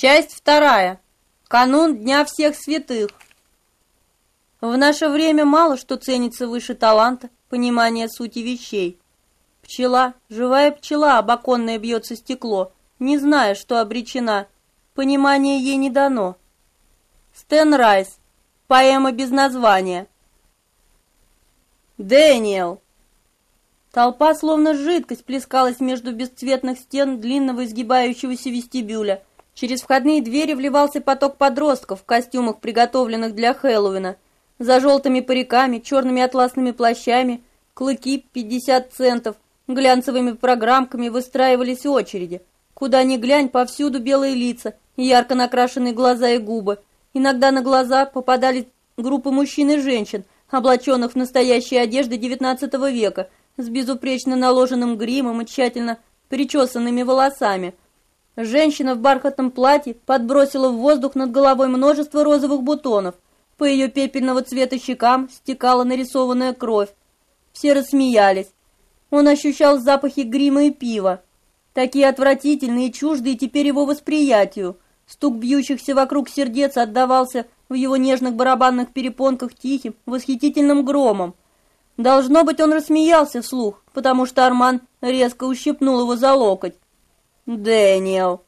Часть вторая. Канун Дня всех святых. В наше время мало что ценится выше таланта, понимания сути вещей. Пчела, живая пчела, об бьется стекло, не зная, что обречена. Понимание ей не дано. Стэн Райс. Поэма без названия. Дэниел. Толпа, словно жидкость, плескалась между бесцветных стен длинного изгибающегося вестибюля – Через входные двери вливался поток подростков в костюмах, приготовленных для Хэллоуина. За желтыми париками, черными атласными плащами, клыки 50 центов, глянцевыми программками выстраивались очереди. Куда ни глянь, повсюду белые лица, ярко накрашенные глаза и губы. Иногда на глаза попадали группы мужчин и женщин, облаченных в настоящие одежды XIX века, с безупречно наложенным гримом и тщательно причесанными волосами – Женщина в бархатном платье подбросила в воздух над головой множество розовых бутонов. По ее пепельного цвета щекам стекала нарисованная кровь. Все рассмеялись. Он ощущал запахи грима и пива. Такие отвратительные и чуждые теперь его восприятию. Стук бьющихся вокруг сердец отдавался в его нежных барабанных перепонках тихим, восхитительным громом. Должно быть, он рассмеялся вслух, потому что Арман резко ущипнул его за локоть. «Дэниел!»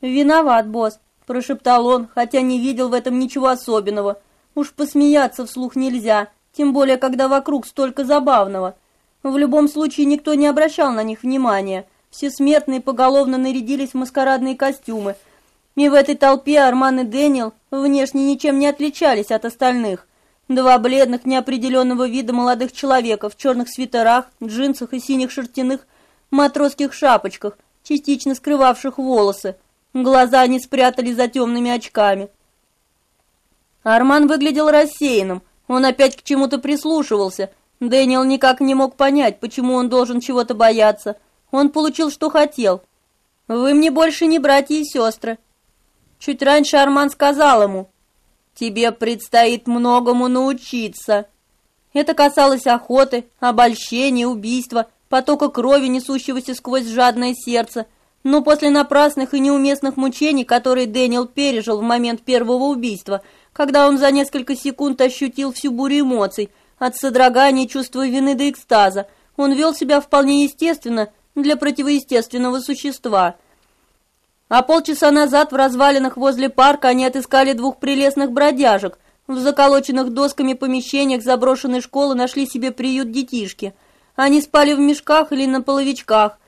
«Виноват, босс», – прошептал он, хотя не видел в этом ничего особенного. Уж посмеяться вслух нельзя, тем более, когда вокруг столько забавного. В любом случае, никто не обращал на них внимания. Все смертные поголовно нарядились в маскарадные костюмы. И в этой толпе Арман и Дэниел внешне ничем не отличались от остальных. Два бледных, неопределенного вида молодых человека в черных свитерах, джинсах и синих шерстяных матросских шапочках, частично скрывавших волосы. Глаза они спрятали за темными очками. Арман выглядел рассеянным. Он опять к чему-то прислушивался. Дэниел никак не мог понять, почему он должен чего-то бояться. Он получил, что хотел. «Вы мне больше не братья и сестры». Чуть раньше Арман сказал ему, «Тебе предстоит многому научиться». Это касалось охоты, обольщения, убийства, потока крови, несущегося сквозь жадное сердце. Но после напрасных и неуместных мучений, которые Дэниел пережил в момент первого убийства, когда он за несколько секунд ощутил всю бурю эмоций, от содрогания чувства вины до экстаза, он вел себя вполне естественно для противоестественного существа. А полчаса назад в развалинах возле парка они отыскали двух прелестных бродяжек. В заколоченных досками помещениях заброшенной школы нашли себе приют детишки – они спали в мешках или на половичках,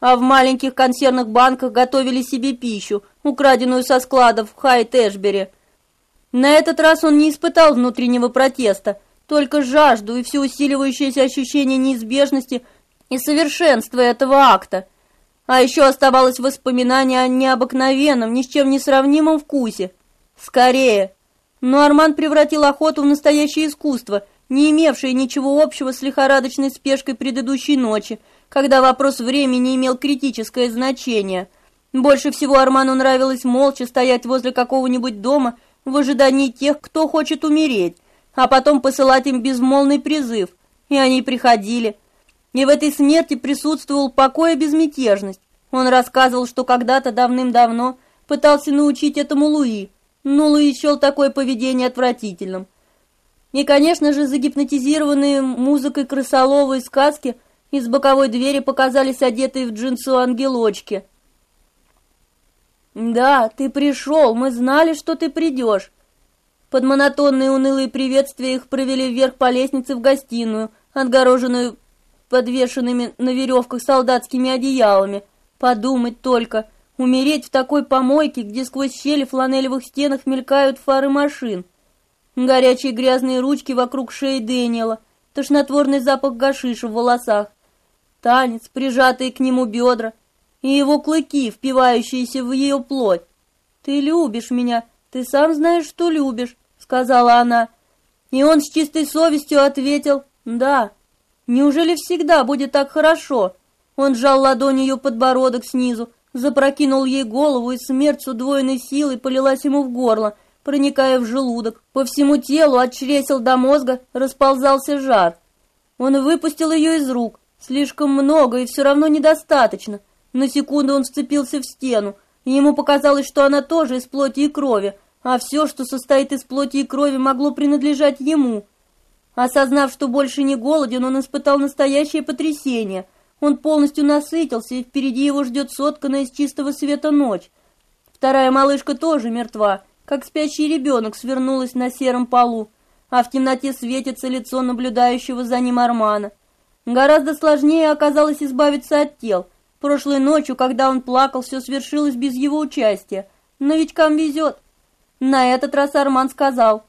а в маленьких консервных банках готовили себе пищу, украденную со складов в Хайт-Эшбери. На этот раз он не испытал внутреннего протеста, только жажду и все усиливающееся ощущение неизбежности и совершенства этого акта. А еще оставалось воспоминание о необыкновенном, ни с чем не сравнимом вкусе. Скорее. Но Арман превратил охоту в настоящее искусство – не имевшие ничего общего с лихорадочной спешкой предыдущей ночи, когда вопрос времени имел критическое значение. Больше всего Арману нравилось молча стоять возле какого-нибудь дома в ожидании тех, кто хочет умереть, а потом посылать им безмолвный призыв. И они приходили. И в этой смерти присутствовал покой и безмятежность. Он рассказывал, что когда-то давным-давно пытался научить этому Луи, но Луи счел такое поведение отвратительным. И, конечно же, загипнотизированные музыкой крысоловой сказки из боковой двери показались одетые в джинсу ангелочки. «Да, ты пришел, мы знали, что ты придешь». Под монотонные унылые приветствия их провели вверх по лестнице в гостиную, отгороженную подвешенными на веревках солдатскими одеялами. Подумать только, умереть в такой помойке, где сквозь щели фланелевых стенах мелькают фары машин – Горячие грязные ручки вокруг шеи Дэниела, тошнотворный запах гашиша в волосах, танец, прижатые к нему бедра и его клыки, впивающиеся в ее плоть. «Ты любишь меня, ты сам знаешь, что любишь», — сказала она. И он с чистой совестью ответил «Да». «Неужели всегда будет так хорошо?» Он сжал ладонью ее подбородок снизу, запрокинул ей голову, и смерть с удвоенной силой полилась ему в горло — проникая в желудок. По всему телу, от чресел до мозга, расползался жар. Он выпустил ее из рук. Слишком много и все равно недостаточно. На секунду он вцепился в стену. Ему показалось, что она тоже из плоти и крови, а все, что состоит из плоти и крови, могло принадлежать ему. Осознав, что больше не голоден, он испытал настоящее потрясение. Он полностью насытился, и впереди его ждет сотканная из чистого света ночь. Вторая малышка тоже мертва, как спящий ребенок свернулась на сером полу, а в темноте светится лицо наблюдающего за ним Армана. Гораздо сложнее оказалось избавиться от тел. Прошлой ночью, когда он плакал, все свершилось без его участия. Новичкам везет. На этот раз Арман сказал,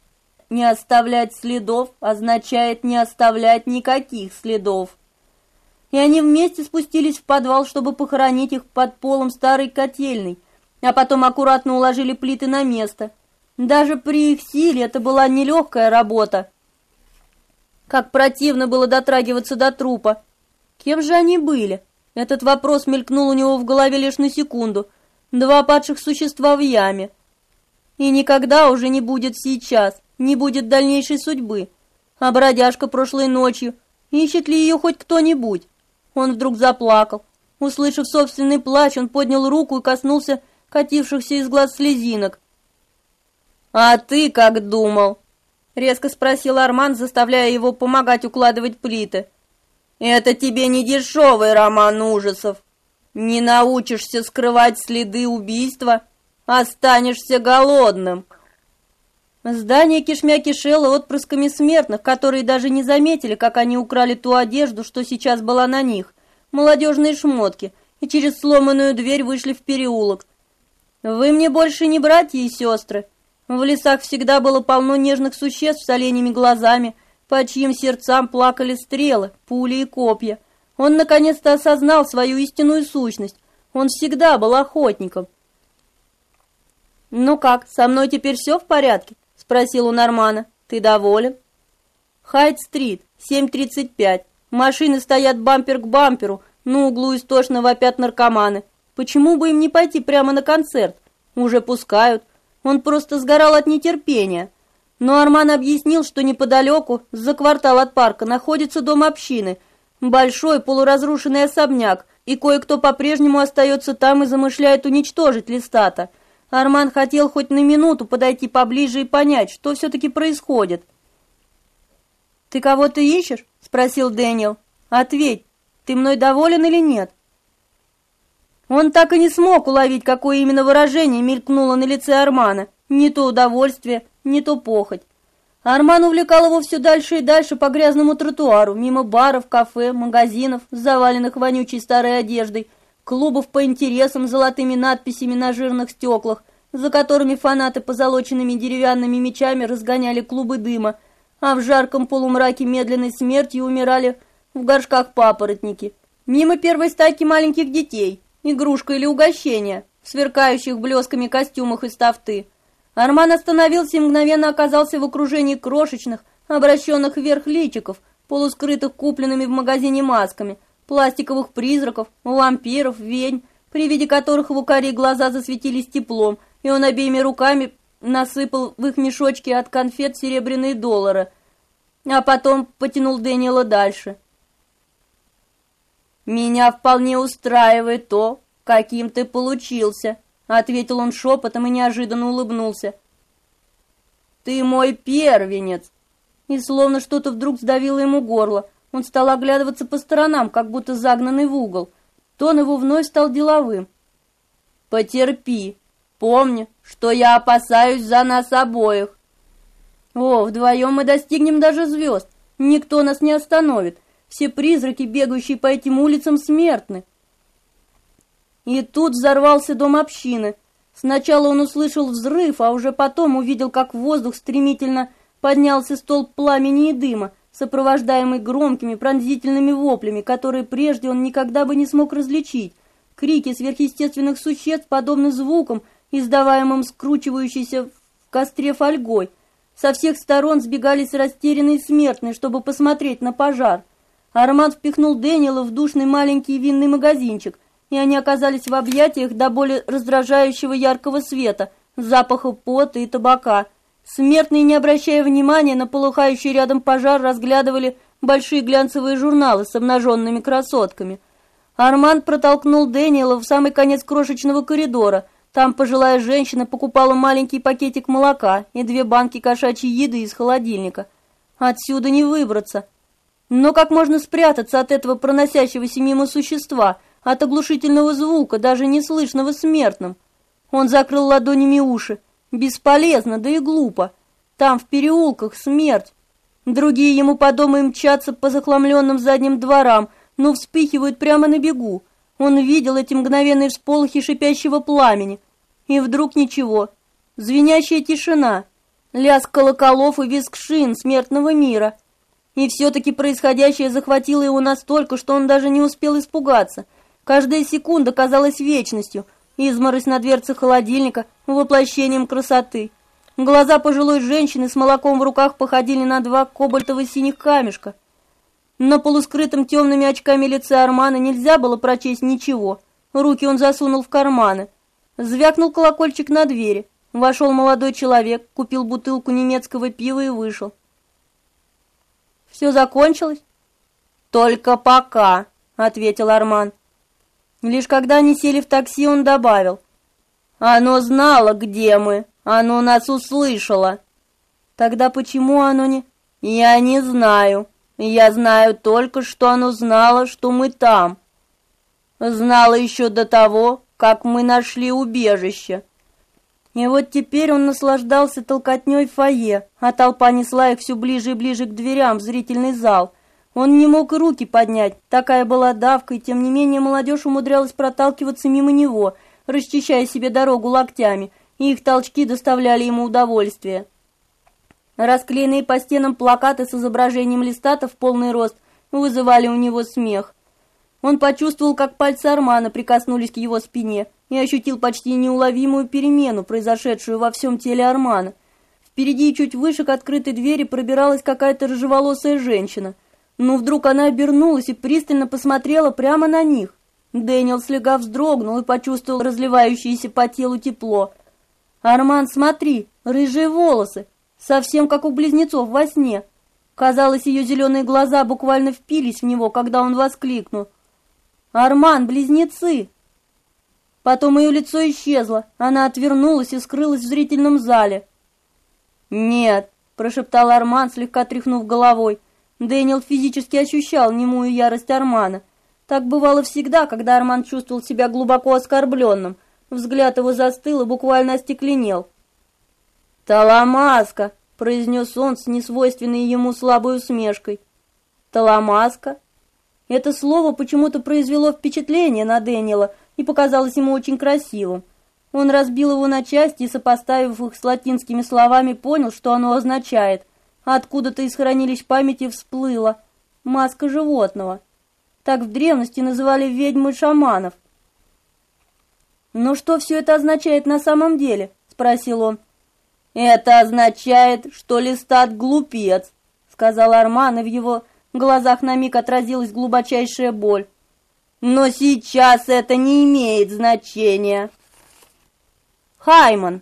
«Не оставлять следов означает не оставлять никаких следов». И они вместе спустились в подвал, чтобы похоронить их под полом старой котельной, а потом аккуратно уложили плиты на место. Даже при их силе это была нелегкая работа. Как противно было дотрагиваться до трупа. Кем же они были? Этот вопрос мелькнул у него в голове лишь на секунду. Два падших существа в яме. И никогда уже не будет сейчас, не будет дальнейшей судьбы. А бродяжка прошлой ночью, ищет ли ее хоть кто-нибудь? Он вдруг заплакал. Услышав собственный плач, он поднял руку и коснулся катившихся из глаз слезинок. «А ты как думал?» — резко спросил Арман, заставляя его помогать укладывать плиты. «Это тебе не дешевый роман ужасов. Не научишься скрывать следы убийства, Останешься голодным. Здание кишмя кишело отпрысками смертных, которые даже не заметили, как они украли ту одежду, что сейчас была на них, молодежные шмотки, и через сломанную дверь вышли в переулок. Вы мне больше не братья и сестры. В лесах всегда было полно нежных существ с оленями глазами, по чьим сердцам плакали стрелы, пули и копья. Он наконец-то осознал свою истинную сущность. Он всегда был охотником. «Ну как, со мной теперь все в порядке?» — спросил у Нормана. «Ты доволен?» «Хайт-стрит, 7.35. Машины стоят бампер к бамперу, на углу истошно вопят наркоманы. Почему бы им не пойти прямо на концерт? Уже пускают. Он просто сгорал от нетерпения». Но Арман объяснил, что неподалеку, за квартал от парка, находится дом общины, большой полуразрушенный особняк, и кое-кто по-прежнему остается там и замышляет уничтожить Листата – Арман хотел хоть на минуту подойти поближе и понять, что все-таки происходит. «Ты кого-то ищешь?» — спросил Дэниел. «Ответь, ты мной доволен или нет?» Он так и не смог уловить, какое именно выражение мелькнуло на лице Армана. Не то удовольствие, не то похоть. Арман увлекал его все дальше и дальше по грязному тротуару, мимо баров, кафе, магазинов, заваленных вонючей старой одеждой, клубов по интересам с золотыми надписями на жирных стеклах, за которыми фанаты позолоченными деревянными мечами разгоняли клубы дыма, а в жарком полумраке медленной смертью умирали в горшках папоротники. Мимо первой стайки маленьких детей, игрушка или угощение, в сверкающих блесками костюмах из тафты. Арман остановился и мгновенно оказался в окружении крошечных, обращенных вверх личиков, полускрытых купленными в магазине масками – пластиковых призраков, вампиров, вень, при виде которых его карие глаза засветились теплом, и он обеими руками насыпал в их мешочки от конфет серебряные доллары, а потом потянул Дэниела дальше. «Меня вполне устраивает то, каким ты получился», — ответил он шепотом и неожиданно улыбнулся. «Ты мой первенец!» И словно что-то вдруг сдавило ему горло — он стал оглядываться по сторонам, как будто загнанный в угол. Тон его вновь стал деловым. «Потерпи. Помни, что я опасаюсь за нас обоих». «О, вдвоем мы достигнем даже звезд. Никто нас не остановит. Все призраки, бегающие по этим улицам, смертны». И тут взорвался дом общины. Сначала он услышал взрыв, а уже потом увидел, как в воздух стремительно поднялся столб пламени и дыма, сопровождаемый громкими пронзительными воплями, которые прежде он никогда бы не смог различить. Крики сверхъестественных существ подобны звукам, издаваемым скручивающейся в костре фольгой. Со всех сторон сбегались растерянные смертные, чтобы посмотреть на пожар. Арман впихнул Дэниела в душный маленький винный магазинчик, и они оказались в объятиях до более раздражающего яркого света, запаха пота и табака – Смертные, не обращая внимания на полыхающий рядом пожар, разглядывали большие глянцевые журналы с обнаженными красотками. Арман протолкнул Дэниела в самый конец крошечного коридора, Там пожилая женщина покупала маленький пакетик молока и две банки кошачьей еды из холодильника. Отсюда не выбраться. Но как можно спрятаться от этого проносящегося мимо существа, от оглушительного звука, даже не слышного смертным? Он закрыл ладонями уши. Бесполезно, да и глупо. Там, в переулках, смерть. Другие ему по дому мчатся по захламленным задним дворам, но вспыхивают прямо на бегу. Он видел эти мгновенные всполохи шипящего пламени. И вдруг ничего. Звенящая тишина. Лязг колоколов и визг шин смертного мира. И все-таки происходящее захватило его настолько, что он даже не успел испугаться. Каждая секунда казалась вечностью. Изморозь на дверце холодильника воплощением красоты. Глаза пожилой женщины с молоком в руках походили на два кобальтово-синих камешка. На полускрытом темными очками лице Армана нельзя было прочесть ничего. Руки он засунул в карманы. Звякнул колокольчик на двери. Вошел молодой человек, купил бутылку немецкого пива и вышел. «Все закончилось?» «Только пока», — ответил Арман. Лишь когда они сели в такси, он добавил. «Оно знало, где мы». Оно нас услышало. Тогда почему оно не... Я не знаю. Я знаю только, что оно знало, что мы там. Знало еще до того, как мы нашли убежище. И вот теперь он наслаждался толкотней в фойе, а толпа несла их все ближе и ближе к дверям в зрительный зал. Он не мог и руки поднять, такая была давка, и тем не менее молодежь умудрялась проталкиваться мимо него, расчищая себе дорогу локтями, и их толчки доставляли ему удовольствие. Расклеенные по стенам плакаты с изображением листата в полный рост вызывали у него смех. Он почувствовал, как пальцы Армана прикоснулись к его спине и ощутил почти неуловимую перемену, произошедшую во всем теле Армана. Впереди чуть выше к открытой двери пробиралась какая-то рыжеволосая женщина. Но вдруг она обернулась и пристально посмотрела прямо на них. Дэниел слегка вздрогнул и почувствовал разливающееся по телу тепло – «Арман, смотри, рыжие волосы, совсем как у близнецов во сне». Казалось, ее зеленые глаза буквально впились в него, когда он воскликнул. «Арман, близнецы!» Потом ее лицо исчезло, она отвернулась и скрылась в зрительном зале. «Нет», — прошептал Арман, слегка тряхнув головой. Дэниел физически ощущал немую ярость Армана. Так бывало всегда, когда Арман чувствовал себя глубоко оскорбленным — Взгляд его застыл и буквально остекленел. «Таламаска!» — произнес он с несвойственной ему слабой усмешкой. «Таламаска?» Это слово почему-то произвело впечатление на Дэниела и показалось ему очень красивым. Он разбил его на части и, сопоставив их с латинскими словами, понял, что оно означает. Откуда-то из хранилищ памяти всплыло «маска животного». Так в древности называли ведьмы шаманов – «Но что все это означает на самом деле?» — спросил он. «Это означает, что Листат глупец», — сказал Арман, и в его глазах на миг отразилась глубочайшая боль. «Но сейчас это не имеет значения». Хайман.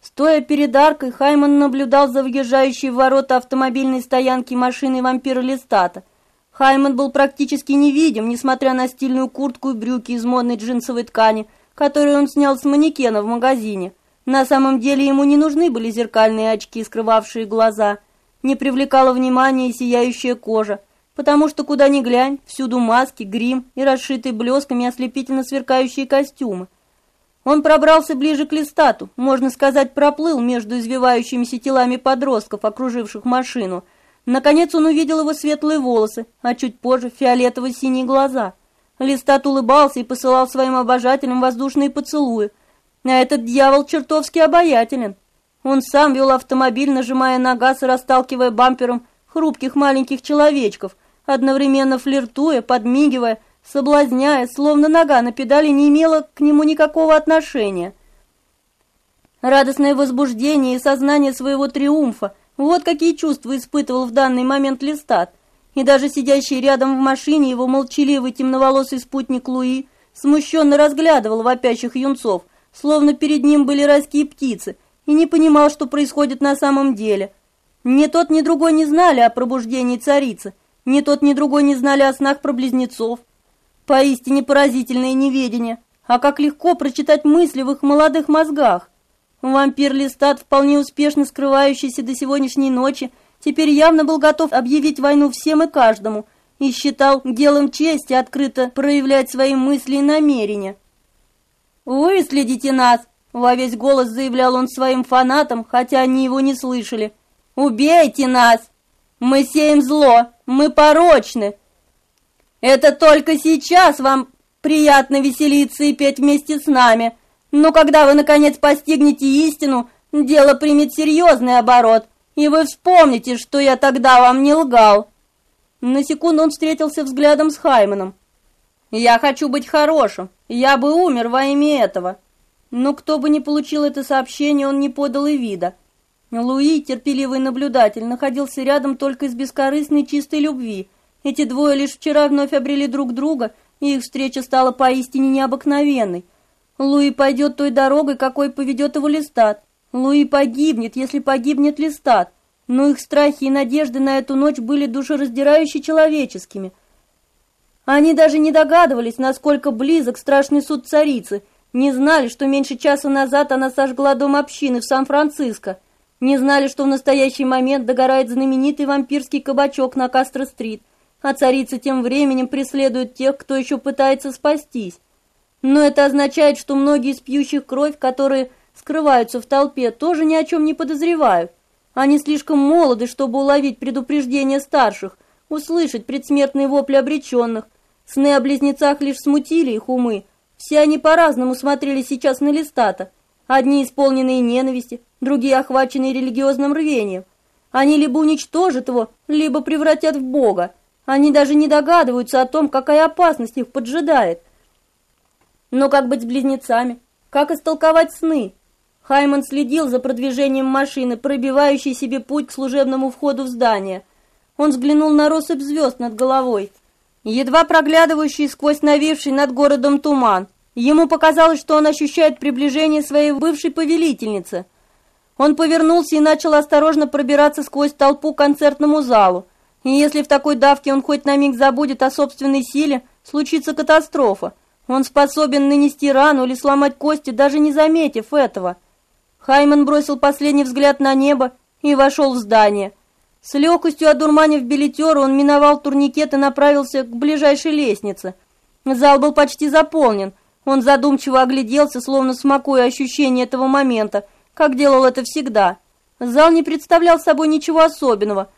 Стоя перед аркой, Хайман наблюдал за въезжающей в ворота автомобильной стоянки машиной вампира Листата — Хайман был практически невидим, несмотря на стильную куртку и брюки из модной джинсовой ткани, которые он снял с манекена в магазине. На самом деле ему не нужны были зеркальные очки, скрывавшие глаза. Не привлекала внимания и сияющая кожа, потому что куда ни глянь, всюду маски, грим и расшитые блесками ослепительно сверкающие костюмы. Он пробрался ближе к листату, можно сказать, проплыл между извивающимися телами подростков, окруживших машину – Наконец он увидел его светлые волосы, а чуть позже фиолетово-синие глаза. Листат улыбался и посылал своим обожателям воздушные поцелуи. А этот дьявол чертовски обаятелен. Он сам вел автомобиль, нажимая на газ и расталкивая бампером хрупких маленьких человечков, одновременно флиртуя, подмигивая, соблазняя, словно нога на педали не имела к нему никакого отношения. Радостное возбуждение и сознание своего триумфа – вот какие чувства испытывал в данный момент Листат. И даже сидящий рядом в машине его молчаливый темноволосый спутник Луи смущенно разглядывал вопящих юнцов, словно перед ним были райские птицы, и не понимал, что происходит на самом деле. Ни тот, ни другой не знали о пробуждении царицы, ни тот, ни другой не знали о снах про близнецов. Поистине поразительное неведение. а как легко прочитать мысли в их молодых мозгах. Вампир Листат, вполне успешно скрывающийся до сегодняшней ночи, теперь явно был готов объявить войну всем и каждому и считал делом чести открыто проявлять свои мысли и намерения. «Выследите нас!» — во весь голос заявлял он своим фанатам, хотя они его не слышали. «Убейте нас! Мы сеем зло, мы порочны! Это только сейчас вам приятно веселиться и петь вместе с нами, но когда вы, наконец, постигнете истину, дело примет серьезный оборот, и вы вспомните, что я тогда вам не лгал». На секунду он встретился взглядом с Хайманом. «Я хочу быть хорошим, я бы умер во имя этого». Но кто бы ни получил это сообщение, он не подал и вида. Луи, терпеливый наблюдатель, находился рядом только из бескорыстной чистой любви. Эти двое лишь вчера вновь обрели друг друга, и их встреча стала поистине необыкновенной. Луи пойдет той дорогой, какой поведет его Листат. Луи погибнет, если погибнет Листат. Но их страхи и надежды на эту ночь были душераздирающе человеческими. Они даже не догадывались, насколько близок страшный суд царицы, не знали, что меньше часа назад она сожгла дом общины в Сан-Франциско, не знали, что в настоящий момент догорает знаменитый вампирский кабачок на Кастро-стрит, а царица тем временем преследует тех, кто еще пытается спастись. Но это означает, что многие из пьющих кровь, которые скрываются в толпе, тоже ни о чем не подозревают. Они слишком молоды, чтобы уловить предупреждение старших, услышать предсмертные вопли обреченных. Сны о близнецах лишь смутили их умы. Все они по-разному смотрели сейчас на Листата. Одни исполненные ненависти, другие охваченные религиозным рвением. Они либо уничтожат его, либо превратят в Бога. Они даже не догадываются о том, какая опасность их поджидает. Но как быть с близнецами? Как истолковать сны? Хайман следил за продвижением машины, пробивающей себе путь к служебному входу в здание. Он взглянул на россыпь звезд над головой, едва проглядывающий сквозь навевший над городом туман. Ему показалось, что он ощущает приближение своей бывшей повелительницы. Он повернулся и начал осторожно пробираться сквозь толпу к концертному залу. И если в такой давке он хоть на миг забудет о собственной силе, случится катастрофа. Он способен нанести рану или сломать кости, даже не заметив этого. Хайман бросил последний взгляд на небо и вошел в здание. С легкостью одурманив билетера, он миновал турникет и направился к ближайшей лестнице. Зал был почти заполнен. Он задумчиво огляделся, словно смакуя ощущение этого момента, как делал это всегда. Зал не представлял собой ничего особенного.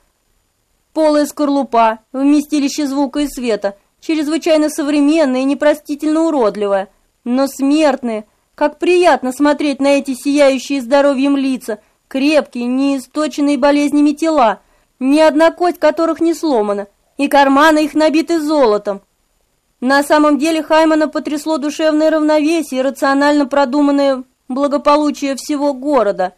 Полая скорлупа, вместилище звука и света, чрезвычайно современное и непростительно уродливое. Но смертные – как приятно смотреть на эти сияющие здоровьем лица, крепкие, неисточенные болезнями тела, ни одна кость которых не сломана, и карманы их набиты золотом. На самом деле Хаймана потрясло душевное равновесие и рационально продуманное благополучие всего города.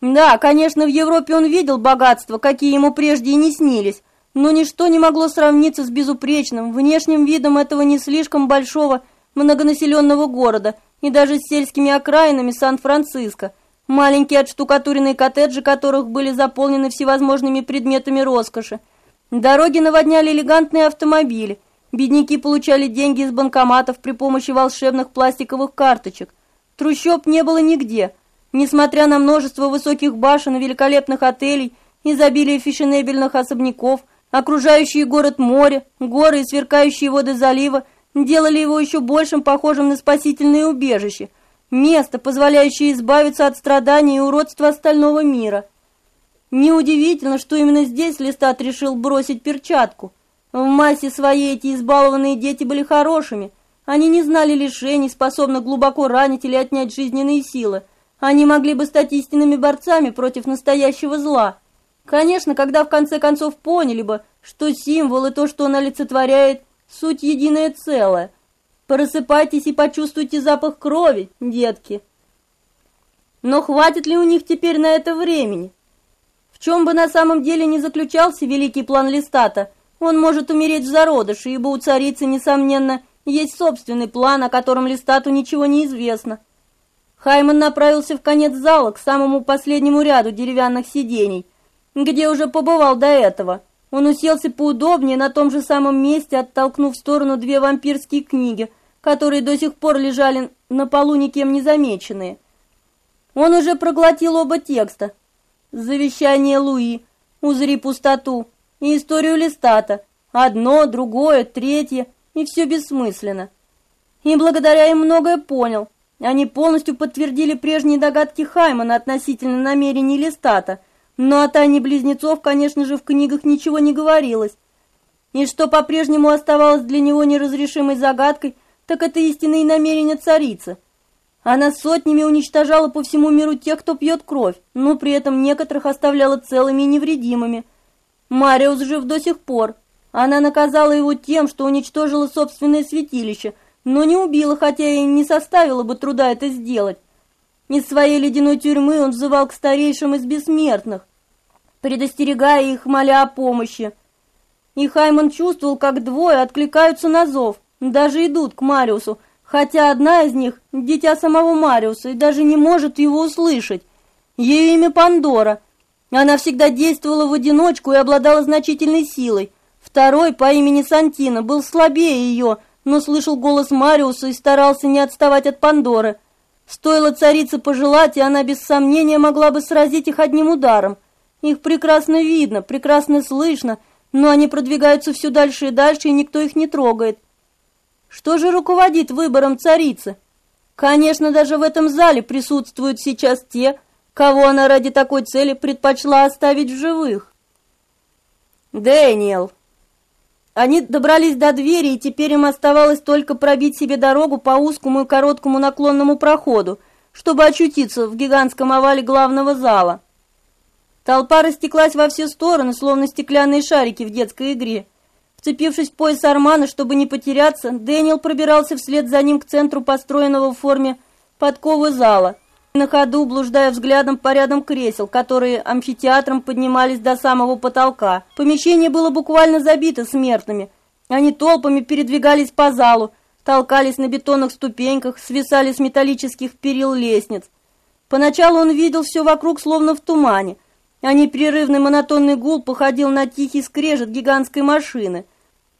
Да, конечно, в Европе он видел богатства, какие ему прежде и не снились, но ничто не могло сравниться с безупречным внешним видом этого не слишком большого многонаселенного города и даже с сельскими окраинами Сан-Франциско, маленькие отштукатуренные коттеджи которых были заполнены всевозможными предметами роскоши. Дороги наводняли элегантные автомобили, бедняки получали деньги из банкоматов при помощи волшебных пластиковых карточек. Трущоб не было нигде, несмотря на множество высоких башен и великолепных отелей, изобилие фешенебельных особняков, окружающие город море, горы и сверкающие воды залива – делали его еще большим похожим на спасительное убежище, место, позволяющее избавиться от страданий и уродства остального мира. Неудивительно, что именно здесь Листат решил бросить перчатку. В массе своей эти избалованные дети были хорошими. Они не знали лишений, способных глубоко ранить или отнять жизненные силы. Они могли бы стать истинными борцами против настоящего зла. Конечно, когда в конце концов поняли бы, что символ и то, что он олицетворяет, суть единое целое. Просыпайтесь и почувствуйте запах крови, детки. Но хватит ли у них теперь на это времени? В чем бы на самом деле не заключался великий план Листата, он может умереть в зародыше, ибо у царицы, несомненно, есть собственный план, о котором Листату ничего не известно. Хайман направился в конец зала, к самому последнему ряду деревянных сидений, где уже побывал до этого – он уселся поудобнее на том же самом месте, оттолкнув в сторону две вампирские книги, которые до сих пор лежали на полу никем не замеченные. Он уже проглотил оба текста. Завещание Луи, узри пустоту, и историю Листата. Одно, другое, третье, и все бессмысленно. И благодаря им многое понял. Они полностью подтвердили прежние догадки Хаймана относительно намерений Листата, но о тайне близнецов, конечно же, в книгах ничего не говорилось. И что по-прежнему оставалось для него неразрешимой загадкой, так это истинные намерения царицы. Она сотнями уничтожала по всему миру тех, кто пьет кровь, но при этом некоторых оставляла целыми и невредимыми. Мариус жив до сих пор. Она наказала его тем, что уничтожила собственное святилище, но не убила, хотя и не составило бы труда это сделать. Из своей ледяной тюрьмы он взывал к старейшим из бессмертных, предостерегая их, моля о помощи. И Хайман чувствовал, как двое откликаются на зов, даже идут к Мариусу, хотя одна из них – дитя самого Мариуса и даже не может его услышать. Ее имя Пандора. Она всегда действовала в одиночку и обладала значительной силой. Второй по имени Сантина был слабее ее, но слышал голос Мариуса и старался не отставать от Пандоры. Стоило царице пожелать, и она без сомнения могла бы сразить их одним ударом. Их прекрасно видно, прекрасно слышно – но они продвигаются все дальше и дальше, и никто их не трогает. Что же руководит выбором царицы? Конечно, даже в этом зале присутствуют сейчас те, кого она ради такой цели предпочла оставить в живых. Дэниел. Они добрались до двери, и теперь им оставалось только пробить себе дорогу по узкому и короткому наклонному проходу, чтобы очутиться в гигантском овале главного зала. Толпа растеклась во все стороны, словно стеклянные шарики в детской игре. Вцепившись в пояс Армана, чтобы не потеряться, Дэниел пробирался вслед за ним к центру построенного в форме подковы зала, на ходу блуждая взглядом по рядам кресел, которые амфитеатром поднимались до самого потолка. Помещение было буквально забито смертными. Они толпами передвигались по залу, толкались на бетонных ступеньках, свисали с металлических перил лестниц. Поначалу он видел все вокруг словно в тумане – а непрерывный монотонный гул походил на тихий скрежет гигантской машины.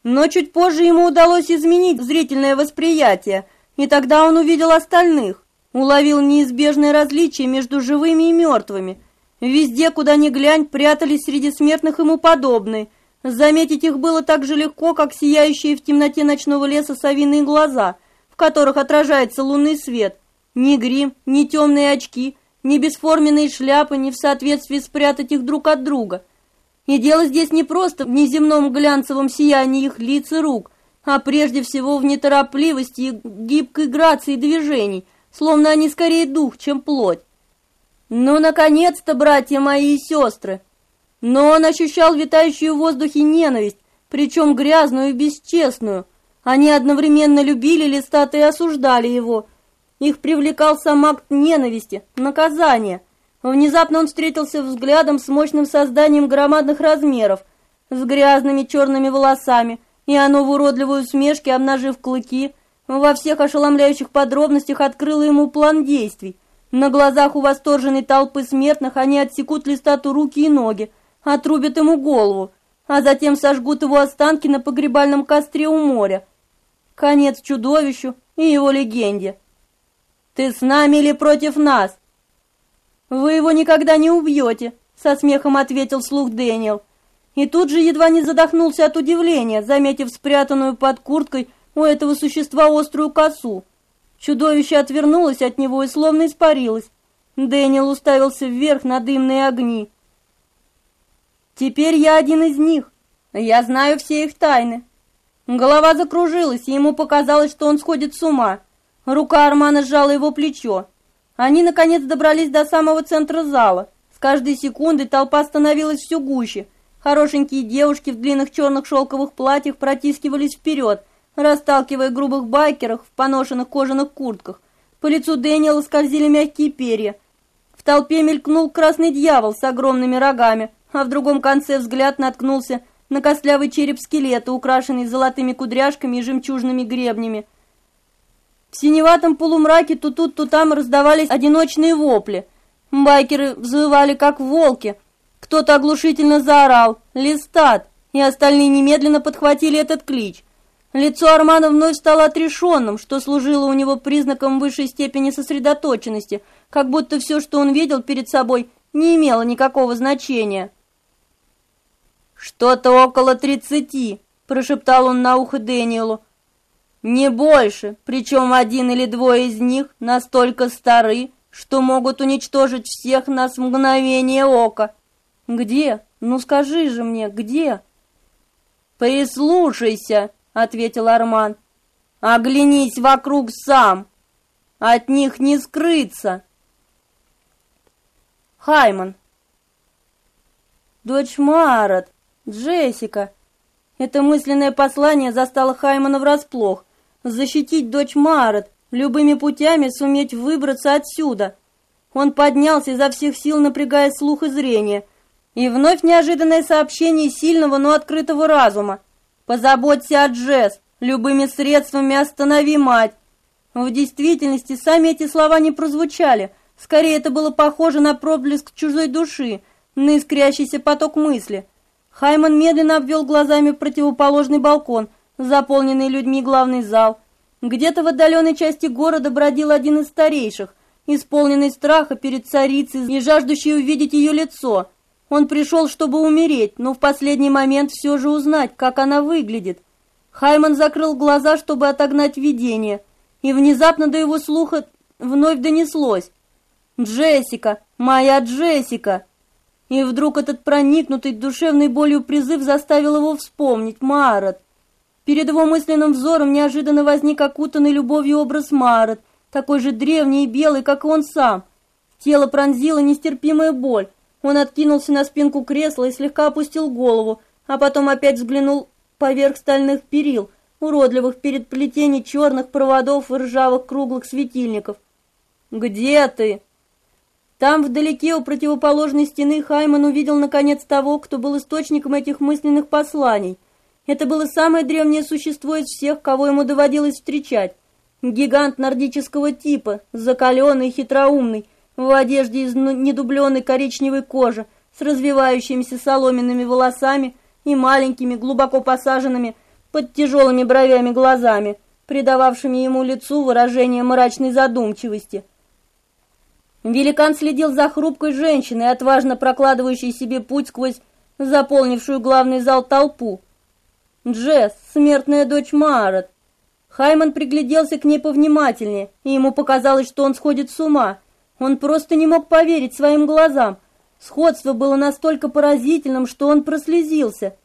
Но чуть позже ему удалось изменить зрительное восприятие, и тогда он увидел остальных, уловил неизбежное различие между живыми и мертвыми. Везде, куда ни глянь, прятались среди смертных ему подобные. Заметить их было так же легко, как сияющие в темноте ночного леса совиные глаза, в которых отражается лунный свет. Ни грим, ни темные очки, ни бесформенные шляпы не в соответствии спрятать их друг от друга. И дело здесь не просто в неземном глянцевом сиянии их лиц и рук, а прежде всего в неторопливости и гибкой грации движений, словно они скорее дух, чем плоть. Ну, наконец-то, братья мои и сестры! Но он ощущал витающую в воздухе ненависть, причем грязную и бесчестную. Они одновременно любили Листата и осуждали его, их привлекал сам акт ненависти, наказания. Внезапно он встретился взглядом с мощным созданием громадных размеров, с грязными черными волосами, и оно в уродливой усмешке, обнажив клыки, во всех ошеломляющих подробностях открыло ему план действий. На глазах у восторженной толпы смертных они отсекут листату руки и ноги, отрубят ему голову, а затем сожгут его останки на погребальном костре у моря. Конец чудовищу и его легенде. Ты с нами или против нас? Вы его никогда не убьете, со смехом ответил слух Дэниел. И тут же едва не задохнулся от удивления, заметив спрятанную под курткой у этого существа острую косу. Чудовище отвернулось от него и словно испарилось. Дэниел уставился вверх на дымные огни. «Теперь я один из них. Я знаю все их тайны». Голова закружилась, и ему показалось, что он сходит с ума. Рука Армана сжала его плечо. Они, наконец, добрались до самого центра зала. С каждой секундой толпа становилась все гуще. Хорошенькие девушки в длинных черных шелковых платьях протискивались вперед, расталкивая грубых байкеров в поношенных кожаных куртках. По лицу Дэниела скользили мягкие перья. В толпе мелькнул красный дьявол с огромными рогами, а в другом конце взгляд наткнулся на костлявый череп скелета, украшенный золотыми кудряшками и жемчужными гребнями. В синеватом полумраке то тут, то там раздавались одиночные вопли. Байкеры взвывали, как волки. Кто-то оглушительно заорал «Листат!» и остальные немедленно подхватили этот клич. Лицо Армана вновь стало отрешенным, что служило у него признаком высшей степени сосредоточенности, как будто все, что он видел перед собой, не имело никакого значения. «Что-то около тридцати», — прошептал он на ухо Дэниелу. «Не больше, причем один или двое из них настолько стары, что могут уничтожить всех нас в мгновение ока». «Где? Ну скажи же мне, где?» «Прислушайся», — ответил Арман. «Оглянись вокруг сам. От них не скрыться». Хайман. Дочь Марат, Джессика. Это мысленное послание застало Хаймана врасплох. Защитить дочь Марат, любыми путями суметь выбраться отсюда. Он поднялся изо всех сил, напрягая слух и зрение. И вновь неожиданное сообщение сильного, но открытого разума. «Позаботься о Джесс, любыми средствами останови мать». В действительности сами эти слова не прозвучали. Скорее, это было похоже на проблеск чужой души, на искрящийся поток мысли. Хайман медленно обвел глазами противоположный балкон, заполненный людьми главный зал. Где-то в отдаленной части города бродил один из старейших, исполненный страха перед царицей и жаждущий увидеть ее лицо – он пришел, чтобы умереть, но в последний момент все же узнать, как она выглядит. Хайман закрыл глаза, чтобы отогнать видение, и внезапно до его слуха вновь донеслось. «Джессика! Моя Джессика!» И вдруг этот проникнутый душевной болью призыв заставил его вспомнить Марат. Перед его мысленным взором неожиданно возник окутанный любовью образ Марат, такой же древний и белый, как и он сам. Тело пронзила нестерпимая боль, он откинулся на спинку кресла и слегка опустил голову, а потом опять взглянул поверх стальных перил, уродливых перед плетений черных проводов и ржавых круглых светильников. «Где ты?» Там, вдалеке, у противоположной стены, Хайман увидел, наконец, того, кто был источником этих мысленных посланий. Это было самое древнее существо из всех, кого ему доводилось встречать. Гигант нордического типа, закаленный и хитроумный, в одежде из недубленной коричневой кожи, с развивающимися соломенными волосами и маленькими, глубоко посаженными под тяжелыми бровями глазами, придававшими ему лицу выражение мрачной задумчивости. Великан следил за хрупкой женщиной, отважно прокладывающей себе путь сквозь заполнившую главный зал толпу. Джесс, смертная дочь Маарот. Хайман пригляделся к ней повнимательнее, и ему показалось, что он сходит с ума – он просто не мог поверить своим глазам. Сходство было настолько поразительным, что он прослезился.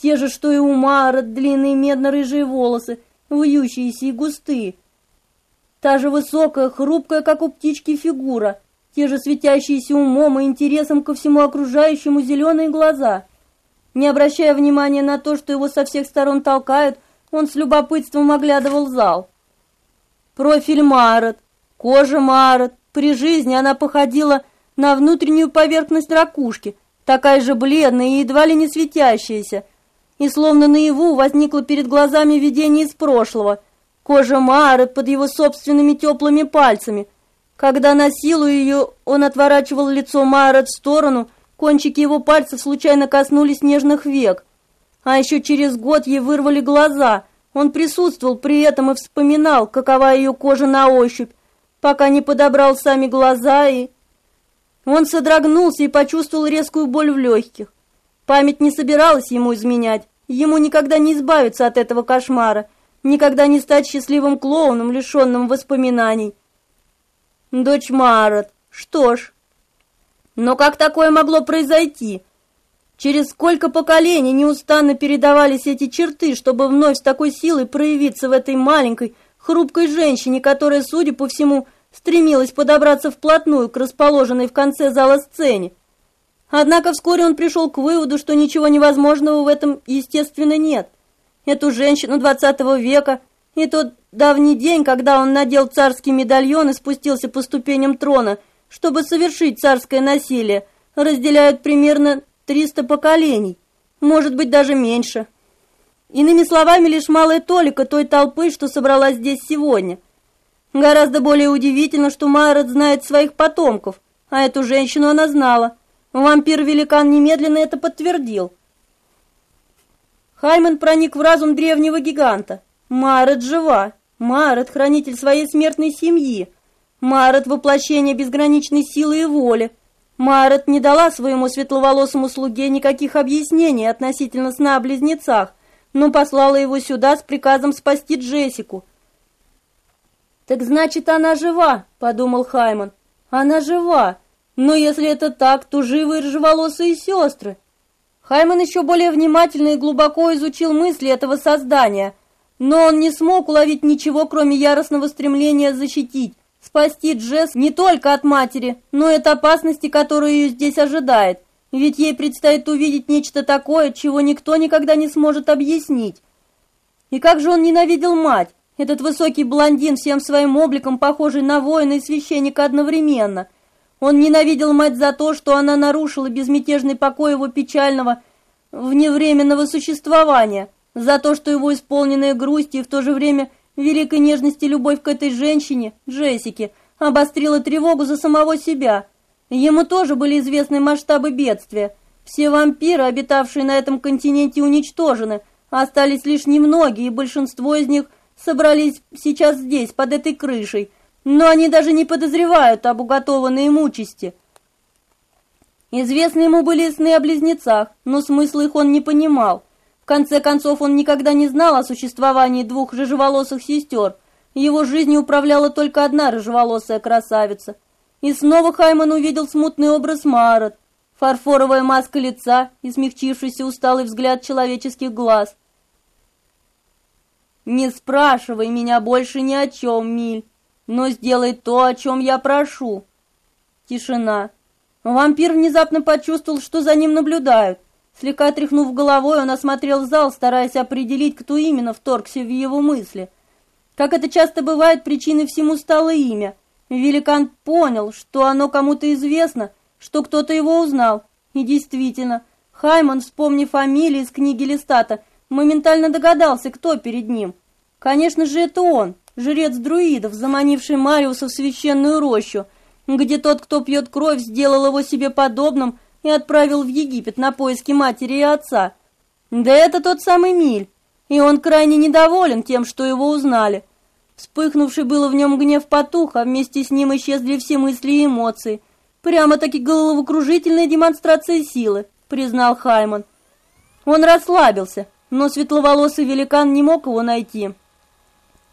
Те же, что и у Мара, длинные медно-рыжие волосы, вьющиеся и густые. Та же высокая, хрупкая, как у птички, фигура, те же светящиеся умом и интересом ко всему окружающему зеленые глаза. Не обращая внимания на то, что его со всех сторон толкают, он с любопытством оглядывал зал. Профиль Марот, кожа Марот, при жизни она походила на внутреннюю поверхность ракушки, такая же бледная и едва ли не светящаяся. И словно наяву возникло перед глазами видение из прошлого. Кожа Мары под его собственными теплыми пальцами. Когда на силу ее он отворачивал лицо Мары в сторону, кончики его пальцев случайно коснулись нежных век. А еще через год ей вырвали глаза. Он присутствовал при этом и вспоминал, какова ее кожа на ощупь, пока не подобрал сами глаза и... Он содрогнулся и почувствовал резкую боль в легких. Память не собиралась ему изменять. Ему никогда не избавиться от этого кошмара, никогда не стать счастливым клоуном, лишенным воспоминаний. Дочь Марот. Что ж. Но как такое могло произойти? Через сколько поколений неустанно передавались эти черты, чтобы вновь с такой силой проявиться в этой маленькой, хрупкой женщине, которая, судя по всему, стремилась подобраться вплотную к расположенной в конце зала сцене. Однако вскоре он пришел к выводу, что ничего невозможного в этом, естественно, нет. Эту женщину двадцатого века и тот давний день, когда он надел царский медальон и спустился по ступеням трона, чтобы совершить царское насилие, разделяют примерно 300 поколений, может быть, даже меньше. Иными словами, лишь малая толика той толпы, что собралась здесь сегодня. Гораздо более удивительно, что Майрот знает своих потомков, а эту женщину она знала. Вампир-великан немедленно это подтвердил. Хайман проник в разум древнего гиганта. Марет жива. Марет — хранитель своей смертной семьи. Марет — воплощение безграничной силы и воли. Марет не дала своему светловолосому слуге никаких объяснений относительно сна о близнецах, но послала его сюда с приказом спасти Джессику. «Так значит, она жива», — подумал Хайман. «Она жива. Но если это так, то живы ржеволосые сестры». Хайман еще более внимательно и глубоко изучил мысли этого создания, но он не смог уловить ничего, кроме яростного стремления защитить, спасти Джесс не только от матери, но и от опасности, которая ее здесь ожидает, ведь ей предстоит увидеть нечто такое, чего никто никогда не сможет объяснить. И как же он ненавидел мать, этот высокий блондин, всем своим обликом похожий на воина и священника одновременно. Он ненавидел мать за то, что она нарушила безмятежный покой его печального, вневременного существования, за то, что его исполненная грусти и в то же время великой нежности любовь к этой женщине, Джессике, обострила тревогу за самого себя. Ему тоже были известны масштабы бедствия. Все вампиры, обитавшие на этом континенте, уничтожены, остались лишь немногие, и большинство из них собрались сейчас здесь, под этой крышей, но они даже не подозревают об уготованной им участи. Известны ему были сны о близнецах, но смысл их он не понимал. В конце концов, он никогда не знал о существовании двух рыжеволосых сестер. Его жизнью управляла только одна рыжеволосая красавица. И снова Хайман увидел смутный образ Марот, фарфоровая маска лица и смягчившийся усталый взгляд человеческих глаз. «Не спрашивай меня больше ни о чем, Миль, но сделай то, о чем я прошу». Тишина. Вампир внезапно почувствовал, что за ним наблюдают. Слегка тряхнув головой, он осмотрел зал, стараясь определить, кто именно вторгся в его мысли. Как это часто бывает, причиной всему стало имя. Великан понял, что оно кому-то известно, что кто-то его узнал. И действительно, Хайман, вспомнив фамилии из книги Листата, моментально догадался, кто перед ним. Конечно же, это он, жрец друидов, заманивший Мариуса в священную рощу, где тот, кто пьет кровь, сделал его себе подобным и отправил в Египет на поиски матери и отца. Да это тот самый Миль, и он крайне недоволен тем, что его узнали. Вспыхнувший было в нем гнев потух, а вместе с ним исчезли все мысли и эмоции. Прямо-таки головокружительная демонстрация силы, признал Хайман. Он расслабился, но светловолосый великан не мог его найти.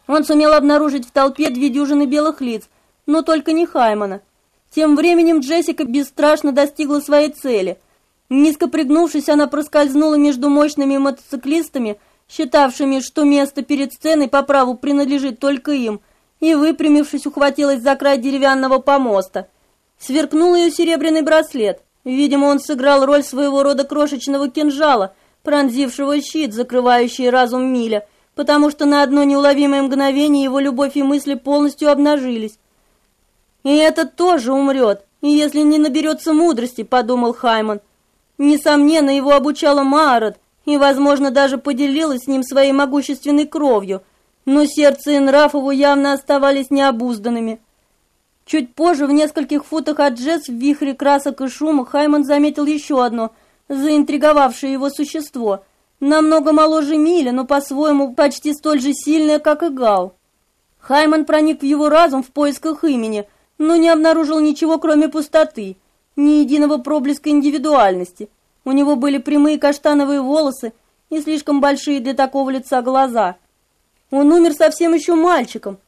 Он сумел обнаружить в толпе две дюжины белых лиц, но только не Хаймана. Тем временем Джессика бесстрашно достигла своей цели. Низко пригнувшись, она проскользнула между мощными мотоциклистами, считавшими, что место перед сценой по праву принадлежит только им, и, выпрямившись, ухватилась за край деревянного помоста. Сверкнул ее серебряный браслет. Видимо, он сыграл роль своего рода крошечного кинжала, пронзившего щит, закрывающий разум Миля, потому что на одно неуловимое мгновение его любовь и мысли полностью обнажились. «И этот тоже умрет, и если не наберется мудрости», — подумал Хайман. Несомненно, его обучала Маарот, и, возможно, даже поделилась с ним своей могущественной кровью, но сердце и нрав его явно оставались необузданными. Чуть позже, в нескольких футах от Джесс, в вихре красок и шума, Хайман заметил еще одно, заинтриговавшее его существо, намного моложе Миля, но по-своему почти столь же сильное, как и Гал. Хайман проник в его разум в поисках имени — но не обнаружил ничего, кроме пустоты, ни единого проблеска индивидуальности. У него были прямые каштановые волосы и слишком большие для такого лица глаза. Он умер совсем еще мальчиком,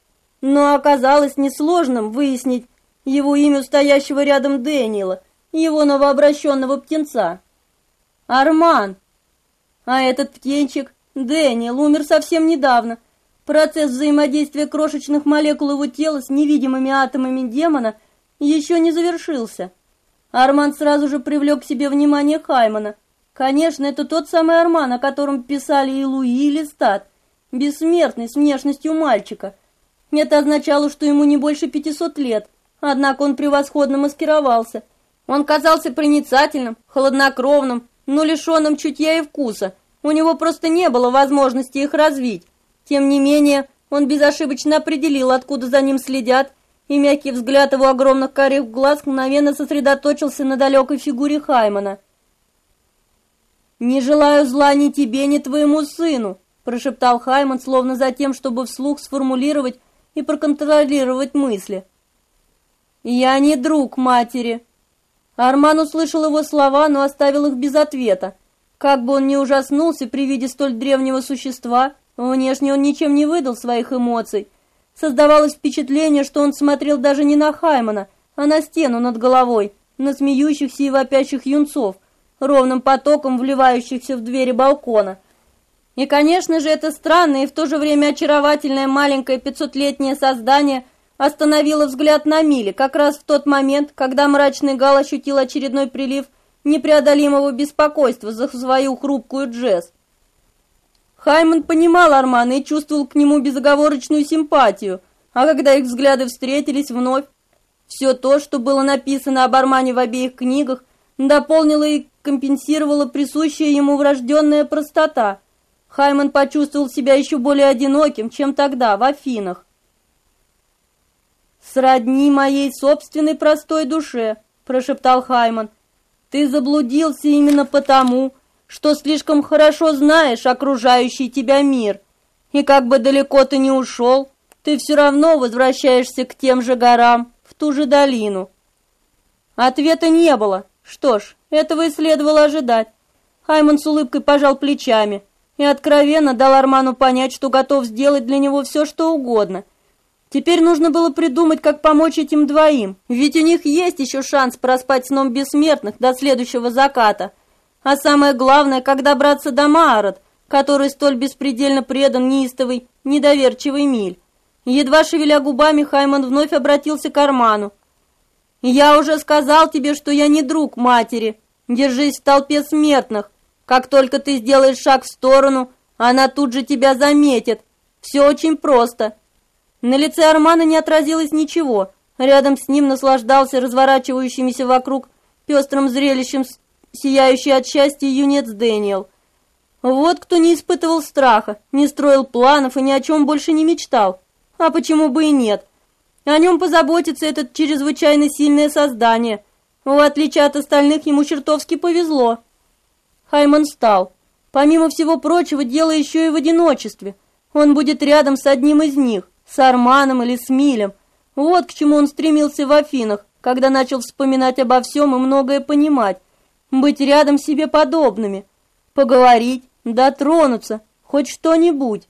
но оказалось несложным выяснить его имя стоящего рядом Дэниела, его новообращенного птенца. Арман. А этот птенчик, Дэниел, умер совсем недавно, Процесс взаимодействия крошечных молекул его тела с невидимыми атомами демона еще не завершился. Арман сразу же привлек к себе внимание Хаймана. Конечно, это тот самый Арман, о котором писали и Луи, и Листат, бессмертный, с внешностью мальчика. Это означало, что ему не больше пятисот лет, однако он превосходно маскировался. Он казался проницательным, холоднокровным, но лишенным чутья и вкуса. У него просто не было возможности их развить. Тем не менее, он безошибочно определил, откуда за ним следят, и мягкий взгляд его огромных карих глаз мгновенно сосредоточился на далекой фигуре Хаймана. «Не желаю зла ни тебе, ни твоему сыну», прошептал Хайман, словно за тем, чтобы вслух сформулировать и проконтролировать мысли. «Я не друг матери». Арман услышал его слова, но оставил их без ответа. Как бы он ни ужаснулся при виде столь древнего существа, внешне он ничем не выдал своих эмоций. Создавалось впечатление, что он смотрел даже не на Хаймана, а на стену над головой, на смеющихся и вопящих юнцов, ровным потоком вливающихся в двери балкона. И, конечно же, это странное и в то же время очаровательное маленькое пятисотлетнее создание остановило взгляд на Миле как раз в тот момент, когда мрачный Гал ощутил очередной прилив непреодолимого беспокойства за свою хрупкую Джесс. Хайман понимал Армана и чувствовал к нему безоговорочную симпатию, а когда их взгляды встретились вновь, все то, что было написано об Армане в обеих книгах, дополнило и компенсировало присущая ему врожденная простота – Хайман почувствовал себя еще более одиноким, чем тогда, в Афинах. «Сродни моей собственной простой душе», – прошептал Хайман. «Ты заблудился именно потому, что слишком хорошо знаешь окружающий тебя мир, и как бы далеко ты ни ушел, ты все равно возвращаешься к тем же горам, в ту же долину». Ответа не было. Что ж, этого и следовало ожидать. Хайман с улыбкой пожал плечами – и откровенно дал Арману понять, что готов сделать для него все, что угодно. Теперь нужно было придумать, как помочь этим двоим, ведь у них есть еще шанс проспать сном бессмертных до следующего заката. А самое главное, как добраться до Маарот, который столь беспредельно предан неистовый, недоверчивый Миль. Едва шевеля губами, Хайман вновь обратился к Арману. «Я уже сказал тебе, что я не друг матери. Держись в толпе смертных. Как только ты сделаешь шаг в сторону, она тут же тебя заметит. Все очень просто. На лице Армана не отразилось ничего. Рядом с ним наслаждался разворачивающимися вокруг пестрым зрелищем сияющий от счастья юнец Дэниел. Вот кто не испытывал страха, не строил планов и ни о чем больше не мечтал. А почему бы и нет? О нем позаботится этот чрезвычайно сильное создание. В отличие от остальных, ему чертовски повезло. Хайман встал. Помимо всего прочего, дело еще и в одиночестве. Он будет рядом с одним из них, с Арманом или с Милем. Вот к чему он стремился в Афинах, когда начал вспоминать обо всем и многое понимать. Быть рядом себе подобными. Поговорить, дотронуться, хоть что-нибудь.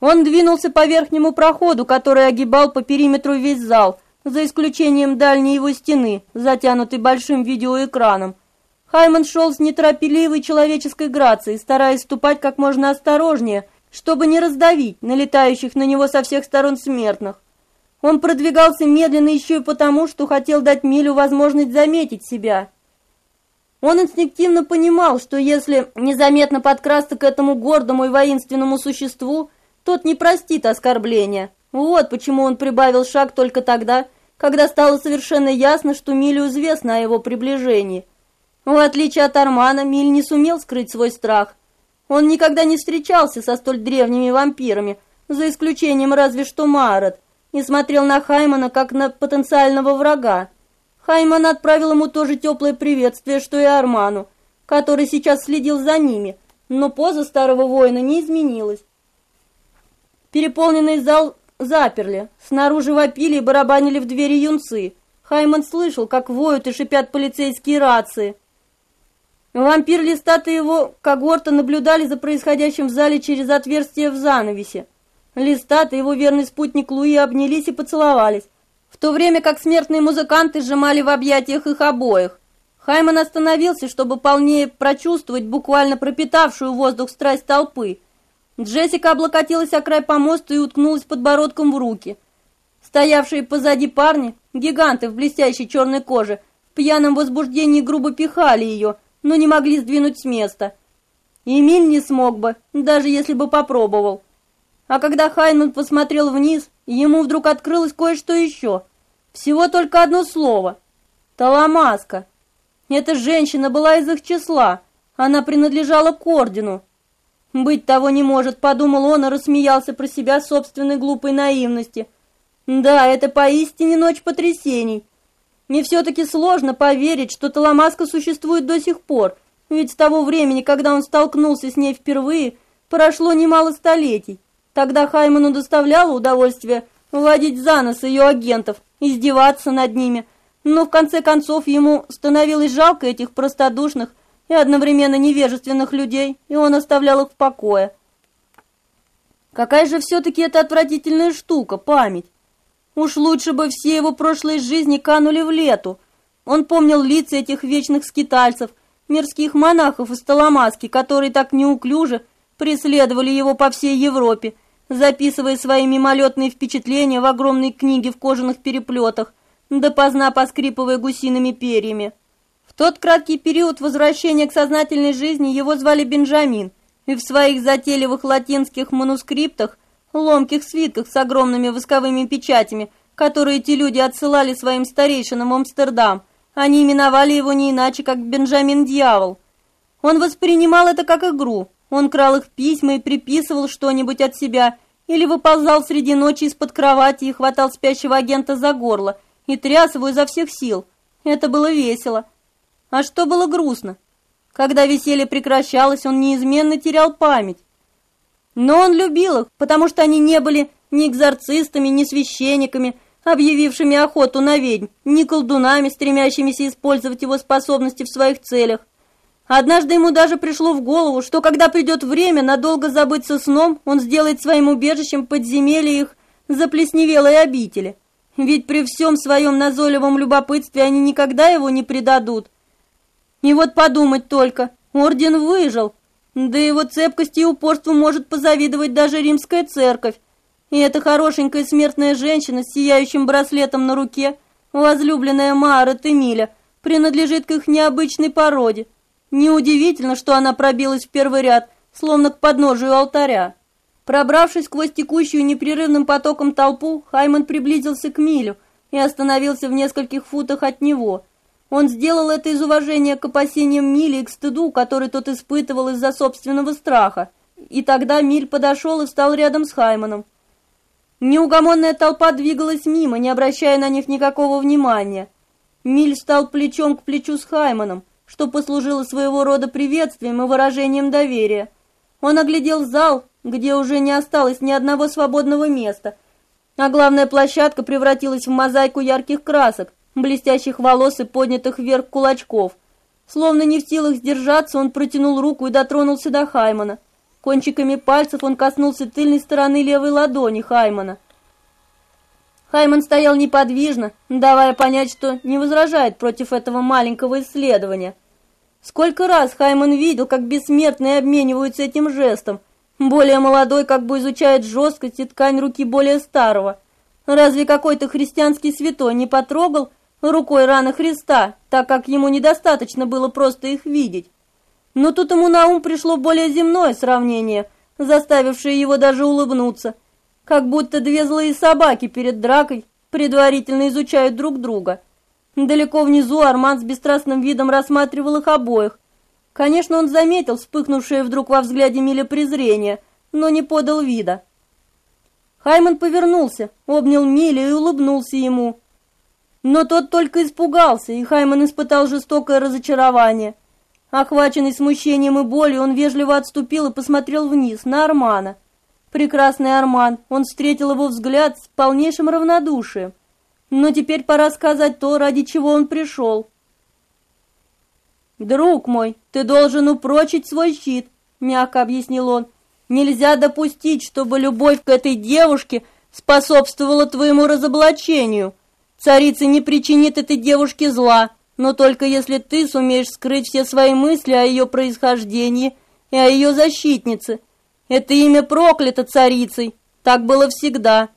Он двинулся по верхнему проходу, который огибал по периметру весь зал, за исключением дальней его стены, затянутой большим видеоэкраном. Хайман шел с неторопеливой человеческой грацией, стараясь ступать как можно осторожнее, чтобы не раздавить налетающих на него со всех сторон смертных. Он продвигался медленно еще и потому, что хотел дать Милю возможность заметить себя. Он инстинктивно понимал, что если незаметно подкрасться к этому гордому и воинственному существу, тот не простит оскорбления. Вот почему он прибавил шаг только тогда, когда стало совершенно ясно, что Милю известно о его приближении. В отличие от Армана, Миль не сумел скрыть свой страх. Он никогда не встречался со столь древними вампирами, за исключением разве что Марот, и смотрел на Хаймана как на потенциального врага. Хайман отправил ему тоже теплое приветствие, что и Арману, который сейчас следил за ними, но поза старого воина не изменилась. Переполненный зал заперли, снаружи вопили и барабанили в двери юнцы. Хайман слышал, как воют и шипят полицейские рации. Вампир Листат и его когорта наблюдали за происходящим в зале через отверстие в занавесе. Листат и его верный спутник Луи обнялись и поцеловались, то время как смертные музыканты сжимали в объятиях их обоих. Хайман остановился, чтобы полнее прочувствовать буквально пропитавшую воздух страсть толпы. Джессика облокотилась о край помоста и уткнулась подбородком в руки. Стоявшие позади парни, гиганты в блестящей черной коже, в пьяном возбуждении грубо пихали ее – но не могли сдвинуть с места. Эмиль не смог бы, даже если бы попробовал. А когда Хайнман посмотрел вниз, ему вдруг открылось кое-что еще. Всего только одно слово. Таламаска. Эта женщина была из их числа. Она принадлежала к ордену. Быть того не может, подумал он и рассмеялся про себя собственной глупой наивности. Да, это поистине ночь потрясений. Мне все-таки сложно поверить, что Таламаска существует до сих пор, ведь с того времени, когда он столкнулся с ней впервые, прошло немало столетий. Тогда Хайману доставляло удовольствие вводить за нос ее агентов, издеваться над ними, но в конце концов ему становилось жалко этих простодушных и одновременно невежественных людей, и он оставлял их в покое. Какая же все-таки это отвратительная штука, память. Уж лучше бы все его прошлые жизни канули в лету. Он помнил лица этих вечных скитальцев, мирских монахов из Толомаски, которые так неуклюже преследовали его по всей Европе, записывая свои мимолетные впечатления в огромной книге в кожаных переплетах, допоздна поскрипывая гусиными перьями. В тот краткий период возвращения к сознательной жизни его звали Бенджамин, и в своих затейливых латинских манускриптах, ломких свитках с огромными восковыми печатями, которые эти люди отсылали своим старейшинам в Амстердам, они именовали его не иначе, как Бенджамин Дьявол. Он воспринимал это как игру, он крал их письма и приписывал что-нибудь от себя, или выползал среди ночи из-под кровати и хватал спящего агента за горло и тряс его изо всех сил. Это было весело. А что было грустно? Когда веселье прекращалось, он неизменно терял память. Но он любил их, потому что они не были ни экзорцистами, ни священниками, объявившими охоту на ведьм, ни колдунами, стремящимися использовать его способности в своих целях. Однажды ему даже пришло в голову, что когда придет время надолго забыться сном, он сделает своим убежищем подземелье их заплесневелой обители. Ведь при всем своем назойливом любопытстве они никогда его не предадут. И вот подумать только, орден выжил, да его цепкости и упорству может позавидовать даже римская церковь. И эта хорошенькая смертная женщина с сияющим браслетом на руке, возлюбленная Маара Темиля, принадлежит к их необычной породе. Неудивительно, что она пробилась в первый ряд, словно к подножию алтаря. Пробравшись сквозь текущую непрерывным потоком толпу, Хайман приблизился к Милю и остановился в нескольких футах от него. Он сделал это из уважения к опасениям Мили и к стыду, который тот испытывал из-за собственного страха. И тогда Миль подошел и встал рядом с Хайманом. Неугомонная толпа двигалась мимо, не обращая на них никакого внимания. Миль стал плечом к плечу с Хайманом, что послужило своего рода приветствием и выражением доверия. Он оглядел зал, где уже не осталось ни одного свободного места, а главная площадка превратилась в мозаику ярких красок, блестящих волос и поднятых вверх кулачков. Словно не в силах сдержаться, он протянул руку и дотронулся до Хаймана – Кончиками пальцев он коснулся тыльной стороны левой ладони Хаймана. Хайман стоял неподвижно, давая понять, что не возражает против этого маленького исследования. Сколько раз Хайман видел, как бессмертные обмениваются этим жестом. Более молодой как бы изучает жесткость и ткань руки более старого. Разве какой-то христианский святой не потрогал рукой раны Христа, так как ему недостаточно было просто их видеть? Но тут ему на ум пришло более земное сравнение, заставившее его даже улыбнуться, как будто две злые собаки перед дракой предварительно изучают друг друга. Далеко внизу Арман с бесстрастным видом рассматривал их обоих. Конечно, он заметил вспыхнувшее вдруг во взгляде Миля презрение, но не подал вида. Хайман повернулся, обнял Миля и улыбнулся ему. Но тот только испугался, и Хайман испытал жестокое разочарование. Охваченный смущением и болью, он вежливо отступил и посмотрел вниз, на Армана. Прекрасный Арман, он встретил его взгляд с полнейшим равнодушием. Но теперь пора сказать то, ради чего он пришел. «Друг мой, ты должен упрочить свой щит», — мягко объяснил он. «Нельзя допустить, чтобы любовь к этой девушке способствовала твоему разоблачению. Царица не причинит этой девушке зла, но только если ты сумеешь скрыть все свои мысли о ее происхождении и о ее защитнице. Это имя проклято царицей, так было всегда.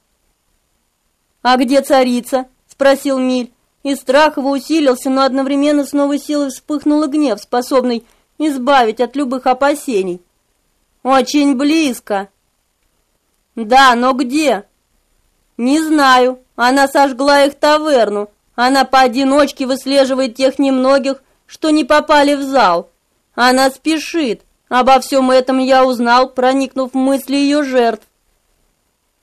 «А где царица?» — спросил Миль, и страх его усилился, но одновременно с новой силой вспыхнул гнев, способный избавить от любых опасений. «Очень близко». «Да, но где?» «Не знаю. Она сожгла их таверну, она поодиночке выслеживает тех немногих, что не попали в зал. Она спешит. Обо всем этом я узнал, проникнув в мысли ее жертв.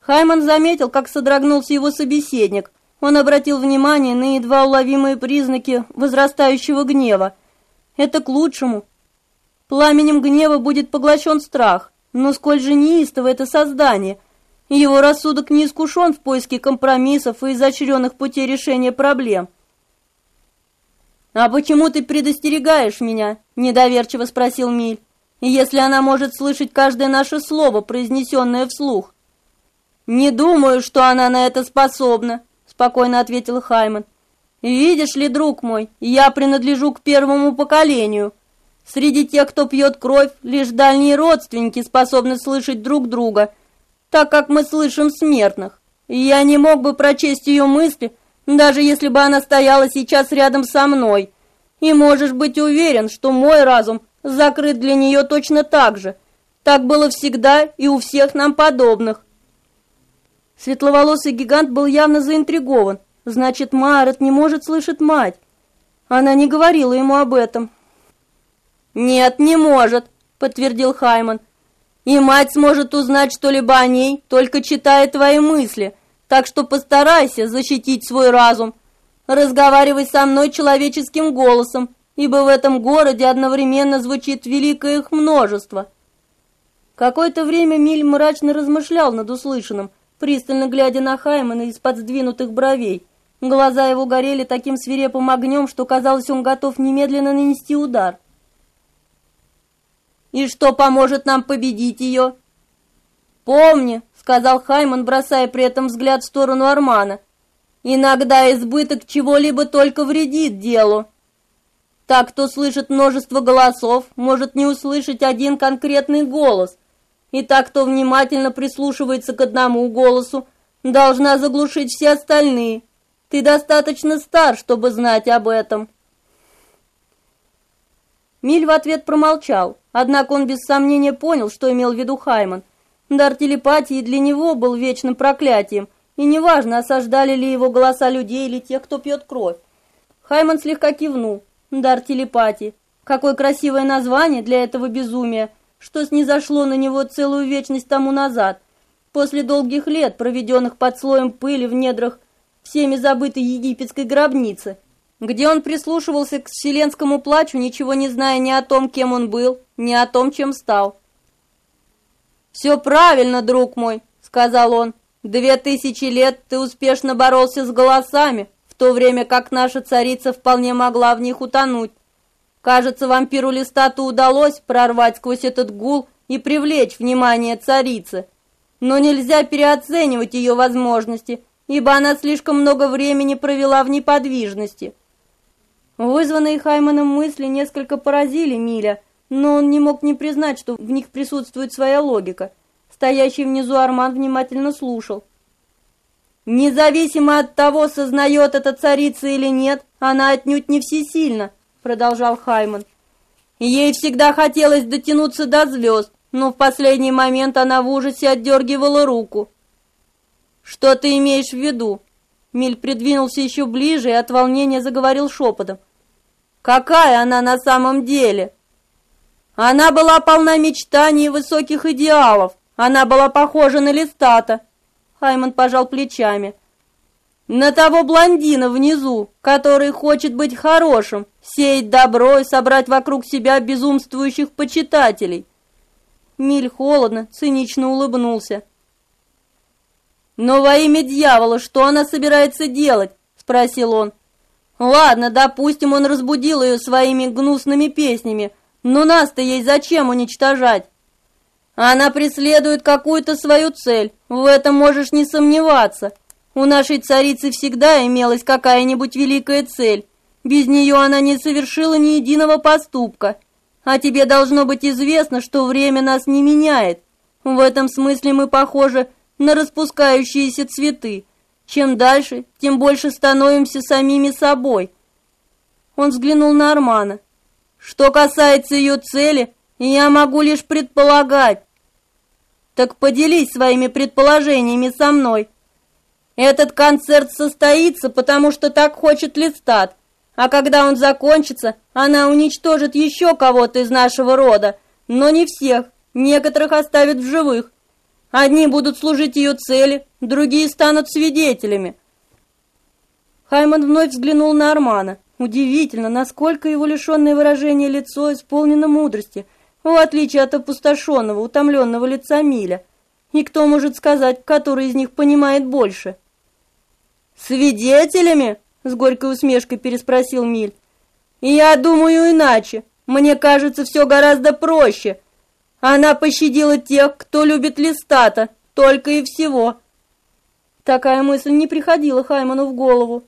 Хайман заметил, как содрогнулся его собеседник. Он обратил внимание на едва уловимые признаки возрастающего гнева. Это к лучшему. Пламенем гнева будет поглощен страх, но сколь же неистово это создание. Его рассудок не искушен в поиске компромиссов и изощренных путей решения проблем. «А почему ты предостерегаешь меня?» – недоверчиво спросил Миль. «Если она может слышать каждое наше слово, произнесенное вслух». «Не думаю, что она на это способна», – спокойно ответил Хайман. «Видишь ли, друг мой, я принадлежу к первому поколению. Среди тех, кто пьет кровь, лишь дальние родственники способны слышать друг друга, так как мы слышим смертных. Я не мог бы прочесть ее мысли, даже если бы она стояла сейчас рядом со мной. И можешь быть уверен, что мой разум закрыт для нее точно так же. Так было всегда и у всех нам подобных. Светловолосый гигант был явно заинтригован. Значит, Марет не может слышать мать. Она не говорила ему об этом. «Нет, не может», — подтвердил Хайман. «И мать сможет узнать что-либо о ней, только читая твои мысли, так что постарайся защитить свой разум. Разговаривай со мной человеческим голосом, ибо в этом городе одновременно звучит великое их множество». Какое-то время Миль мрачно размышлял над услышанным, пристально глядя на Хаймана из-под сдвинутых бровей. Глаза его горели таким свирепым огнем, что казалось, он готов немедленно нанести удар. «И что поможет нам победить ее?» «Помни», — сказал Хайман, бросая при этом взгляд в сторону Армана, «иногда избыток чего-либо только вредит делу. Так, кто слышит множество голосов, может не услышать один конкретный голос, и так, кто внимательно прислушивается к одному голосу, должна заглушить все остальные. Ты достаточно стар, чтобы знать об этом». Миль в ответ промолчал, однако он без сомнения понял, что имел в виду Хайман. Дар телепатии для него был вечным проклятием, и неважно, осаждали ли его голоса людей или тех, кто пьет кровь. Хайман слегка кивнул. Дар телепатии. Какое красивое название для этого безумия, что снизошло на него целую вечность тому назад, после долгих лет, проведенных под слоем пыли в недрах всеми забытой египетской гробницы где он прислушивался к вселенскому плачу, ничего не зная ни о том, кем он был, ни о том, чем стал. «Все правильно, друг мой», — сказал он. «Две тысячи лет ты успешно боролся с голосами, то время как наша царица вполне могла в них утонуть. Кажется, вампиру Листату удалось прорвать сквозь этот гул и привлечь внимание царицы. Но нельзя переоценивать ее возможности, ибо она слишком много времени провела в неподвижности». Вызванные Хайманом мысли несколько поразили Миля, но он не мог не признать, что в них присутствует своя логика. Стоящий внизу Арман внимательно слушал. «Независимо от того, сознает это царица или нет, она отнюдь не всесильна», — продолжал Хайман. «Ей всегда хотелось дотянуться до звезд, но в последний момент она в ужасе отдергивала руку». «Что ты имеешь в виду?» Миль придвинулся еще ближе и от волнения заговорил шепотом. Какая она на самом деле? Она была полна мечтаний и высоких идеалов. Она была похожа на Листата. Хайман пожал плечами. На того блондина внизу, который хочет быть хорошим, сеять добро и собрать вокруг себя безумствующих почитателей. Миль холодно, цинично улыбнулся. «Но во имя дьявола, что она собирается делать?» — спросил он. Ладно, допустим, он разбудил ее своими гнусными песнями, но нас-то ей зачем уничтожать? Она преследует какую-то свою цель, в этом можешь не сомневаться. У нашей царицы всегда имелась какая-нибудь великая цель. Без нее она не совершила ни единого поступка. А тебе должно быть известно, что время нас не меняет. В этом смысле мы похожи на распускающиеся цветы. Чем дальше, тем больше становимся самими собой. Он взглянул на Армана. Что касается ее цели, я могу лишь предполагать. Так поделись своими предположениями со мной. Этот концерт состоится, потому что так хочет Листат. А когда он закончится, она уничтожит еще кого-то из нашего рода, но не всех, некоторых оставит в живых. Одни будут служить ее цели, другие станут свидетелями. Хайман вновь взглянул на Армана. Удивительно, насколько его лишенное выражение лицо исполнено мудрости, в отличие от опустошенного, утомленного лица Миля. И кто может сказать, который из них понимает больше? «Свидетелями?» — с горькой усмешкой переспросил Миль. «Я думаю иначе. Мне кажется, все гораздо проще. Она пощадила тех, кто любит листата, только и всего». Такая мысль не приходила Хайману в голову.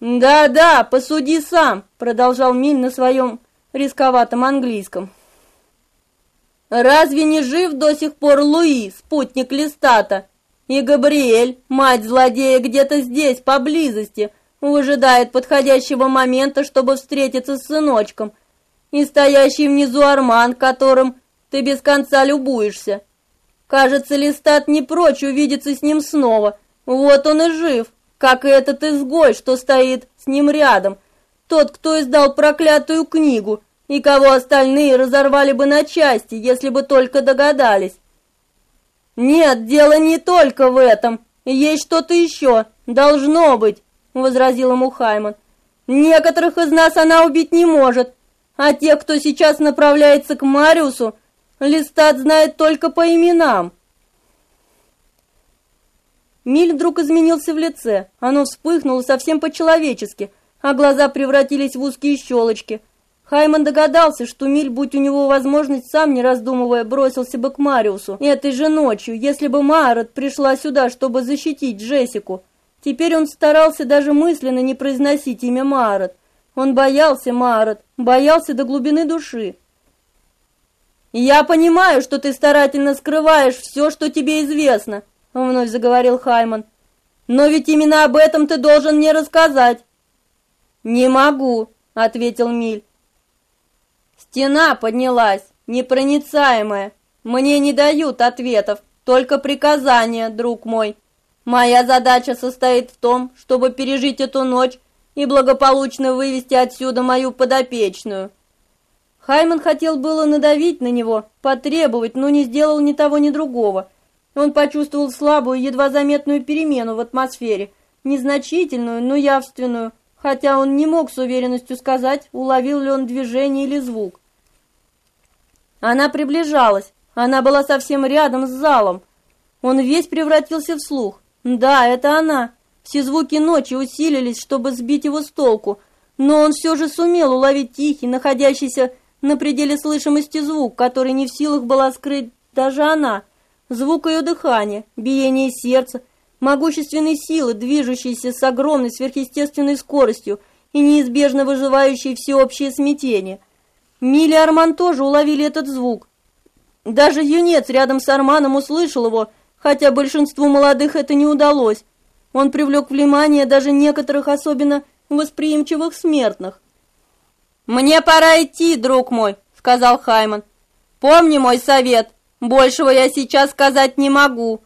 «Да-да, посуди сам», — продолжал Миль на своем рисковатом английском. «Разве не жив до сих пор Луи, спутник Листата? И Габриэль, мать злодея, где-то здесь, поблизости, выжидает подходящего момента, чтобы встретиться с сыночком, и стоящий внизу Арман, которым ты без конца любуешься. Кажется, Листат не прочь увидеться с ним снова. Вот он и жив, как и этот изгой, что стоит с ним рядом, тот, кто издал проклятую книгу, и кого остальные разорвали бы на части, если бы только догадались. Нет, дело не только в этом. Есть что-то еще. Должно быть, возразил ему Хайман. Некоторых из нас она убить не может, а тех, кто сейчас направляется к Мариусу, Листат знает только по именам. Миль вдруг изменился в лице. Оно вспыхнуло совсем по-человечески, а глаза превратились в узкие щелочки. Хайман догадался, что Миль, будь у него возможность, сам не раздумывая, бросился бы к Мариусу этой же ночью, если бы Маарот пришла сюда, чтобы защитить Джессику. Теперь он старался даже мысленно не произносить имя Маарот. Он боялся Маарот, боялся до глубины души. «Я понимаю, что ты старательно скрываешь все, что тебе известно», — вновь заговорил Хайман. «Но ведь именно об этом ты должен мне рассказать». «Не могу», — ответил Миль. Стена поднялась, непроницаемая. Мне не дают ответов, только приказания, друг мой. Моя задача состоит в том, чтобы пережить эту ночь и благополучно вывести отсюда мою подопечную. Хайман хотел было надавить на него, потребовать, но не сделал ни того, ни другого. Он почувствовал слабую, едва заметную перемену в атмосфере, незначительную, но явственную, хотя он не мог с уверенностью сказать, уловил ли он движение или звук. Она приближалась, она была совсем рядом с залом. Он весь превратился в слух. Да, это она. Все звуки ночи усилились, чтобы сбить его с толку, но он все же сумел уловить тихий, находящийся на пределе слышимости звук, который не в силах была скрыть даже она. Звук ее дыхания, биение сердца, могущественной силы, движущейся с огромной сверхъестественной скоростью и неизбежно выживающей всеобщее смятение. Милли и Арман тоже уловили этот звук. Даже юнец рядом с Арманом услышал его, хотя большинству молодых это не удалось. Он привлек внимание даже некоторых особенно восприимчивых смертных. «Мне пора идти, друг мой», — сказал Хайман. «Помни мой совет, большего я сейчас сказать не могу».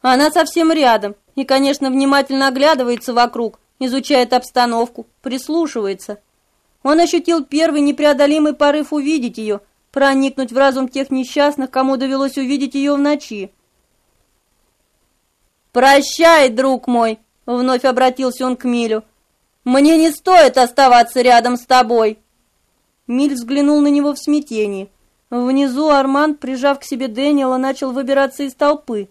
Она совсем рядом и, конечно, внимательно оглядывается вокруг, изучает обстановку, прислушивается. Он ощутил первый непреодолимый порыв увидеть ее, проникнуть в разум тех несчастных, кому довелось увидеть ее в ночи. «Прощай, друг мой!» — вновь обратился он к Милю. «Мне не стоит оставаться рядом с тобой!» Миль взглянул на него в смятении. Внизу Арман, прижав к себе Дэниела, начал выбираться из толпы.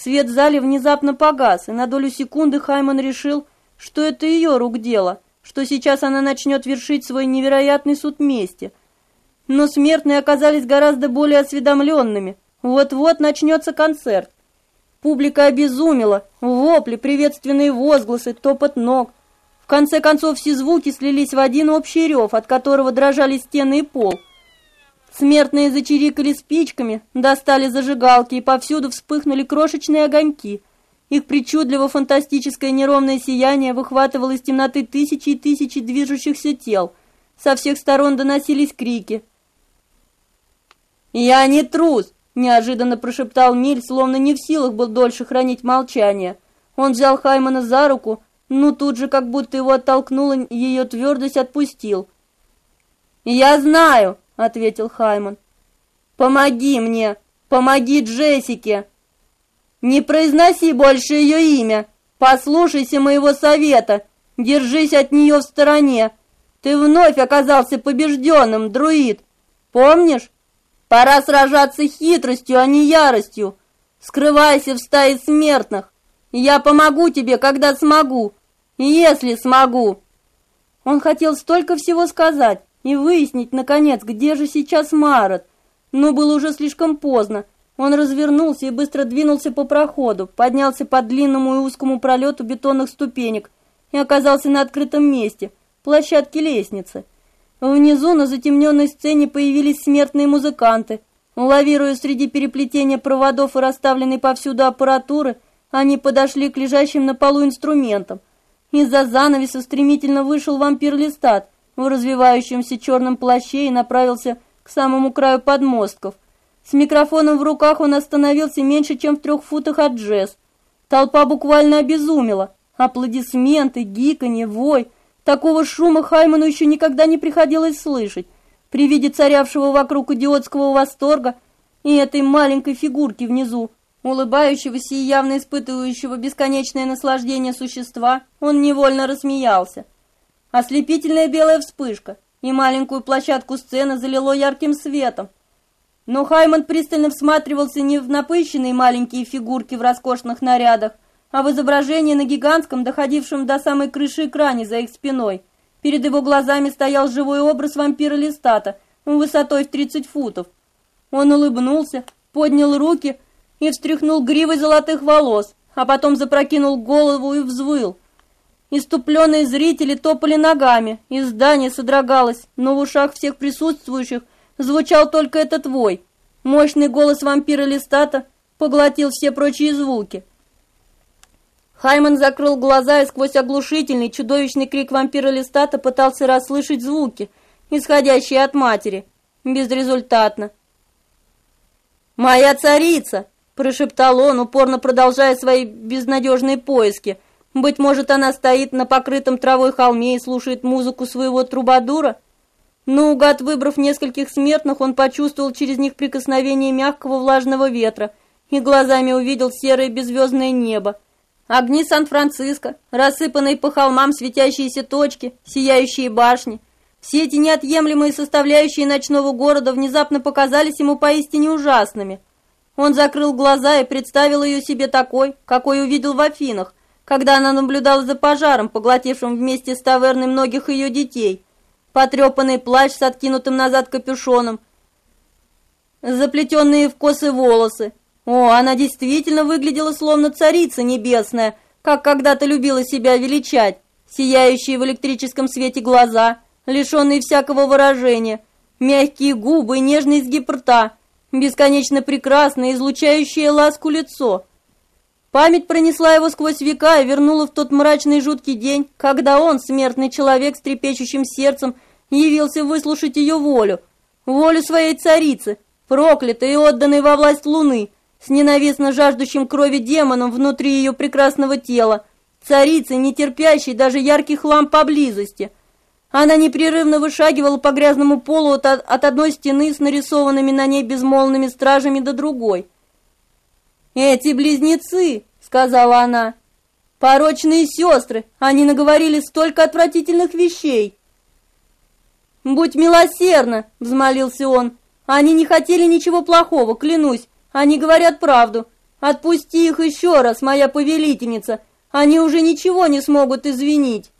Свет в зале внезапно погас, и на долю секунды Хайман решил, что это ее рук дело, что сейчас она начнет вершить свой невероятный суд мести. Но смертные оказались гораздо более осведомленными. Вот-вот начнется концерт. Публика обезумела, вопли, приветственные возгласы, топот ног. В конце концов все звуки слились в один общий рев, от которого дрожали стены и пол. Смертные зачирикали спичками, достали зажигалки, и повсюду вспыхнули крошечные огоньки. Их причудливо-фантастическое неровное сияние выхватывало из темноты тысячи и тысячи движущихся тел. Со всех сторон доносились крики. «Я не трус!» – неожиданно прошептал Миль, словно не в силах был дольше хранить молчание. Он взял Хаймана за руку, но тут же, как будто его оттолкнула, ее твердость отпустил. «Я знаю!» Ответил Хайман. Помоги мне, помоги Джессике. Не произноси больше ее имя. Послушайся моего совета. Держись от нее в стороне. Ты вновь оказался побежденным, друид. Помнишь? Пора сражаться хитростью, а не яростью. Скрывайся в стае смертных. Я помогу тебе, когда смогу. Если смогу. Он хотел столько всего сказать и выяснить, наконец, где же сейчас Марат. Но было уже слишком поздно. Он развернулся и быстро двинулся по проходу, поднялся по длинному и узкому пролету бетонных ступенек и оказался на открытом месте, площадке лестницы. Внизу на затемненной сцене появились смертные музыканты. Лавируя среди переплетения проводов и расставленной повсюду аппаратуры, они подошли к лежащим на полу инструментам. Из-за занавеса стремительно вышел вампир Листат в развивающемся черном плаще и направился к самому краю подмостков – с микрофоном в руках он остановился меньше, чем в трех футах от Джесс. Толпа буквально обезумела. Аплодисменты, гиканье, вой. Такого шума Хайману еще никогда не приходилось слышать. При виде царявшего вокруг идиотского восторга и этой маленькой фигурки внизу, улыбающегося и явно испытывающего бесконечное наслаждение существа, он невольно рассмеялся. Ослепительная белая вспышка, и маленькую площадку сцены залило ярким светом. Но Хайман пристально всматривался не в напыщенные маленькие фигурки в роскошных нарядах, а в изображение на гигантском, доходившем до самой крыши экране за их спиной. Перед его глазами стоял живой образ вампира Листата, высотой в 30 футов. Он улыбнулся, поднял руки и встряхнул гривой золотых волос, а потом запрокинул голову и взвыл. Иступленные зрители топали ногами, и здание содрогалось, но в ушах всех присутствующих – звучал только этот вой. Мощный голос вампира Листата поглотил все прочие звуки. Хайман закрыл глаза и сквозь оглушительный, чудовищный крик вампира Листата пытался расслышать звуки, исходящие от матери. Безрезультатно. «Моя царица!» – прошептал он, упорно продолжая свои безнадежные поиски. «Быть может, она стоит на покрытом травой холме и слушает музыку своего трубадура?» Наугад выбрав нескольких смертных, он почувствовал через них прикосновение мягкого влажного ветра и глазами увидел серое беззвездное небо. Огни Сан-Франциско, рассыпанные по холмам светящиеся точки, сияющие башни. Все эти неотъемлемые составляющие ночного города внезапно показались ему поистине ужасными. Он закрыл глаза и представил ее себе такой, какой увидел в Афинах, когда она наблюдала за пожаром, поглотившим вместе с таверной многих ее детей – потрепанный плащ с откинутым назад капюшоном, заплетенные в косы волосы. О, она действительно выглядела словно царица небесная, как когда-то любила себя величать, сияющие в электрическом свете глаза, лишенные всякого выражения, мягкие губы нежный изгиб рта, бесконечно прекрасное, излучающее ласку лицо. Память пронесла его сквозь века и вернула в тот мрачный жуткий день, когда он, смертный человек с трепещущим сердцем, явился выслушать ее волю, волю своей царицы, проклятой и отданной во власть луны, с ненавистно жаждущим крови демоном внутри ее прекрасного тела, царицы, не терпящей даже ярких ламп поблизости. Она непрерывно вышагивала по грязному полу от, от одной стены с нарисованными на ней безмолвными стражами до другой. «Эти близнецы!» — сказала она. «Порочные сестры! Они наговорили столько отвратительных вещей!» «Будь милосердна!» — взмолился он. «Они не хотели ничего плохого, клянусь. Они говорят правду. Отпусти их еще раз, моя повелительница. Они уже ничего не смогут извинить».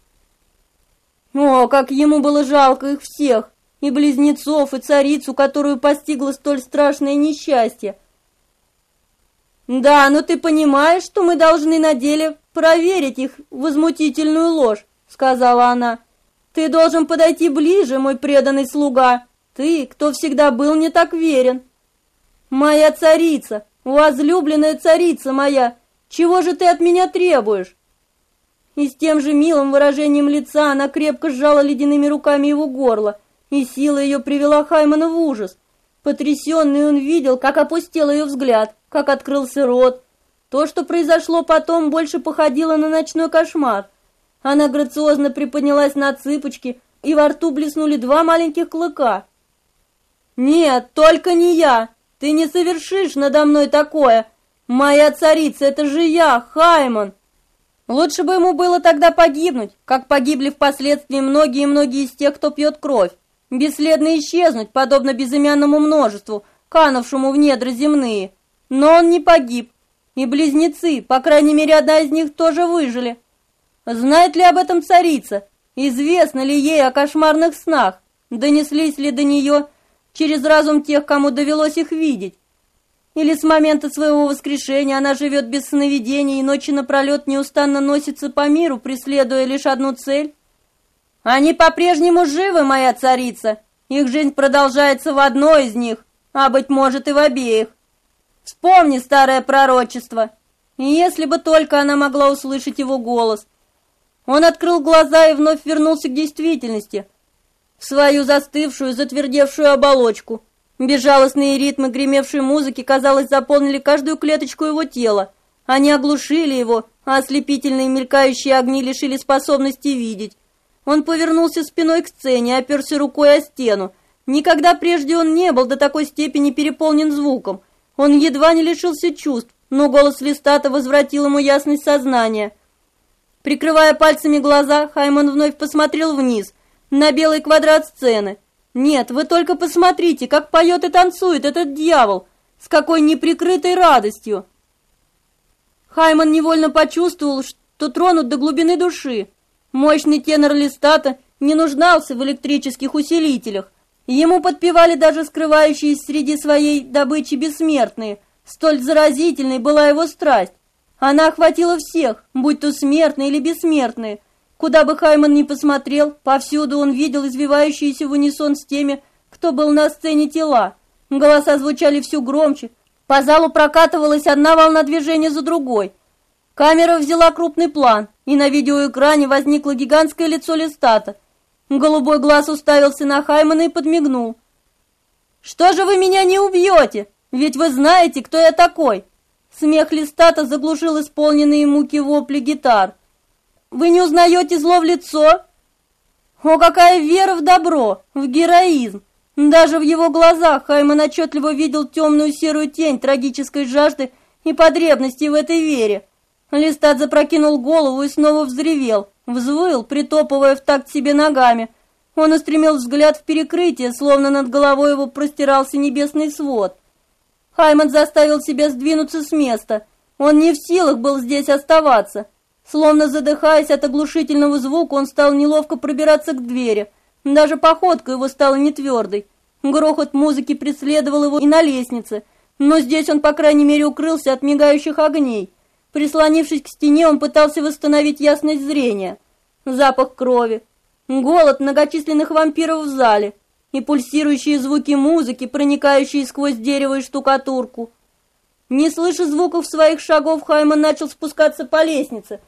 О, как ему было жалко их всех, и близнецов, и царицу, которую постигло столь страшное несчастье. «Да, но ты понимаешь, что мы должны на деле проверить их возмутительную ложь», — сказала она. Ты должен подойти ближе, мой преданный слуга, ты, кто всегда был мне так верен. Моя царица, возлюбленная царица моя, чего же ты от меня требуешь? И с тем же милым выражением лица она крепко сжала ледяными руками его горло, и сила ее привела Хаймана в ужас. Потрясенный он видел, как опустел ее взгляд, как открылся рот. То, что произошло потом, больше походило на ночной кошмар — она грациозно приподнялась на цыпочки, и во рту блеснули два маленьких клыка. «Нет, только не я! Ты не совершишь надо мной такое! Моя царица, это же я, Хаймон!» Лучше бы ему было тогда погибнуть, как погибли впоследствии многие-многие из тех, кто пьет кровь. бесследно исчезнуть, подобно безымянному множеству, канувшему в недра земные. Но он не погиб, и близнецы, по крайней мере, одна из них тоже выжили. Знает ли об этом царица? Известно ли ей о кошмарных снах? Донеслись ли до нее через разум тех, кому довелось их видеть? Или с момента своего воскрешения она живет без сновидений и ночи напролет неустанно носится по миру, преследуя лишь одну цель? Они по-прежнему живы, моя царица. Их жизнь продолжается в одной из них, а, быть может, и в обеих. Вспомни старое пророчество. Если бы только она могла услышать его голос. Он открыл глаза и вновь вернулся к действительности. В свою застывшую, затвердевшую оболочку. Безжалостные ритмы гремевшей музыки, казалось, заполнили каждую клеточку его тела. Они оглушили его, а ослепительные мелькающие огни лишили способности видеть. Он повернулся спиной к сцене, оперся рукой о стену. Никогда прежде он не был до такой степени переполнен звуком. Он едва не лишился чувств, но голос Листата возвратил ему ясность сознания. Прикрывая пальцами глаза, Хайман вновь посмотрел вниз, на белый квадрат сцены. Нет, вы только посмотрите, как поет и танцует этот дьявол, с какой неприкрытой радостью. Хайман невольно почувствовал, что тронут до глубины души. Мощный тенор Листата не нуждался в электрических усилителях, Ему подпевали даже скрывающиеся среди своей добычи бессмертные. Столь заразительной была его страсть. Она охватила всех, будь то смертные или бессмертные. Куда бы Хайман ни посмотрел, повсюду он видел извивающиеся в унисон с теми, кто был на сцене тела. Голоса звучали все громче. По залу прокатывалась одна волна движения за другой. Камера взяла крупный план, и на видеоэкране возникло гигантское лицо Листата – Голубой глаз уставился на Хаймана и подмигнул. «Что же вы меня не убьете? Ведь вы знаете, кто я такой!» Смех Листата заглушил исполненные муки вопли гитар. «Вы не узнаете зло в лицо?» О, какая вера в добро, в героизм! Даже в его глазах Хайман отчетливо видел темную серую тень трагической жажды и потребности в этой вере. Листат запрокинул голову и снова взревел, взвыл, притопывая в такт себе ногами. Он устремил взгляд в перекрытие, словно над головой его простирался небесный свод. Хайман заставил себя сдвинуться с места. Он не в силах был здесь оставаться. Словно задыхаясь от оглушительного звука, он стал неловко пробираться к двери. Даже походка его стала нетвердой. Грохот музыки преследовал его и на лестнице, но здесь он, по крайней мере, укрылся от мигающих огней. Прислонившись к стене, он пытался восстановить ясность зрения. Запах крови, голод многочисленных вампиров в зале и пульсирующие звуки музыки, проникающие сквозь дерево и штукатурку. Не слыша звуков своих шагов, Хайман начал спускаться по лестнице,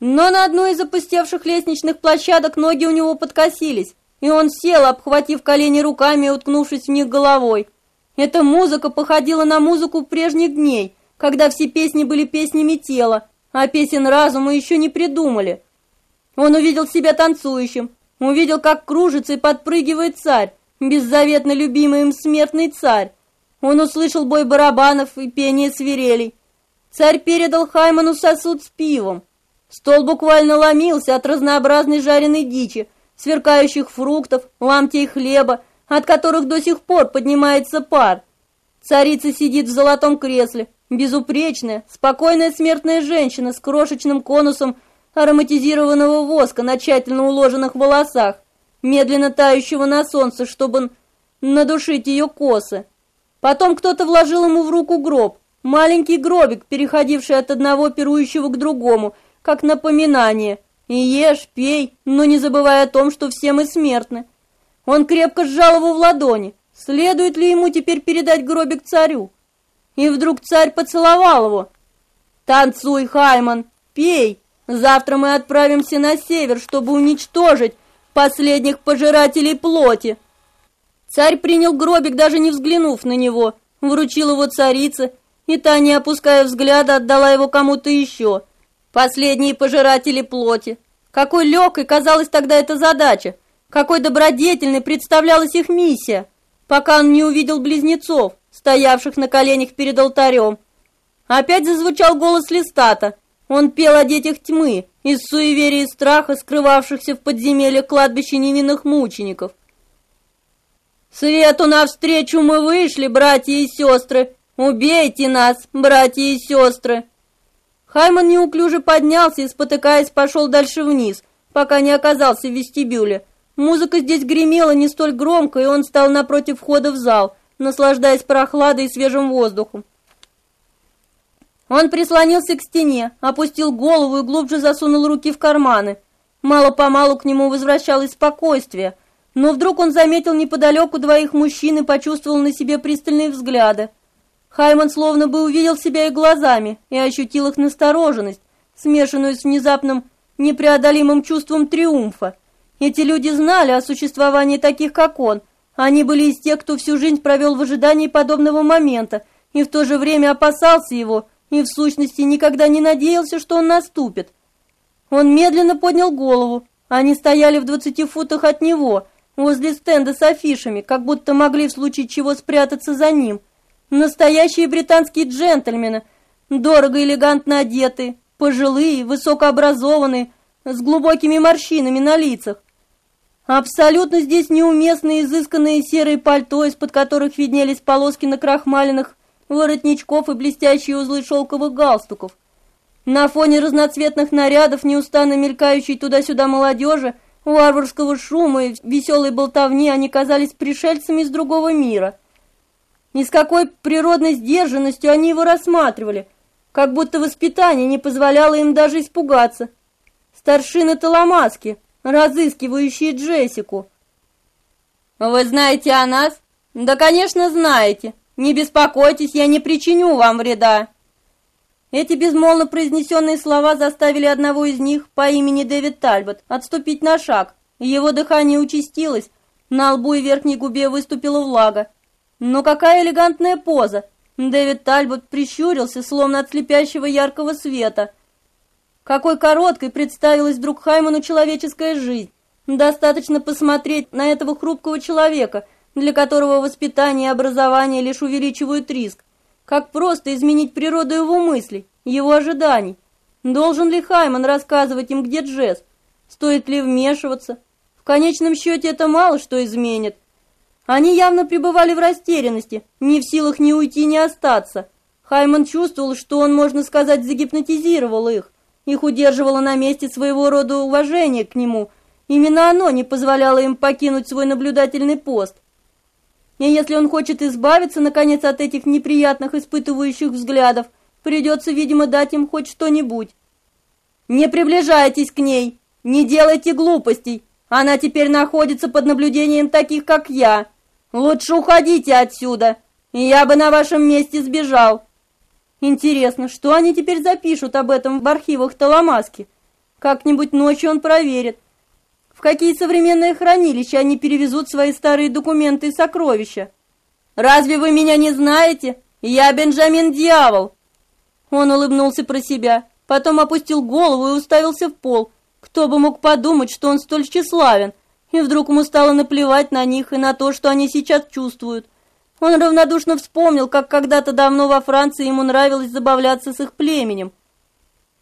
но на одной из опустевших лестничных площадок ноги у него подкосились, и он сел, обхватив колени руками и уткнувшись в них головой. Эта музыка походила на музыку прежних дней, когда все песни были песнями тела, а песен разума еще не придумали. Он увидел себя танцующим, увидел, как кружится и подпрыгивает царь, беззаветно любимый им смертный царь. Он услышал бой барабанов и пение свирелей. Царь передал Хайману сосуд с пивом. Стол буквально ломился от разнообразной жареной дичи, сверкающих фруктов, ломтей хлеба, от которых до сих пор поднимается пар. Царица сидит в золотом кресле, Безупречная, спокойная смертная женщина с крошечным конусом ароматизированного воска на тщательно уложенных волосах, медленно тающего на солнце, чтобы надушить ее косы. Потом кто-то вложил ему в руку гроб, маленький гробик, переходивший от одного пирующего к другому, как напоминание. И ешь, пей, но не забывай о том, что все мы смертны. Он крепко сжал его в ладони. Следует ли ему теперь передать гробик царю? И вдруг царь поцеловал его. «Танцуй, Хайман, пей! Завтра мы отправимся на север, чтобы уничтожить последних пожирателей плоти!» Царь принял гробик, даже не взглянув на него, вручил его царице, и та, не опуская взгляда, отдала его кому-то еще. Последние пожиратели плоти. Какой легкой казалась тогда эта задача, какой добродетельной представлялась их миссия, пока он не увидел близнецов стоявших на коленях перед алтарем. Опять зазвучал голос Листата. Он пел о детях тьмы, из суеверия и страха, скрывавшихся в подземелье кладбища невинных мучеников. Свету навстречу мы вышли, братья и сестры! Убейте нас, братья и сестры!» Хайман неуклюже поднялся и, спотыкаясь, пошел дальше вниз, пока не оказался в вестибюле. Музыка здесь гремела не столь громко, и он стал напротив входа в зал, наслаждаясь прохладой и свежим воздухом. Он прислонился к стене, опустил голову и глубже засунул руки в карманы. Мало-помалу к нему возвращалось спокойствие, но вдруг он заметил неподалеку двоих мужчин и почувствовал на себе пристальные взгляды. Хайман словно бы увидел себя их глазами и ощутил их настороженность, смешанную с внезапным непреодолимым чувством триумфа. Эти люди знали о существовании таких, как он. Они были из тех, кто всю жизнь провел в ожидании подобного момента и в то же время опасался его – и в сущности никогда не надеялся, что он наступит. Он медленно поднял голову. Они стояли в двадцати футах от него, возле стенда с афишами, как будто могли в случае чего спрятаться за ним. Настоящие британские джентльмены, дорого элегантно одетые, пожилые, высокообразованные, с глубокими морщинами на лицах. Абсолютно здесь неуместные изысканные серые пальто, из-под которых виднелись полоски на крахмаленных воротничков и блестящие узлы шелковых галстуков. На фоне разноцветных нарядов, неустанно мелькающей туда-сюда молодежи, варварского шума и веселой болтовни они казались пришельцами из другого мира. И с какой природной сдержанностью они его рассматривали, как будто воспитание не позволяло им даже испугаться. Старшины Таламаски, разыскивающие Джессику. «Вы знаете о нас?» «Да, конечно, знаете. Не беспокойтесь, я не причиню вам вреда!» Эти безмолвно произнесенные слова заставили одного из них по имени Дэвид Тальбот отступить на шаг. Его дыхание участилось, на лбу и верхней губе выступила влага. Но какая элегантная поза! Дэвид Тальбот прищурился, словно от слепящего яркого света. Какой короткой представилась вдруг Хайману человеческая жизнь. Достаточно посмотреть на этого хрупкого человека — для которого воспитание и образование лишь увеличивают риск. Как просто изменить природу его мыслей, его ожиданий? Должен ли Хайман рассказывать им, где Джесс? Стоит ли вмешиваться? В конечном счете это мало что изменит. Они явно пребывали в растерянности, не в силах ни уйти, ни остаться. Хайман чувствовал, что он, можно сказать, загипнотизировал их. Их удерживало на месте своего рода уважение к нему. Именно оно не позволяло им покинуть свой наблюдательный пост. И если он хочет избавиться, наконец, от этих неприятных испытывающих взглядов, придется, видимо, дать им хоть что-нибудь. Не приближайтесь к ней, не делайте глупостей. Она теперь находится под наблюдением таких, как я. Лучше уходите отсюда, я бы на вашем месте сбежал. Интересно, что они теперь запишут об этом в архивах Таламаски? Как-нибудь ночью он проверит. В какие современные хранилища они перевезут свои старые документы и сокровища? Разве вы меня не знаете? Я Бенджамин Дьявол!» Он улыбнулся про себя, потом опустил голову и уставился в пол. Кто бы мог подумать, что он столь тщеславен, и вдруг ему стало наплевать на них и на то, что они сейчас чувствуют. Он равнодушно вспомнил, как когда-то давно во Франции ему нравилось забавляться с их племенем.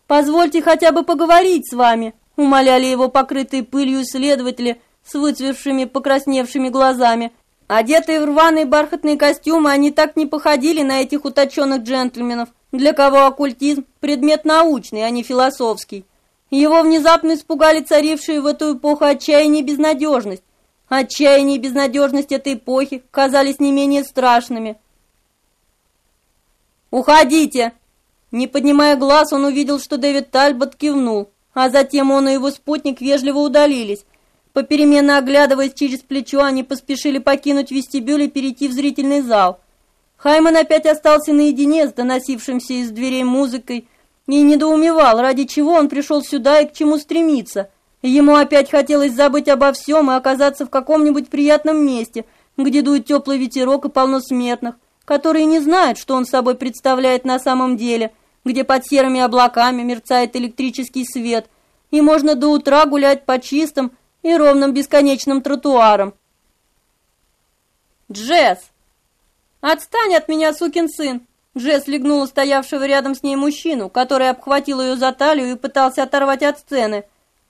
«Позвольте хотя бы поговорить с вами», Умоляли его покрытые пылью исследователи с выцвевшими, покрасневшими глазами. Одетые в рваные бархатные костюмы, они так не походили на этих уточенных джентльменов, для кого оккультизм – предмет научный, а не философский. Его внезапно испугали царившие в эту эпоху отчаяние и безнадежность. Отчаяние и безнадежность этой эпохи казались не менее страшными. «Уходите!» Не поднимая глаз, он увидел, что Дэвид Тальбот кивнул а затем он и его спутник вежливо удалились. Попеременно оглядываясь через плечо, они поспешили покинуть вестибюль и перейти в зрительный зал. Хайман опять остался наедине с доносившимся из дверей музыкой и недоумевал, ради чего он пришел сюда и к чему стремиться. Ему опять хотелось забыть обо всем и оказаться в каком-нибудь приятном месте, где дует теплый ветерок и полно смертных, которые не знают, что он собой представляет на самом деле – где под серыми облаками мерцает электрический свет, и можно до утра гулять по чистым и ровным бесконечным тротуарам. «Джесс!» «Отстань от меня, сукин сын!» Джесс легнула стоявшего рядом с ней мужчину, который обхватил ее за талию и пытался оторвать от сцены.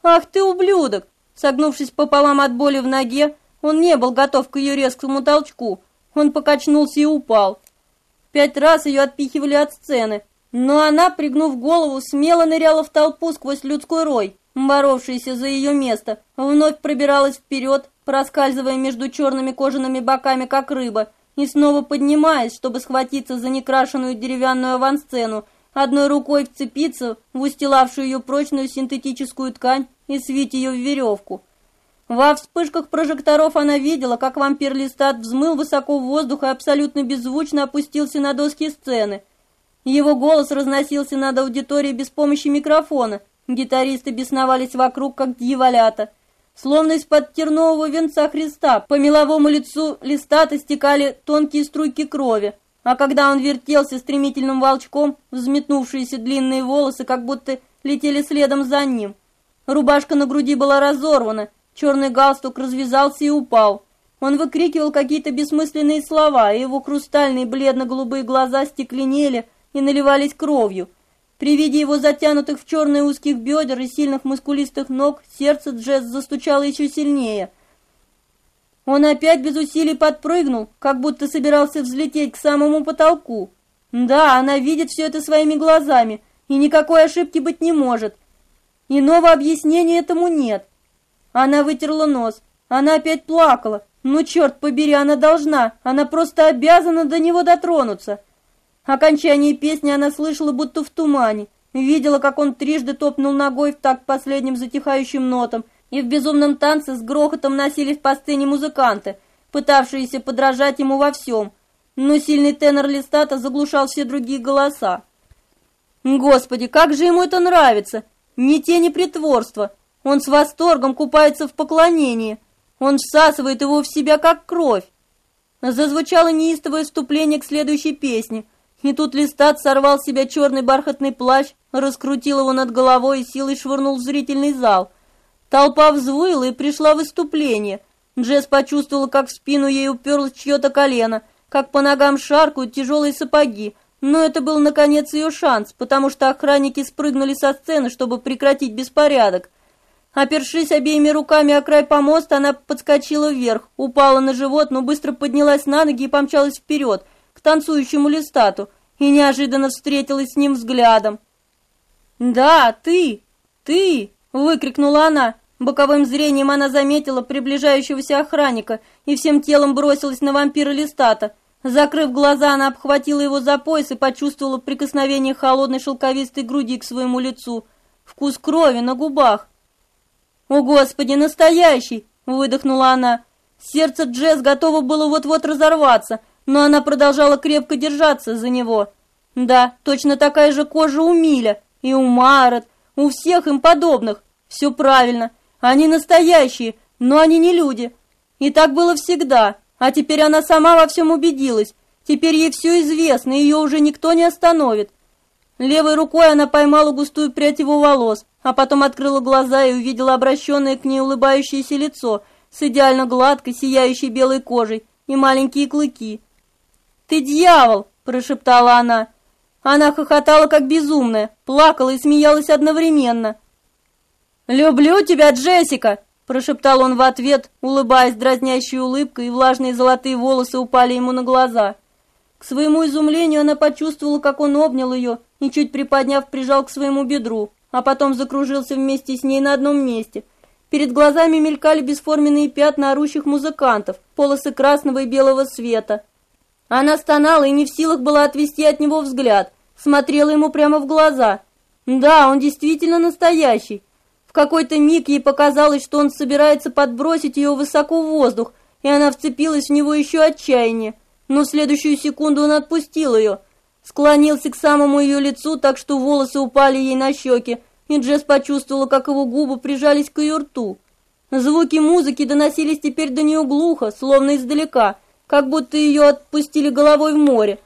«Ах ты, ублюдок!» Согнувшись пополам от боли в ноге, Он не был готов к ее резкому толчку. Он покачнулся и упал. Пять раз ее отпихивали от сцены, но она, пригнув голову, смело ныряла в толпу сквозь людской рой, боровшийся за ее место, вновь пробиралась вперед, проскальзывая между черными кожаными боками, как рыба, и снова поднимаясь, чтобы схватиться за некрашенную деревянную авансцену, одной рукой вцепиться в устилавшую ее прочную синтетическую ткань и свить ее в веревку. Во вспышках прожекторов она видела, как вампир Листат взмыл высоко в воздух и абсолютно беззвучно опустился на доски сцены. Его голос разносился над аудиторией без помощи микрофона. Гитаристы бесновались вокруг, как дьяволята. Словно из-под тернового венца Христа по меловому лицу Листата стекали тонкие струйки крови, а когда он вертелся стремительным волчком, взметнувшиеся длинные волосы как будто летели следом за ним. Рубашка на груди была разорвана, Черный галстук развязался и упал. Он выкрикивал какие-то бессмысленные слова, и его хрустальные бледно-голубые глаза стекленели и наливались кровью. При виде его затянутых в черные узких бедер и сильных мускулистых ног сердце Джесс застучало еще сильнее. Он опять без усилий подпрыгнул, как будто собирался взлететь к самому потолку. Да, она видит все это своими глазами, и никакой ошибки быть не может. Иного объяснения этому нет. Она вытерла нос. Она опять плакала. Ну, черт побери, она должна. Она просто обязана до него дотронуться. Окончание песни она слышала будто в тумане. Видела, как он трижды топнул ногой в такт последним затихающим нотам, и в безумном танце с грохотом носились по сцене музыканты, пытавшиеся подражать ему во всем. Но сильный тенор Листата заглушал все другие голоса. Господи, как же ему это нравится! Ни тени притворства, он с восторгом купается в поклонении. Он всасывает его в себя, как кровь. Зазвучало неистовое вступление к следующей песне. И тут Листат сорвал с себя черный бархатный плащ, раскрутил его над головой и силой швырнул в зрительный зал. Толпа взвыла и пришла в выступление. Джесс почувствовала, как в спину ей уперлось чье-то колено, как по ногам шаркают тяжелые сапоги. Но это был, наконец, ее шанс, потому что охранники спрыгнули со сцены, чтобы прекратить беспорядок. Опершись обеими руками о край помоста, она подскочила вверх, упала на живот, но быстро поднялась на ноги и помчалась вперед, к танцующему листату, и неожиданно встретилась с ним взглядом. «Да, ты! Ты!» — выкрикнула она. Боковым зрением она заметила приближающегося охранника и всем телом бросилась на вампира листата. Закрыв глаза, она обхватила его за пояс и почувствовала прикосновение холодной шелковистой груди к своему лицу. Вкус крови на губах. «О, Господи, настоящий!» — выдохнула она. Сердце Джесс готово было вот-вот разорваться, но она продолжала крепко держаться за него. Да, точно такая же кожа у Миля и у Марет, у всех им подобных. Все правильно, они настоящие, но они не люди. И так было всегда, а теперь она сама во всем убедилась. Теперь ей все известно, ее уже никто не остановит. Левой рукой она поймала густую прядь его волос, а потом открыла глаза и увидела обращенное к ней улыбающееся лицо с идеально гладкой, сияющей белой кожей и маленькие клыки. «Ты дьявол!» – прошептала она. Она хохотала, как безумная, плакала и смеялась одновременно. «Люблю тебя, Джессика!» – прошептал он в ответ, улыбаясь дразнящей улыбкой, и влажные золотые волосы упали ему на глаза. К своему изумлению она почувствовала, как он обнял ее и, чуть приподняв, прижал к своему бедру, а потом закружился вместе с ней на одном месте. Перед глазами мелькали бесформенные пятна орущих музыкантов, полосы красного и белого света. Она стонала и не в силах была отвести от него взгляд, смотрела ему прямо в глаза. Да, он действительно настоящий. Какой-то миг ей показалось, что он собирается подбросить ее высоко в воздух, и она вцепилась в него еще отчаяние. Но в следующую секунду он отпустил ее, склонился к самому ее лицу, так что волосы упали ей на щеки, и Джесс почувствовала, как его губы прижались к ее рту. Звуки музыки доносились теперь до нее глухо, словно издалека, как будто ее отпустили головой в море.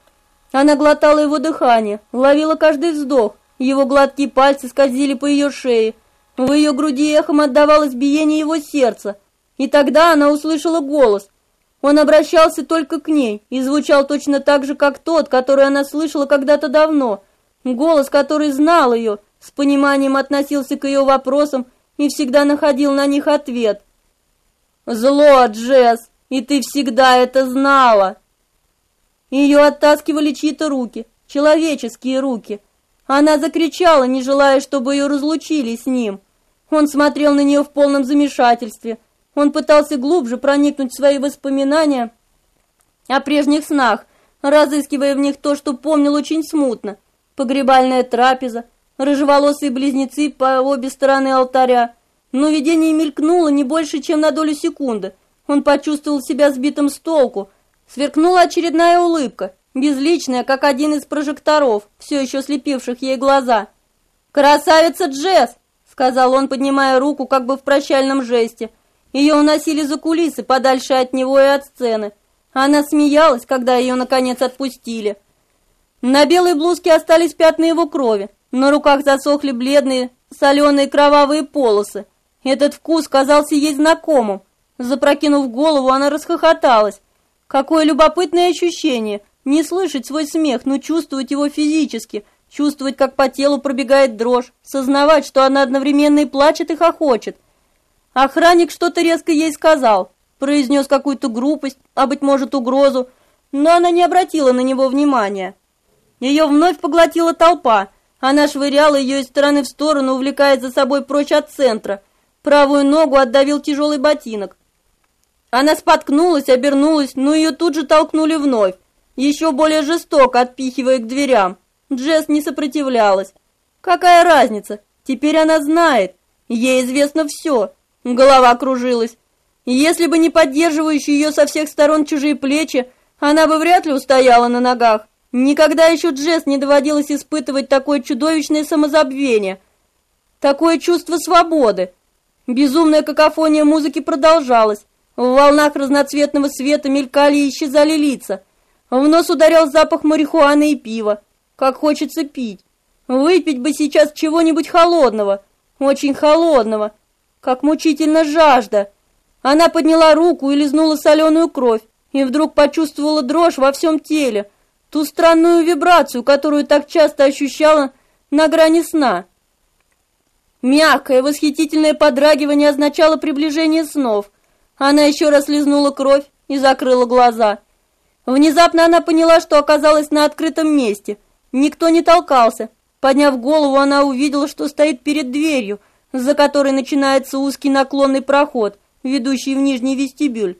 Она глотала его дыхание, ловила каждый вздох, его гладкие пальцы скользили по ее шее, в ее груди эхом отдавалось биение его сердца, и тогда она услышала голос – он обращался только к ней и звучал точно так же, как тот, который она слышала когда-то давно. Голос, который знал ее, с пониманием относился к ее вопросам и всегда находил на них ответ. Зло, Джесс, и ты всегда это знала. Ее оттаскивали чьи-то руки, человеческие руки. Она закричала, не желая, чтобы ее разлучили с ним. Он смотрел на нее в полном замешательстве. Он пытался глубже проникнуть в свои воспоминания о прежних снах, разыскивая в них то, что помнил очень смутно. Погребальная трапеза, рыжеволосые близнецы по обе стороны алтаря. Но видение мелькнуло не больше, чем на долю секунды. Он почувствовал себя сбитым с толку. Сверкнула очередная улыбка, безличная, как один из прожекторов, все еще слепивших ей глаза. «Красавица Джесс!» — сказал он, поднимая руку, как бы в прощальном жесте. Ее уносили за кулисы, подальше от него и от сцены. Она смеялась, когда ее, наконец, отпустили. На белой блузке остались пятна его крови. На руках засохли бледные, соленые кровавые полосы. Этот вкус казался ей знакомым. Запрокинув голову, она расхохоталась. Какое любопытное ощущение! Не слышать свой смех, но чувствовать его физически, чувствовать, как по телу пробегает дрожь, сознавать, что она одновременно и плачет, и хохочет. Охранник что-то резко ей сказал, произнес какую-то грубость, а, быть может, угрозу, но она не обратила на него внимания. Ее вновь поглотила толпа. Она швыряла ее из стороны в сторону, увлекая за собой прочь от центра. Правую ногу отдавил тяжелый ботинок. Она споткнулась, обернулась, но ее тут же толкнули вновь, еще более жестоко отпихивая к дверям. Джесс не сопротивлялась. Какая разница? Теперь она знает. Ей известно все. Голова кружилась. Если бы не поддерживающие ее со всех сторон чужие плечи, она бы вряд ли устояла на ногах. Никогда еще Джесс не доводилось испытывать такое чудовищное самозабвение, такое чувство свободы. Безумная какофония музыки продолжалась. В волнах разноцветного света мелькали и исчезали лица. В нос ударял запах марихуаны и пива. Как хочется пить. Выпить бы сейчас чего-нибудь холодного, очень холодного. Как мучительно жажда. Она подняла руку и лизнула соленую кровь, и вдруг почувствовала дрожь во всем теле, ту странную вибрацию, которую так часто ощущала на грани сна. Мягкое, восхитительное подрагивание означало приближение снов. Она еще раз лизнула кровь и закрыла глаза. Внезапно она поняла, что оказалась на открытом месте. Никто не толкался. Подняв голову, она увидела, что стоит перед дверью, за которой начинается узкий наклонный проход, ведущий в нижний вестибюль.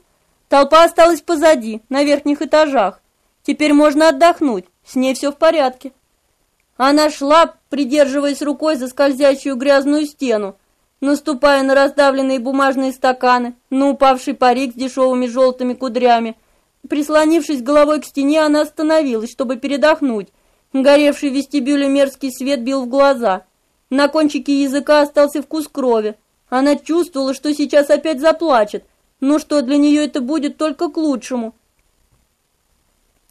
Толпа осталась позади, на верхних этажах. Теперь можно отдохнуть, с ней все в порядке. Она шла, придерживаясь рукой за скользящую грязную стену, наступая на раздавленные бумажные стаканы, на упавший парик с дешевыми желтыми кудрями. Прислонившись головой к стене, она остановилась, чтобы передохнуть. Горевший в вестибюле мерзкий свет бил в глаза. На кончике языка остался вкус крови. Она чувствовала, что сейчас опять заплачет, но что для нее это будет только к лучшему.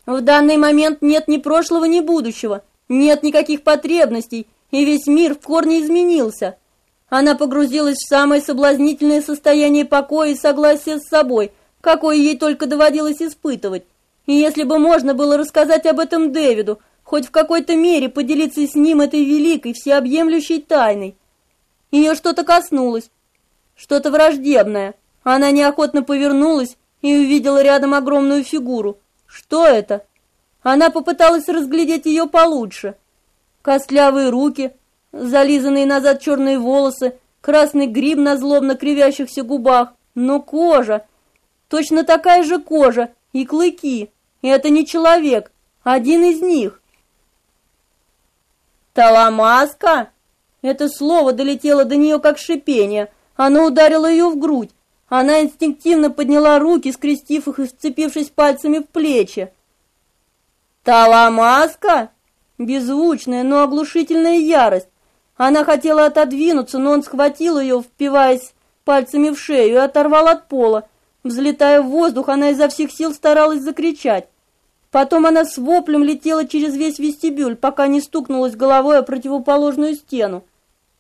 В данный момент нет ни прошлого, ни будущего, нет никаких потребностей, и весь мир в корне изменился. Она погрузилась в самое соблазнительное состояние покоя и согласия с собой, какое ей только доводилось испытывать. И если бы можно было рассказать об этом Дэвиду, хоть в какой-то мере поделиться с ним этой великой, всеобъемлющей тайной, ее что-то коснулось, что-то враждебное. Она неохотно повернулась и увидела рядом огромную фигуру. Что это? Она попыталась разглядеть ее получше. Костлявые руки, зализанные назад черные волосы, красный гриб на злобно кривящихся губах, но кожа, точно такая же кожа и клыки. Это не человек, один из них. «Таламаска?» Это слово долетело до нее как шипение. Оно ударило ее в грудь. Она инстинктивно подняла руки, скрестив их и сцепившись пальцами в плечи. «Таламаска?» Беззвучная, но оглушительная ярость. Она хотела отодвинуться, но он схватил ее, впиваясь пальцами в шею, и оторвал от пола. Взлетая в воздух, она изо всех сил старалась закричать. Потом она с воплем летела через весь вестибюль, пока не стукнулась головой о противоположную стену.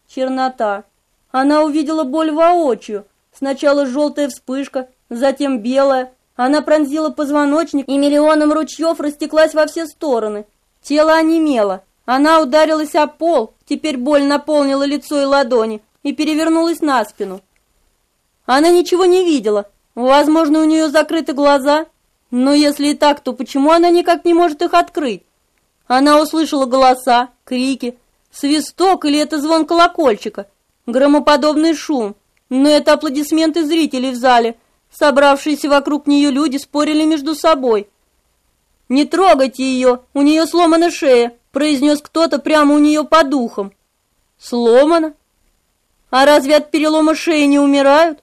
Чернота. Она увидела боль воочию. Сначала желтая вспышка, затем белая. Она пронзила позвоночник и миллионом ручьев растеклась во все стороны. Тело онемело. Она ударилась о пол, теперь боль наполнила лицо и ладони и перевернулась на спину. Она ничего не видела. Возможно, у нее закрыты глаза, но если и так, то почему она никак не может их открыть? Она услышала голоса, крики, свисток или это звон колокольчика, громоподобный шум, но это аплодисменты зрителей в зале. Собравшиеся вокруг нее люди спорили между собой. «Не трогайте ее, у нее сломана шея», — произнес кто-то прямо у нее по духам. «Сломана? А разве от перелома шеи не умирают?»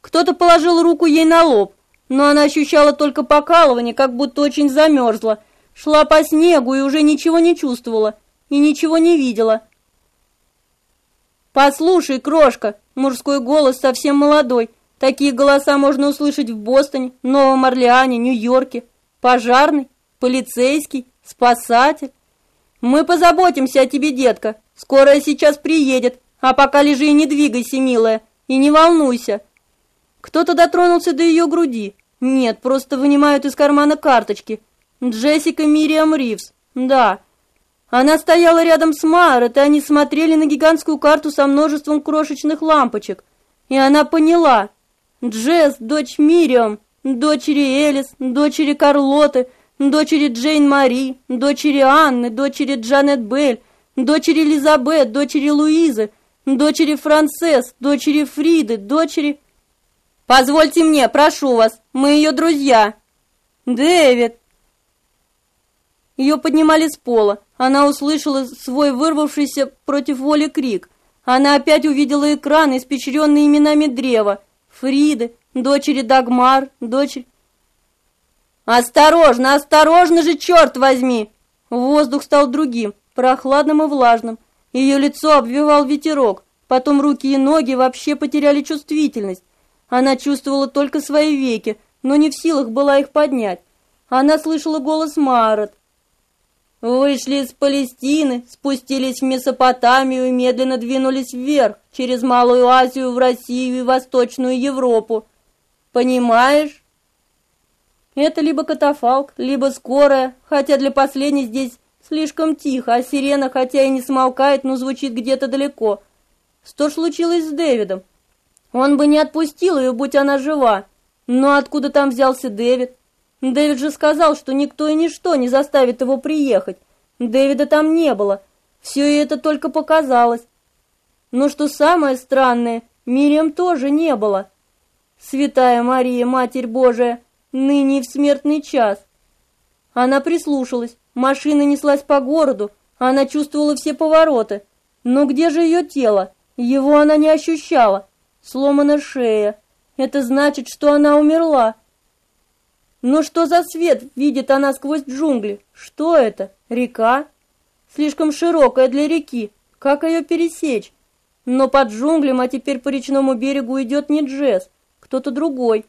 Кто-то положил руку ей на лоб, но она ощущала только покалывание, как будто очень замерзла. Шла по снегу и уже ничего не чувствовала и ничего не видела. «Послушай, крошка!» – мужской голос совсем молодой. Такие голоса можно услышать в Бостоне, Новом Орлеане, Нью-Йорке. Пожарный, полицейский, спасатель. Мы позаботимся о тебе, детка. Скорая сейчас приедет, а пока лежи и не двигайся, милая, и не волнуйся. Кто-то дотронулся до ее груди. Нет, просто вынимают из кармана карточки. Джессика Мириам Ривз. Да. Она стояла рядом с Майрот, и они смотрели на гигантскую карту со множеством крошечных лампочек. И она поняла. Джесс, дочь Мириам, дочери Элис, дочери Карлоты, дочери Джейн Мари, дочери Анны, дочери Джанет Белль, дочери Элизабет, дочери Луизы, дочери Францесс, дочери Фриды, дочери... «Позвольте мне, прошу вас, мы ее друзья!» «Дэвид!» Ее поднимали с пола. Она услышала свой вырвавшийся против воли крик. Она опять увидела экран, испечренный именами древа. Фриды, дочери Дагмар, дочери... «Осторожно, осторожно же, черт возьми!» Воздух стал другим, прохладным и влажным. Ее лицо обвивал ветерок, потом руки и ноги вообще потеряли чувствительность. Она чувствовала только свои веки, но не в силах была их поднять. Она слышала голос Марот. Вышли из Палестины, спустились в Месопотамию и медленно двинулись вверх, через Малую Азию в Россию и Восточную Европу. Понимаешь? Это либо катафалк, либо скорая, хотя для последней здесь слишком тихо, а сирена, хотя и не смолкает, но звучит где-то далеко. Что случилось с Дэвидом? Он бы не отпустил ее, будь она жива. Но откуда там взялся Дэвид? Дэвид же сказал, что никто и ничто не заставит его приехать. Дэвида там не было. Все это только показалось. Но что самое странное, Мириам тоже не было. Святая Мария, Матерь Божия, ныне в смертный час. Она прислушалась. Машина неслась по городу. Она чувствовала все повороты. Но где же ее тело? Его она не ощущала. Сломана шея. Это значит, что она умерла. Но что за свет видит она сквозь джунгли? Что это? Река? Слишком широкая для реки. Как ее пересечь? Но под джунглям, а теперь по речному берегу идет не Джесс, кто-то другой.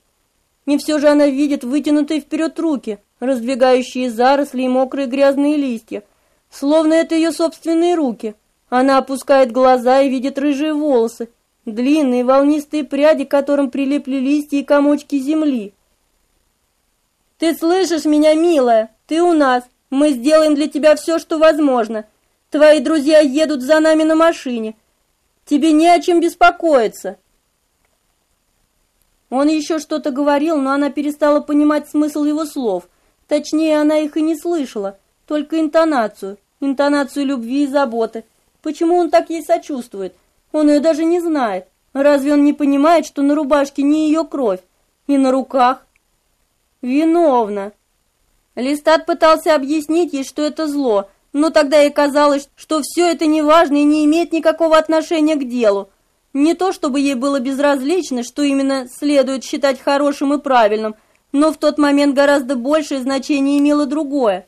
Не все же она видит вытянутые вперед руки, раздвигающие заросли и мокрые грязные листья. Словно это ее собственные руки. Она опускает глаза и видит рыжие волосы, длинные волнистые пряди, к которым прилипли листья и комочки земли. «Ты слышишь меня, милая? Ты у нас. Мы сделаем для тебя все, что возможно. Твои друзья едут за нами на машине. Тебе не о чем беспокоиться». Он еще что-то говорил, но она перестала понимать смысл его слов. Точнее, она их и не слышала, только интонацию, интонацию любви и заботы. Почему он так ей сочувствует? Он ее даже не знает. Разве он не понимает, что на рубашке не ее кровь? И на руках? Виновна. Листат пытался объяснить ей, что это зло, но тогда ей казалось, что все это неважно и не имеет никакого отношения к делу. Не то, чтобы ей было безразлично, что именно следует считать хорошим и правильным, но в тот момент гораздо большее значение имело другое.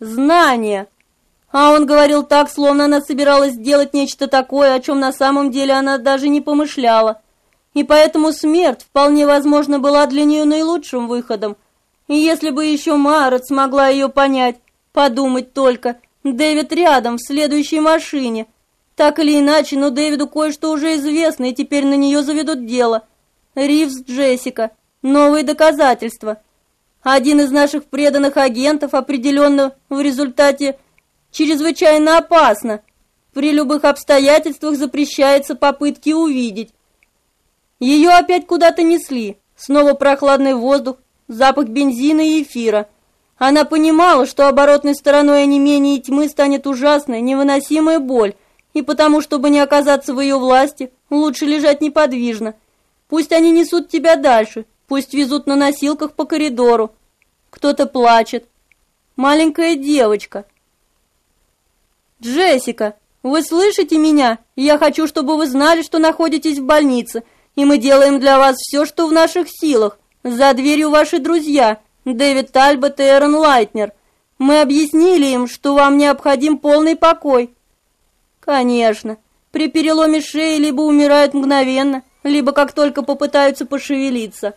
Знание. А он говорил так, словно она собиралась сделать нечто такое, о чем на самом деле она даже не помышляла. И поэтому смерть вполне возможно была для нее наилучшим выходом. И если бы еще Марот смогла ее понять, подумать только, Дэвид рядом, в следующей машине. Так или иначе, но Дэвиду кое-что уже известно, и теперь на нее заведут дело. Ривз Джессика. Новые доказательства. Один из наших преданных агентов определенно в результате чрезвычайно опасно. При любых обстоятельствах запрещается попытки увидеть. Ее опять куда-то несли. Снова прохладный воздух, запах бензина и эфира. Она понимала, что оборотной стороной онемения и тьмы станет ужасная, невыносимая боль, и потому, чтобы не оказаться в ее власти, лучше лежать неподвижно. Пусть они несут тебя дальше, пусть везут на носилках по коридору. Кто-то плачет. Маленькая девочка. «Джессика, вы слышите меня? Я хочу, чтобы вы знали, что находитесь в больнице, и мы делаем для вас все, что в наших силах. За дверью ваши друзья, Дэвид Тальбот и Эрон Лайтнер. Мы объяснили им, что вам необходим полный покой. Конечно, при переломе шеи либо умирают мгновенно, либо как только попытаются пошевелиться.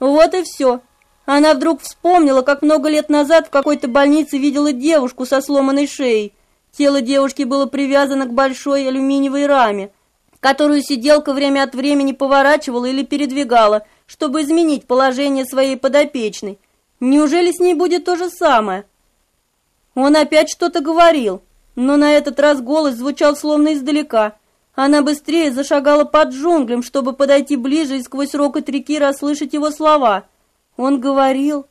Вот и все. Она вдруг вспомнила, как много лет назад в какой-то больнице видела девушку со сломанной шеей. Тело девушки было привязано к большой алюминиевой раме, которую сиделка время от времени поворачивала или передвигала, чтобы изменить положение своей подопечной. Неужели с ней будет то же самое? Он опять что-то говорил, но на этот раз голос звучал словно издалека. Она быстрее зашагала под джунглям, чтобы подойти ближе и сквозь рокот реки расслышать его слова. Он говорил...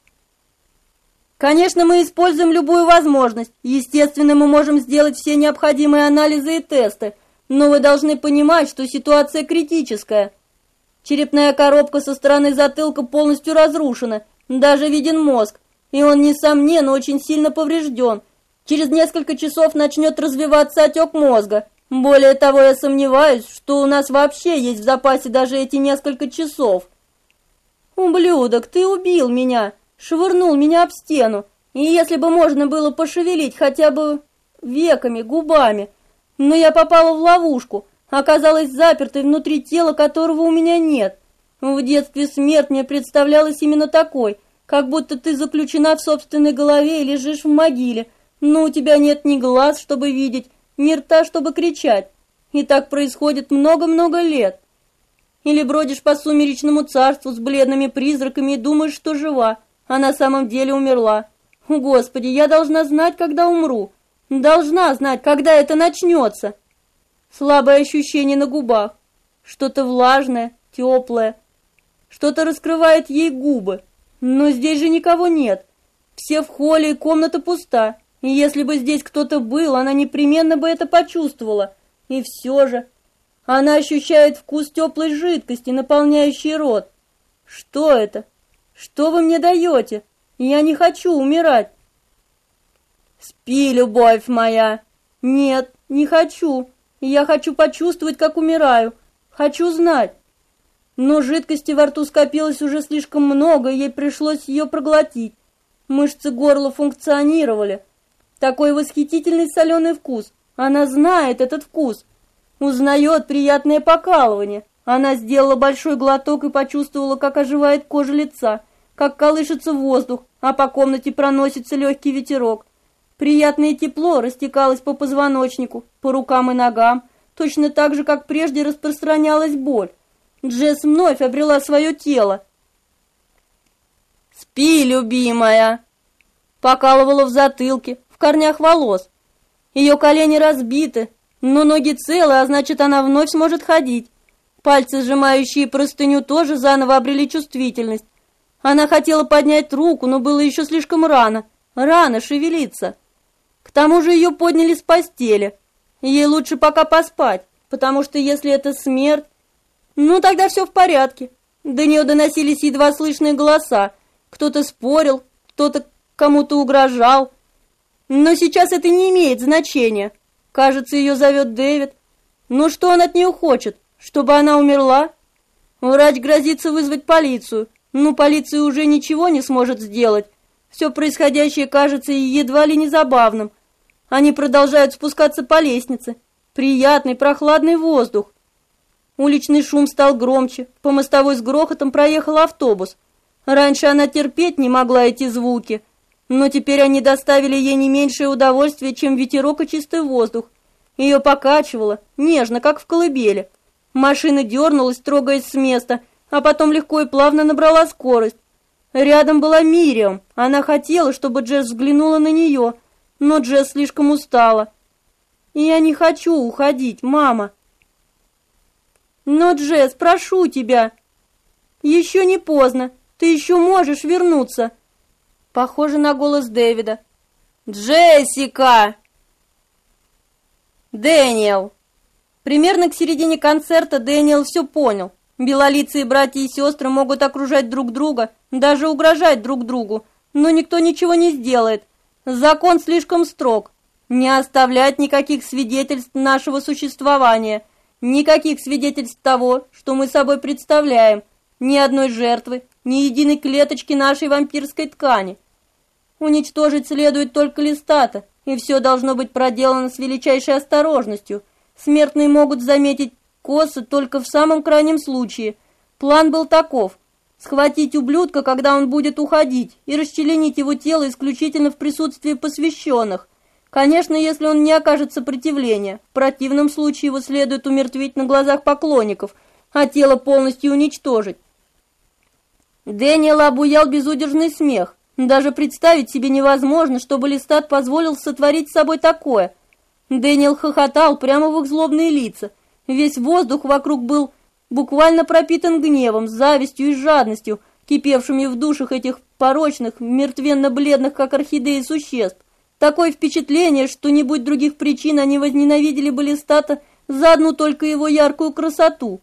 Конечно, мы используем любую возможность. Естественно, мы можем сделать все необходимые анализы и тесты, но вы должны понимать, что ситуация критическая. Черепная коробка со стороны затылка полностью разрушена, даже виден мозг, и он, несомненно, очень сильно поврежден. Через несколько часов начнет развиваться отек мозга. Более того, я сомневаюсь, что у нас вообще есть в запасе даже эти несколько часов. Ублюдок, ты убил меня, швырнул меня об стену. И если бы можно было пошевелить хотя бы веками, губами. Но я попала в ловушку, оказалась запертой внутри тела, которого у меня нет. В детстве смерть мне представлялась именно такой, как будто ты заключена в собственной голове и лежишь в могиле, но у тебя нет ни глаз, чтобы видеть, ни рта, чтобы кричать. И так происходит много-много лет. Или бродишь по сумеречному царству с бледными призраками и думаешь, что жива, а на самом деле умерла. Господи, я должна знать, когда умру. Должна знать, когда это начнется. Слабое ощущение на губах. Что-то влажное, теплое. Что-то раскрывает ей губы. Но здесь же никого нет. Все в холле, и комната пуста. И если бы здесь кто-то был, она непременно бы это почувствовала. И все же... Она ощущает вкус теплой жидкости, наполняющей рот. Что это? Что вы мне даете? Я не хочу умирать. Спи, любовь моя. Нет, не хочу. Я хочу почувствовать, как умираю. Хочу знать. Но жидкости во рту скопилось уже слишком много, и ей пришлось ее проглотить. Мышцы горла функционировали. Такой восхитительный соленый вкус. Она знает этот вкус. Узнает приятное покалывание. Она сделала большой глоток и почувствовала, как оживает кожа лица, как колышется воздух, а по комнате проносится легкий ветерок. Приятное тепло растекалось по позвоночнику, по рукам и ногам, точно так же, как прежде распространялась боль. Джесс вновь обрела свое тело. «Спи, любимая!» Покалывала в затылке, в корнях волос. Ее колени разбиты, но ноги целы, а значит, она вновь сможет ходить. Пальцы, сжимающие простыню, тоже заново обрели чувствительность. Она хотела поднять руку, но было еще слишком рано. Рано шевелиться. К тому же ее подняли с постели. Ей лучше пока поспать, потому что если это смерть, ну, тогда все в порядке. До нее доносились едва слышные голоса. Кто-то спорил, кто-то кому-то угрожал. Но сейчас это не имеет значения. Кажется, ее зовет Дэвид. Ну, что он от нее хочет? Чтобы она умерла? Врач грозится вызвать полицию. Ну, полиция уже ничего не сможет сделать. Все происходящее кажется едва ли не забавным. Они продолжают спускаться по лестнице. Приятный прохладный воздух. Уличный шум стал громче, по мостовой с грохотом проехал автобус. Раньше она терпеть не могла эти звуки, но теперь они доставили ей не меньшее удовольствие, чем ветерок и чистый воздух. Ее покачивало, нежно, как в колыбели. Машина дернулась, трогаясь с места, а потом легко и плавно набрала скорость. Рядом была Мириам. Она хотела, чтобы Джесс взглянула на нее, но Джесс слишком устала. «Я не хочу уходить, мама», «Но, Джесс, прошу тебя!» Еще не поздно, ты еще можешь вернуться. Похоже на голос Дэвида. Джессика! Дэниел! Примерно к середине концерта Дэниел все понял. Белолицые братья и сестры могут окружать друг друга, даже угрожать друг другу, но никто ничего не сделает. Закон слишком строг. Не оставлять никаких свидетельств нашего существования, никаких свидетельств того, что мы собой представляем, ни одной жертвы, ни единой клеточки нашей вампирской ткани. Уничтожить следует только листата, и все должно быть проделано с величайшей осторожностью. Смертные могут заметить косы только в самом крайнем случае. План был таков – схватить ублюдка, когда он будет уходить, и расчленить его тело исключительно в присутствии посвященных. Конечно, если он не окажет сопротивления. В противном случае его следует умертвить на глазах поклонников, а тело полностью уничтожить. Дэниела обуял безудержный смех. Даже представить себе невозможно, чтобы Листат позволил сотворить с собой такое. Дэниел хохотал прямо в их злобные лица. Весь воздух вокруг был буквально пропитан гневом, завистью и жадностью, кипевшими в душах этих порочных, мертвенно-бледных, как орхидеи, существ. Такое впечатление, что не будь других причин, они возненавидели бы Листата за одну только его яркую красоту.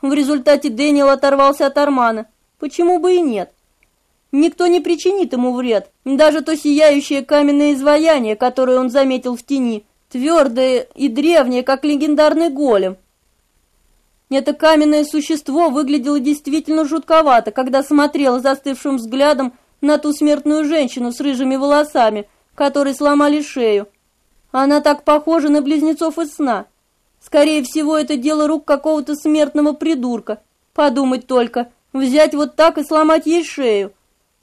В результате Дэниел оторвался от Армана. Почему бы и нет? Никто не причинит ему вред, даже то сияющее каменное изваяние, которое он заметил в тени, твердое и древнее, как легендарный голем. Это каменное существо выглядело действительно жутковато, когда смотрело застывшим взглядом на ту смертную женщину с рыжими волосами, которой сломали шею. Она так похожа на близнецов из сна. Скорее всего, это дело рук какого-то смертного придурка. Подумать только, взять вот так и сломать ей шею.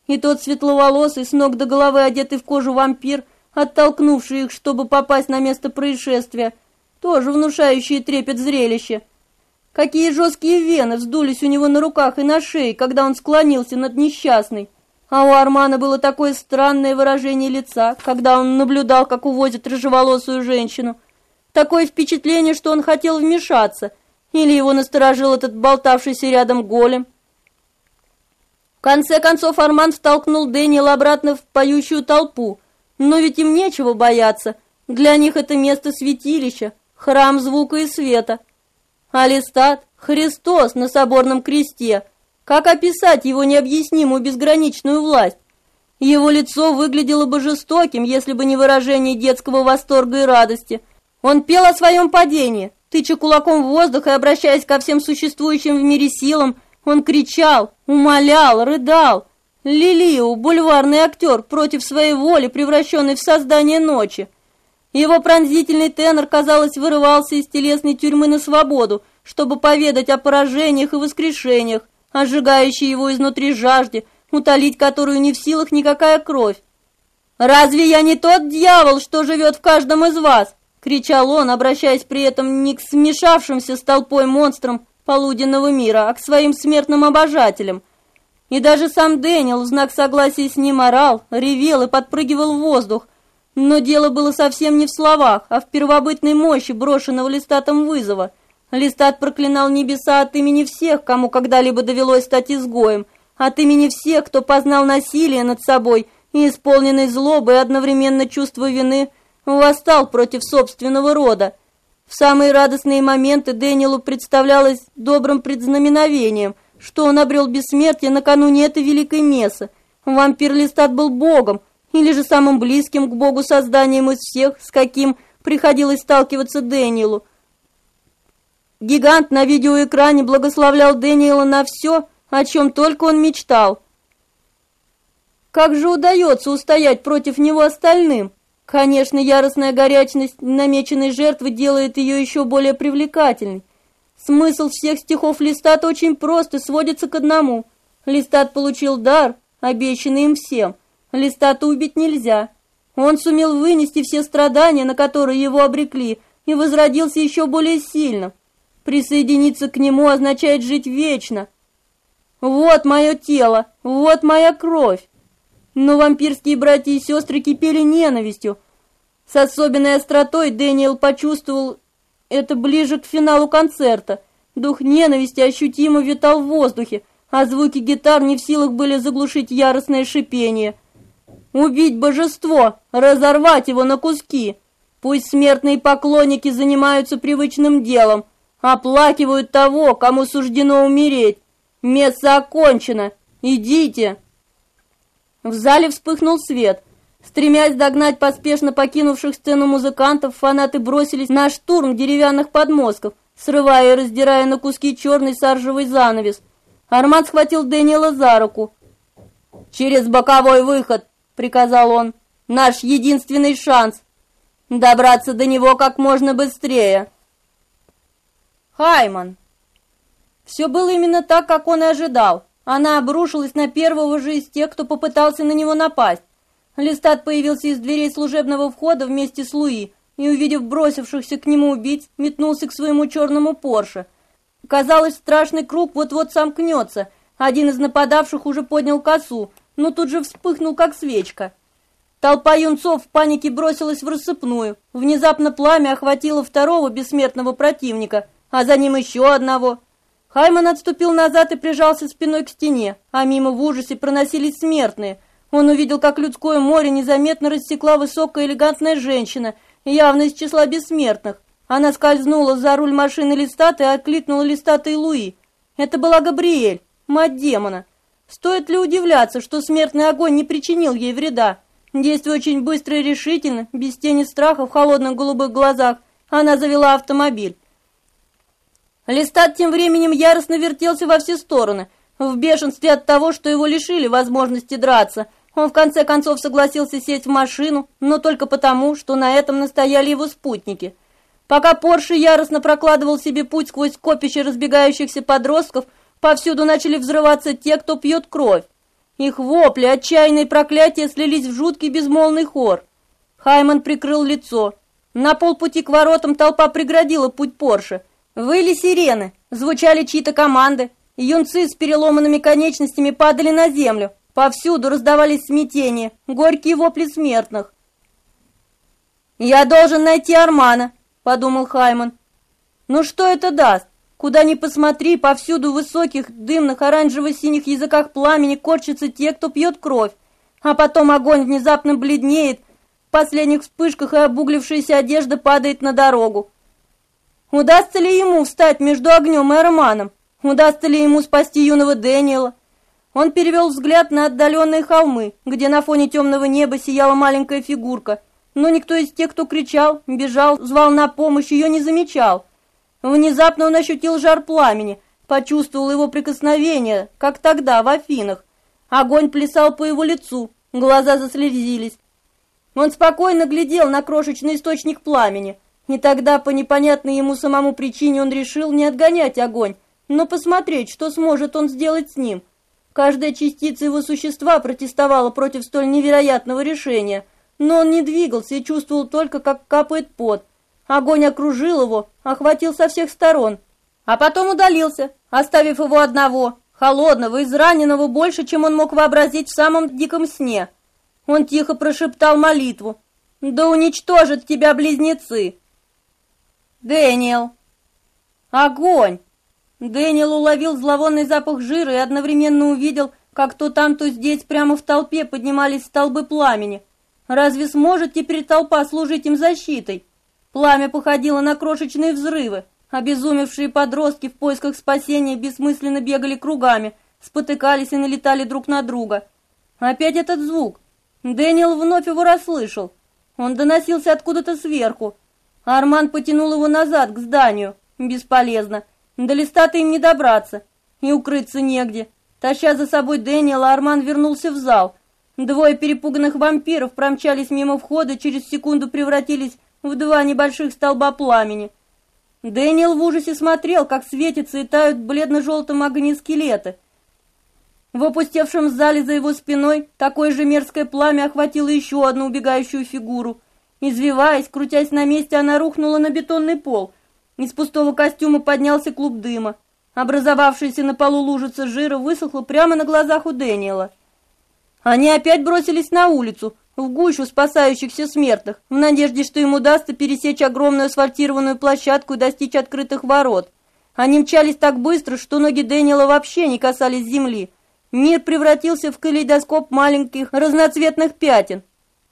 И тот светловолосый, с ног до головы одетый в кожу вампир, оттолкнувший их, чтобы попасть на место происшествия, тоже внушающие трепет зрелище. Какие жесткие вены вздулись у него на руках и на шее, когда он склонился над несчастной. А у Армана было такое странное выражение лица, когда он наблюдал, как увозят рыжеволосую женщину. Такое впечатление, что он хотел вмешаться, или его насторожил этот болтавшийся рядом голем. В конце концов Арман втолкнул Дэниела обратно в поющую толпу. Но ведь им нечего бояться. Для них это место святилища, храм звука и света. Алистат — Христос на соборном кресте. Как описать его необъяснимую безграничную власть? Его лицо выглядело бы жестоким, если бы не выражение детского восторга и радости. Он пел о своем падении, тыча кулаком в воздух и обращаясь ко всем существующим в мире силам, он кричал, умолял, рыдал. Лилио, бульварный актер, против своей воли, превращенный в создание ночи. Его пронзительный тенор, казалось, вырывался из телесной тюрьмы на свободу, чтобы поведать о поражениях и воскрешениях, о сжигающей его изнутри жажде, утолить которую не в силах никакая кровь. «Разве я не тот дьявол, что живет в каждом из вас?» — кричал он, обращаясь при этом не к смешавшимся с толпой монстрам, полуденного мира, а к своим смертным обожателям. И даже сам Дэниел в знак согласия с ним орал, ревел и подпрыгивал в воздух. Но дело было совсем не в словах, а в первобытной мощи брошенного листатом вызова. Листат проклинал небеса от имени всех, кому когда-либо довелось стать изгоем, от имени всех, кто познал насилие над собой и, исполненный злобы и одновременно чувство вины, восстал против собственного рода. В самые радостные моменты Дэниелу представлялось добрым предзнаменовением, что он обрел бессмертие накануне этой великой мессы. Вампир Листат был богом, или же самым близким к богу созданием из всех, с каким приходилось сталкиваться Дэниелу. Гигант на видеоэкране благословлял Дэниела на все, о чем только он мечтал. Как же удается устоять против него остальным? Конечно, яростная горячность намеченной жертвы делает ее еще более привлекательной. Смысл всех стихов Листата очень прост и сводится к одному. Листат получил дар, обещанный им всем. Листата убить нельзя. Он сумел вынести все страдания, на которые его обрекли, и возродился еще более сильно. Присоединиться к нему означает жить вечно. Вот мое тело, вот моя кровь. Но вампирские братья и сестры кипели ненавистью. С особенной остротой Дэниел почувствовал это ближе к финалу концерта. Дух ненависти ощутимо витал в воздухе, а звуки гитар не в силах были заглушить яростное шипение. Убить божество, разорвать его на куски. Пусть смертные поклонники занимаются привычным делом, оплакивают того, кому суждено умереть. Место окончено. Идите. В зале вспыхнул свет. Стремясь догнать поспешно покинувших сцену музыкантов, фанаты бросились на штурм деревянных подмостков, срывая и раздирая на куски черный саржевый занавес. Арман схватил Дэниела за руку. «Через боковой выход!» — приказал он. «Наш единственный шанс! Добраться до него как можно быстрее!» Хайман! Все было именно так, как он и ожидал. Она обрушилась на первого же из тех, кто попытался на него напасть. Листат появился из дверей служебного входа вместе с Луи и, увидев бросившихся к нему убийц, метнулся к своему черному Порше. Казалось, страшный круг вот-вот сомкнется. Один из нападавших уже поднял косу, но тут же вспыхнул, как свечка. Толпа юнцов в панике бросилась в рассыпную. Внезапно пламя охватило второго бессмертного противника, а за ним еще одного. Хайман отступил назад и прижался спиной к стене, а мимо в ужасе проносились смертные – он увидел, как людское море незаметно рассекла высокая элегантная женщина, явно из числа бессмертных. Она скользнула за руль машины Листата и откликнула Листата и Луи. Это была Габриэль, мать демона. Стоит ли удивляться, что смертный огонь не причинил ей вреда? Действуя очень быстро и решительно, без тени страха в холодных голубых глазах, она завела автомобиль. Листат тем временем яростно вертелся во все стороны, в бешенстве от того, что его лишили возможности драться – он в конце концов согласился сесть в машину, но только потому, что на этом настояли его спутники. Пока Порше яростно прокладывал себе путь сквозь копище разбегающихся подростков, повсюду начали взрываться те, кто пьет кровь. Их вопли, отчаянные проклятия слились в жуткий безмолвный хор. Хайман прикрыл лицо. На полпути к воротам толпа преградила путь Порше. Выли сирены, звучали чьи-то команды. Юнцы с переломанными конечностями падали на землю, Повсюду раздавались смятения, горькие вопли смертных. «Я должен найти Армана», — подумал Хайман. «Ну что это даст? Куда ни посмотри, повсюду в высоких, дымных, оранжево-синих языках пламени корчатся те, кто пьет кровь. А потом огонь внезапно бледнеет, в последних вспышках и обуглившаяся одежда падает на дорогу. Удастся ли ему встать между огнем и Арманом? Удастся ли ему спасти юного Дэниела? Он перевел взгляд на отдаленные холмы, где на фоне темного неба сияла маленькая фигурка, но никто из тех, кто кричал, бежал, звал на помощь, ее не замечал. Внезапно он ощутил жар пламени, почувствовал его прикосновение, как тогда, в Афинах. Огонь плясал по его лицу, глаза заслезились. Он спокойно глядел на крошечный источник пламени, и тогда, по непонятной ему самому причине, он решил не отгонять огонь, но посмотреть, что сможет он сделать с ним – Каждая частица его существа протестовала против столь невероятного решения, но он не двигался и чувствовал только, как капает пот. Огонь окружил его, охватил со всех сторон, а потом удалился, оставив его одного, холодного, израненного больше, чем он мог вообразить в самом диком сне. Он тихо прошептал молитву. «Да уничтожат тебя близнецы!» «Дэниел!» «Огонь!» Дэниел уловил зловонный запах жира и одновременно увидел, как то там, то здесь прямо в толпе поднимались столбы пламени. Разве сможет теперь толпа служить им защитой? Пламя походило на крошечные взрывы. Обезумевшие подростки в поисках спасения бессмысленно бегали кругами, спотыкались и налетали друг на друга. Опять этот звук. Дэниел вновь его расслышал. Он доносился откуда-то сверху. Арман потянул его назад, к зданию. Бесполезно. До листа-то им не добраться, и укрыться негде. Таща за собой Дэниела, Арман вернулся в зал. Двое перепуганных вампиров промчались мимо входа, через секунду превратились в два небольших столба пламени. Дэниел в ужасе смотрел, как светятся и тают бледно-желтым огни скелеты. В опустевшем зале за его спиной такое же мерзкое пламя охватило еще одну убегающую фигуру. Извиваясь, крутясь на месте, она рухнула на бетонный пол — из пустого костюма поднялся клуб дыма. Образовавшаяся на полу лужица жира высохла прямо на глазах у Дэниела. Они опять бросились на улицу, в гущу спасающихся смертных, в надежде, что им удастся пересечь огромную асфальтированную площадку и достичь открытых ворот. Они мчались так быстро, что ноги Дэниела вообще не касались земли. Мир превратился в калейдоскоп маленьких разноцветных пятен.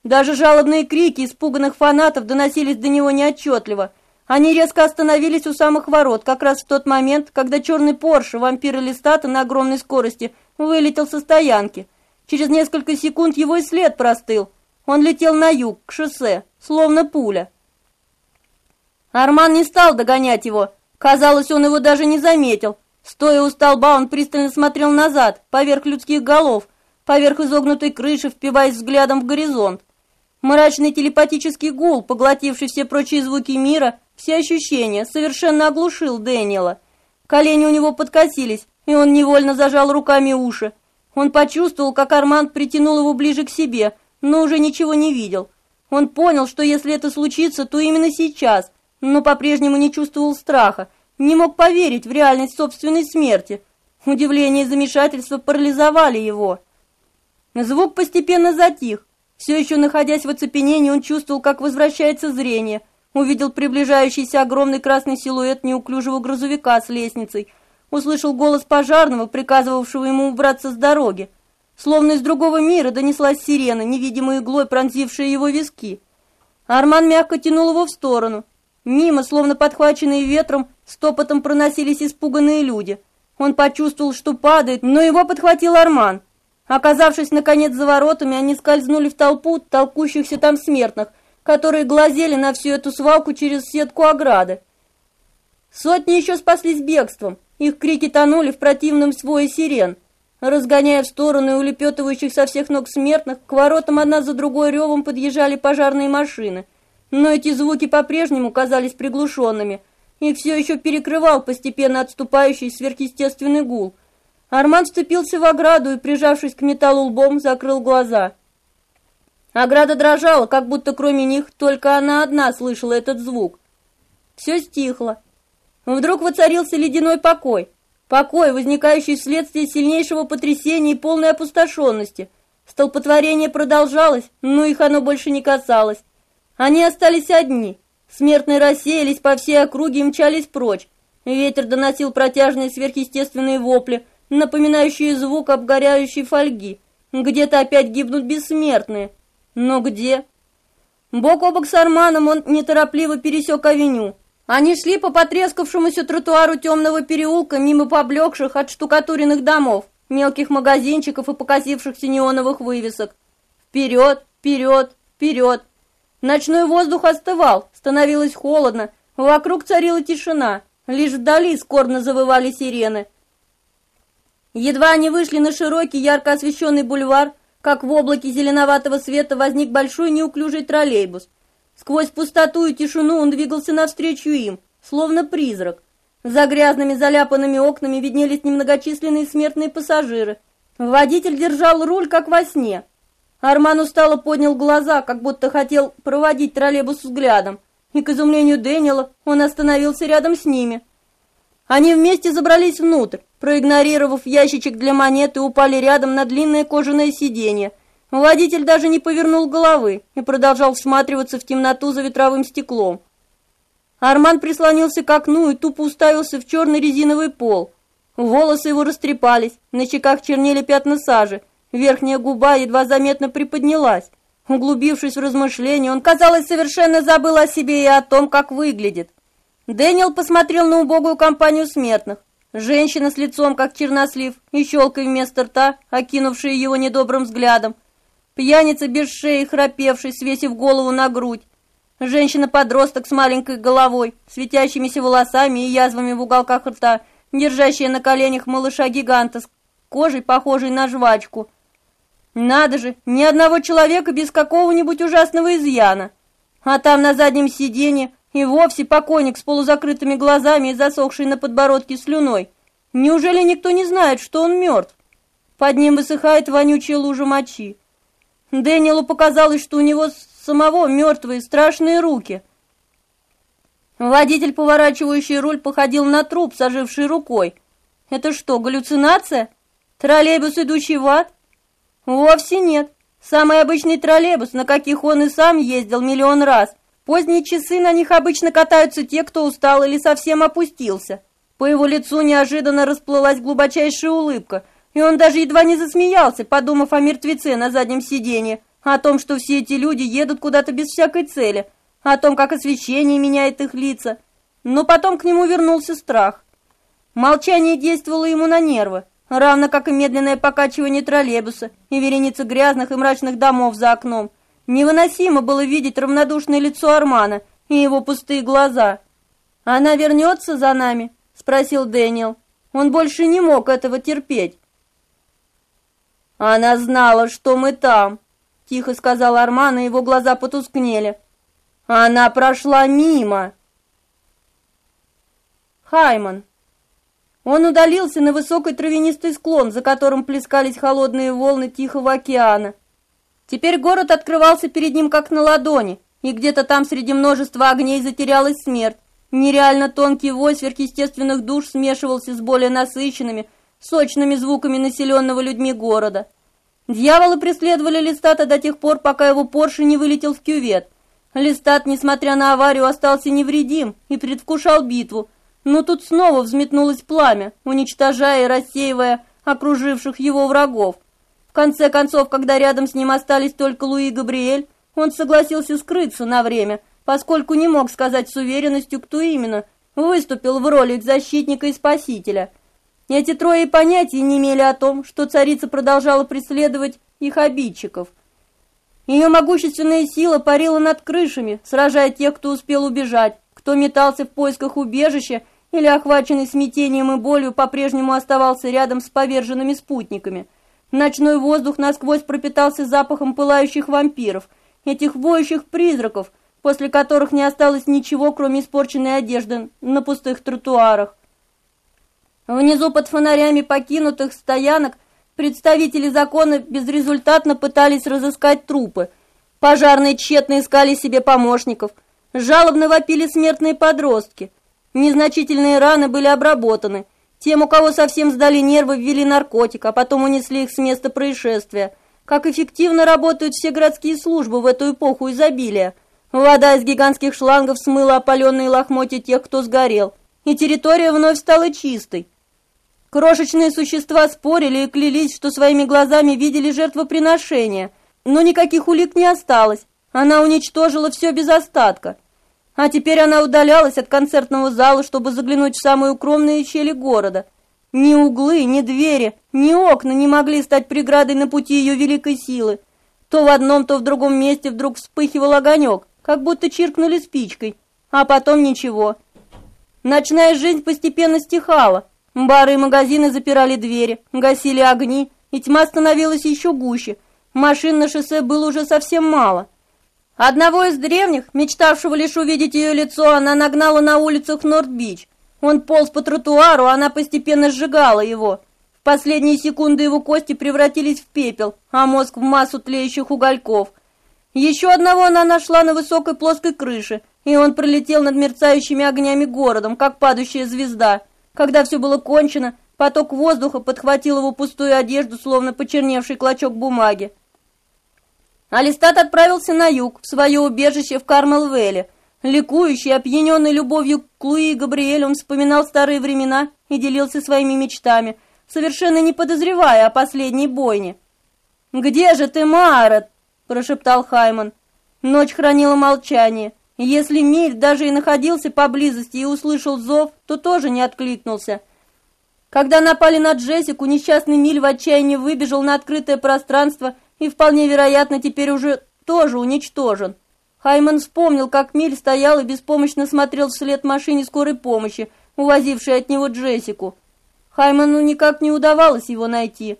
Даже жалобные крики испуганных фанатов доносились до него неотчетливо. Они резко остановились у самых ворот, как раз в тот момент, когда черный Порше, вампир Элистата на огромной скорости, вылетел со стоянки. Через несколько секунд его и след простыл. Он летел на юг, к шоссе, словно пуля. Арман не стал догонять его. Казалось, он его даже не заметил. Стоя у столба, он пристально смотрел назад, поверх людских голов, поверх изогнутой крыши, впиваясь взглядом в горизонт. Мрачный телепатический гул, поглотивший все прочие звуки мира, все ощущения, совершенно оглушил Дэниела. Колени у него подкосились, и он невольно зажал руками уши. Он почувствовал, как Арманд притянул его ближе к себе, но уже ничего не видел. Он понял, что если это случится, то именно сейчас, но по-прежнему не чувствовал страха, не мог поверить в реальность собственной смерти. Удивление и замешательство парализовали его. Звук постепенно затих. Все еще находясь в оцепенении, он чувствовал, как возвращается зрение. Увидел приближающийся огромный красный силуэт неуклюжего грузовика с лестницей. Услышал голос пожарного, приказывавшего ему убраться с дороги. Словно из другого мира донеслась сирена, невидимой иглой пронзившая его виски. Арман мягко тянул его в сторону. Мимо, словно подхваченные ветром, стопотом проносились испуганные люди. Он почувствовал, что падает, но его подхватил Арман. Оказавшись, наконец, за воротами, они скользнули в толпу толкущихся там смертных, которые глазели на всю эту свалку через сетку ограды. Сотни еще спаслись бегством. Их крики тонули в противном свое сирен. Разгоняя в стороны улепетывающих со всех ног смертных, к воротам одна за другой ревом подъезжали пожарные машины. Но эти звуки по-прежнему казались приглушенными. Их все еще перекрывал постепенно отступающий сверхъестественный гул – Арман вцепился в ограду и, прижавшись к металлу лбом, закрыл глаза. Ограда дрожала, как будто кроме них только она одна слышала этот звук. Все стихло. Вдруг воцарился ледяной покой. Покой, возникающий вследствие сильнейшего потрясения и полной опустошенности. Столпотворение продолжалось, но их оно больше не касалось. Они остались одни. Смертные рассеялись по всей округе и мчались прочь. Ветер доносил протяжные сверхъестественные вопли, напоминающие звук обгоряющей фольги. Где-то опять гибнут бессмертные. Но где? Бок о бок с Арманом он неторопливо пересек авеню. Они шли по потрескавшемуся тротуару темного переулка мимо поблекших от штукатуренных домов, мелких магазинчиков и покосившихся неоновых вывесок. Вперед, вперед, вперед. Ночной воздух остывал, становилось холодно, вокруг царила тишина, лишь вдали скорбно завывали сирены – Едва они вышли на широкий, ярко освещенный бульвар, как в облаке зеленоватого света возник большой неуклюжий троллейбус. Сквозь пустоту и тишину он двигался навстречу им, словно призрак. За грязными заляпанными окнами виднелись немногочисленные смертные пассажиры. Водитель держал руль, как во сне. Арман устало поднял глаза, как будто хотел проводить троллейбус взглядом, и, к изумлению Дэниела, он остановился рядом с ними. Они вместе забрались внутрь, проигнорировав ящичек для монет и упали рядом на длинное кожаное сиденье. Водитель даже не повернул головы и продолжал всматриваться в темноту за ветровым стеклом. Арман прислонился к окну и тупо уставился в черный резиновый пол. Волосы его растрепались, на щеках чернели пятна сажи, верхняя губа едва заметно приподнялась. Углубившись в размышления, он, казалось, совершенно забыл о себе и о том, как выглядит. Дэниел посмотрел на убогую компанию смертных. Женщина с лицом, как чернослив, и щелкой вместо рта, окинувшая его недобрым взглядом. Пьяница без шеи, храпевший, свесив голову на грудь. Женщина-подросток с маленькой головой, светящимися волосами и язвами в уголках рта, держащая на коленях малыша-гиганта с кожей, похожей на жвачку. Надо же, ни одного человека без какого-нибудь ужасного изъяна. А там на заднем сиденье и вовсе покойник с полузакрытыми глазами и засохшей на подбородке слюной. Неужели никто не знает, что он мертв? Под ним высыхает вонючая лужа мочи. Дэниелу показалось, что у него самого мертвые страшные руки. Водитель, поворачивающий руль, походил на труп, соживший рукой. Это что, галлюцинация? Троллейбус, идущий в ад? Вовсе нет. Самый обычный троллейбус, на каких он и сам ездил миллион раз поздние часы на них обычно катаются те, кто устал или совсем опустился. По его лицу неожиданно расплылась глубочайшая улыбка, и он даже едва не засмеялся, подумав о мертвеце на заднем сиденье, о том, что все эти люди едут куда-то без всякой цели, о том, как освещение меняет их лица. Но потом к нему вернулся страх. Молчание действовало ему на нервы, равно как и медленное покачивание троллейбуса и вереница грязных и мрачных домов за окном. Невыносимо было видеть равнодушное лицо Армана и его пустые глаза. «Она вернется за нами?» — спросил Дэниел. Он больше не мог этого терпеть. «Она знала, что мы там», — тихо сказал Арман, и его глаза потускнели. «Она прошла мимо». Хайман. Он удалился на высокий травянистый склон, за которым плескались холодные волны Тихого океана. Теперь город открывался перед ним как на ладони, и где-то там среди множества огней затерялась смерть. Нереально тонкий вой сверхъестественных душ смешивался с более насыщенными, сочными звуками населенного людьми города. Дьяволы преследовали Листата до тех пор, пока его Порше не вылетел в кювет. Листат, несмотря на аварию, остался невредим и предвкушал битву, но тут снова взметнулось пламя, уничтожая и рассеивая окруживших его врагов. В конце концов, когда рядом с ним остались только Луи и Габриэль, он согласился скрыться на время, поскольку не мог сказать с уверенностью, кто именно выступил в роли защитника и спасителя. Эти трое понятия не имели о том, что царица продолжала преследовать их обидчиков. Ее могущественная сила парила над крышами, сражая тех, кто успел убежать, кто метался в поисках убежища или, охваченный смятением и болью, по-прежнему оставался рядом с поверженными спутниками. Ночной воздух насквозь пропитался запахом пылающих вампиров, этих воющих призраков, после которых не осталось ничего, кроме испорченной одежды на пустых тротуарах. Внизу под фонарями покинутых стоянок представители закона безрезультатно пытались разыскать трупы. Пожарные тщетно искали себе помощников – Жалобно вопили смертные подростки. Незначительные раны были обработаны. Тем, у кого совсем сдали нервы, ввели наркотик, а потом унесли их с места происшествия. Как эффективно работают все городские службы в эту эпоху изобилия. Вода из гигантских шлангов смыла опаленные лохмотья тех, кто сгорел, и территория вновь стала чистой. Крошечные существа спорили и клялись, что своими глазами видели жертвоприношение, но никаких улик не осталось, она уничтожила все без остатка. А теперь она удалялась от концертного зала, чтобы заглянуть в самые укромные щели города. Ни углы, ни двери, ни окна не могли стать преградой на пути ее великой силы. То в одном, то в другом месте вдруг вспыхивал огонек, как будто чиркнули спичкой, а потом ничего. Ночная жизнь постепенно стихала. Бары и магазины запирали двери, гасили огни, и тьма становилась еще гуще. Машин на шоссе было уже совсем мало. Одного из древних, мечтавшего лишь увидеть ее лицо, она нагнала на улицах Норд-Бич. Он полз по тротуару, она постепенно сжигала его. В последние секунды его кости превратились в пепел, а мозг в массу тлеющих угольков. Еще одного она нашла на высокой плоской крыше, и он пролетел над мерцающими огнями городом, как падающая звезда. Когда все было кончено, поток воздуха подхватил его пустую одежду, словно почерневший клочок бумаги. Алистат отправился на юг, в свое убежище в Кармелвелле. Ликующий, опьяненный любовью к Луи и Габриэлю, он вспоминал старые времена и делился своими мечтами, совершенно не подозревая о последней бойне. «Где же ты, Маарет?» – прошептал Хайман. Ночь хранила молчание. Если Миль даже и находился поблизости и услышал зов, то тоже не откликнулся. Когда напали на Джессику, несчастный Миль в отчаянии выбежал на открытое пространство – и вполне вероятно теперь уже тоже уничтожен. Хайман вспомнил, как Миль стоял и беспомощно смотрел вслед машине скорой помощи, увозившей от него Джессику. Хайману никак не удавалось его найти.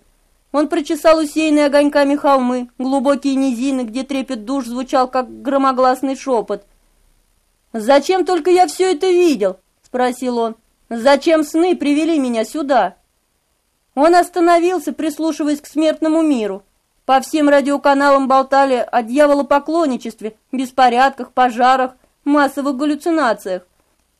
Он прочесал усеянные огоньками холмы, глубокие низины, где трепет душ звучал, как громогласный шепот. «Зачем только я все это видел?» — спросил он. «Зачем сны привели меня сюда?» Он остановился, прислушиваясь к смертному миру. По всем радиоканалам болтали о дьяволопоклонничестве, беспорядках, пожарах, массовых галлюцинациях.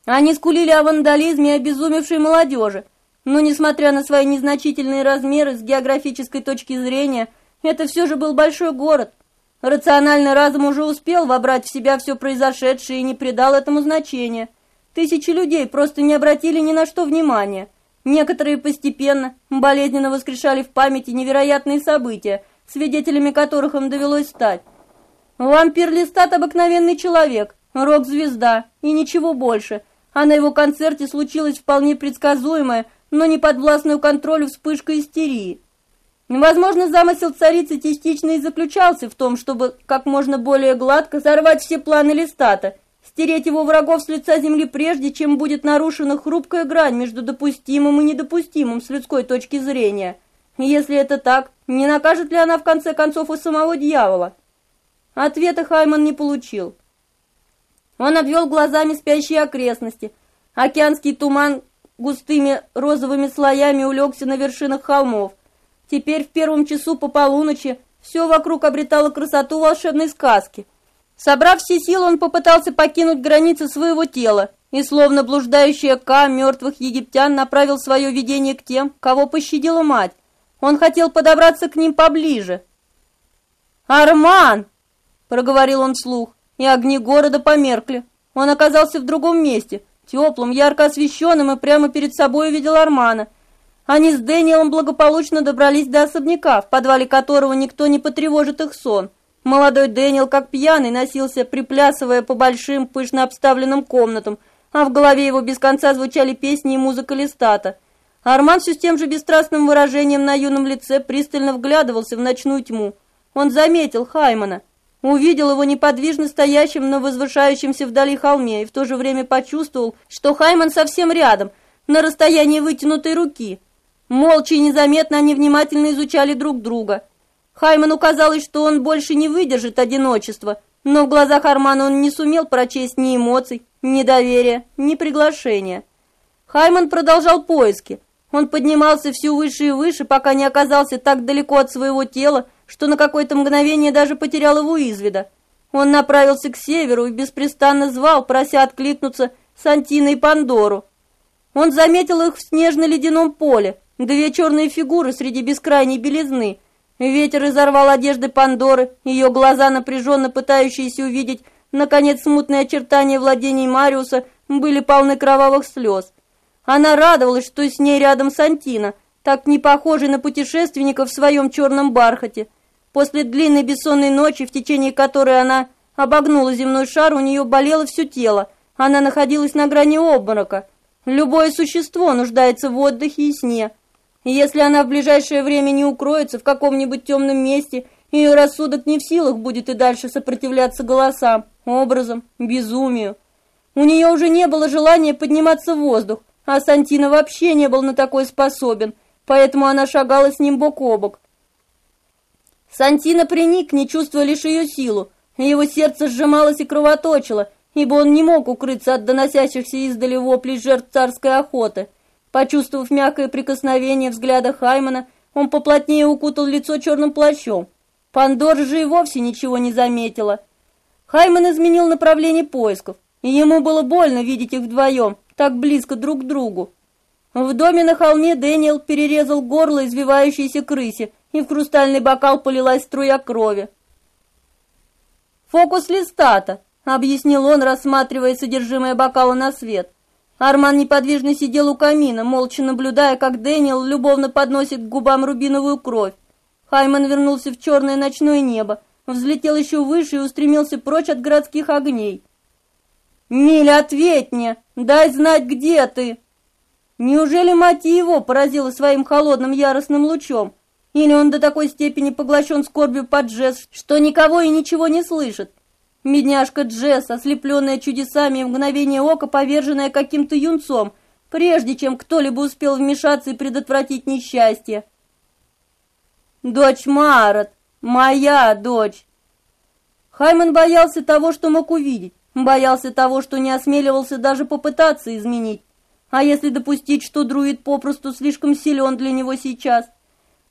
Они скулили о вандализме и обезумевшей молодежи. Но, несмотря на свои незначительные размеры с географической точки зрения, это все же был большой город. Рациональный разум уже успел вобрать в себя все произошедшее и не придал этому значения. Тысячи людей просто не обратили ни на что внимания. Некоторые постепенно, болезненно воскрешали в памяти невероятные события, свидетелями которых им довелось стать. Вампир Листат обыкновенный человек, рок-звезда и ничего больше, а на его концерте случилась вполне предсказуемая, но не подвластную контролю вспышка истерии. Возможно, замысел царицы частично и заключался в том, чтобы как можно более гладко сорвать все планы Листата, стереть его врагов с лица земли прежде, чем будет нарушена хрупкая грань между допустимым и недопустимым с людской точки зрения. Если это так, не накажет ли она в конце концов и самого дьявола? Ответа Хайман не получил. Он обвел глазами спящие окрестности. Океанский туман густыми розовыми слоями улегся на вершинах холмов. Теперь в первом часу по полуночи все вокруг обретало красоту волшебной сказки. Собрав все силы, он попытался покинуть границы своего тела и, словно блуждающая Ка мертвых египтян, направил свое видение к тем, кого пощадила мать. Он хотел подобраться к ним поближе. «Арман!» — проговорил он вслух и огни города померкли. Он оказался в другом месте, теплым, ярко освещенным, и прямо перед собой увидел Армана. Они с Дэниелом благополучно добрались до особняка, в подвале которого никто не потревожит их сон. Молодой Дэниел, как пьяный, носился, приплясывая по большим, пышно обставленным комнатам, а в голове его без конца звучали песни и музыка листата. Арман все с тем же бесстрастным выражением на юном лице пристально вглядывался в ночную тьму. Он заметил Хаймана. Увидел его неподвижно стоящим на возвышающемся вдали холме и в то же время почувствовал, что Хайман совсем рядом, на расстоянии вытянутой руки. Молча и незаметно они внимательно изучали друг друга. Хайману казалось, что он больше не выдержит одиночества, но в глазах Армана он не сумел прочесть ни эмоций, ни доверия, ни приглашения. Хайман продолжал поиски. Он поднимался все выше и выше, пока не оказался так далеко от своего тела, что на какое-то мгновение даже потерял его из вида. Он направился к северу и беспрестанно звал, прося откликнуться Сантина и Пандору. Он заметил их в снежно-ледяном поле, две черные фигуры среди бескрайней белизны. Ветер изорвал одежды Пандоры, ее глаза, напряженно пытающиеся увидеть, наконец, смутные очертания владений Мариуса, были полны кровавых слез. Она радовалась, что с ней рядом Сантина, так не похожий на путешественника в своем черном бархате. После длинной бессонной ночи, в течение которой она обогнула земной шар, у нее болело все тело. Она находилась на грани обморока. Любое существо нуждается в отдыхе и сне. Если она в ближайшее время не укроется в каком-нибудь темном месте, ее рассудок не в силах будет и дальше сопротивляться голосам, образом, безумию. У нее уже не было желания подниматься в воздух, а Сантина вообще не был на такой способен, поэтому она шагала с ним бок о бок. Сантина приник, не чувствуя лишь ее силу. Его сердце сжималось и кровоточило, ибо он не мог укрыться от доносящихся издали воплей жертв царской охоты. Почувствовав мягкое прикосновение взгляда Хаймана, он поплотнее укутал лицо черным плащом. Пандор же и вовсе ничего не заметила. Хайман изменил направление поисков, и ему было больно видеть их вдвоем, так близко друг к другу. В доме на холме Дэниел перерезал горло извивающейся крысе, и в хрустальный бокал полилась струя крови. «Фокус листата», — объяснил он, рассматривая содержимое бокала на свет. Арман неподвижно сидел у камина, молча наблюдая, как Дэниел любовно подносит к губам рубиновую кровь. Хайман вернулся в черное ночное небо, взлетел еще выше и устремился прочь от городских огней. «Миля, ответь мне! Дай знать, где ты!» Неужели мать его поразила своим холодным яростным лучом? Или он до такой степени поглощен скорбью по Джесс, что никого и ничего не слышит? Медняшка Джесс, ослепленная чудесами и мгновение ока, поверженная каким-то юнцом, прежде чем кто-либо успел вмешаться и предотвратить несчастье. Дочь Марат, моя дочь. Хайман боялся того, что мог увидеть, боялся того, что не осмеливался даже попытаться изменить. А если допустить, что друид попросту слишком силен для него сейчас –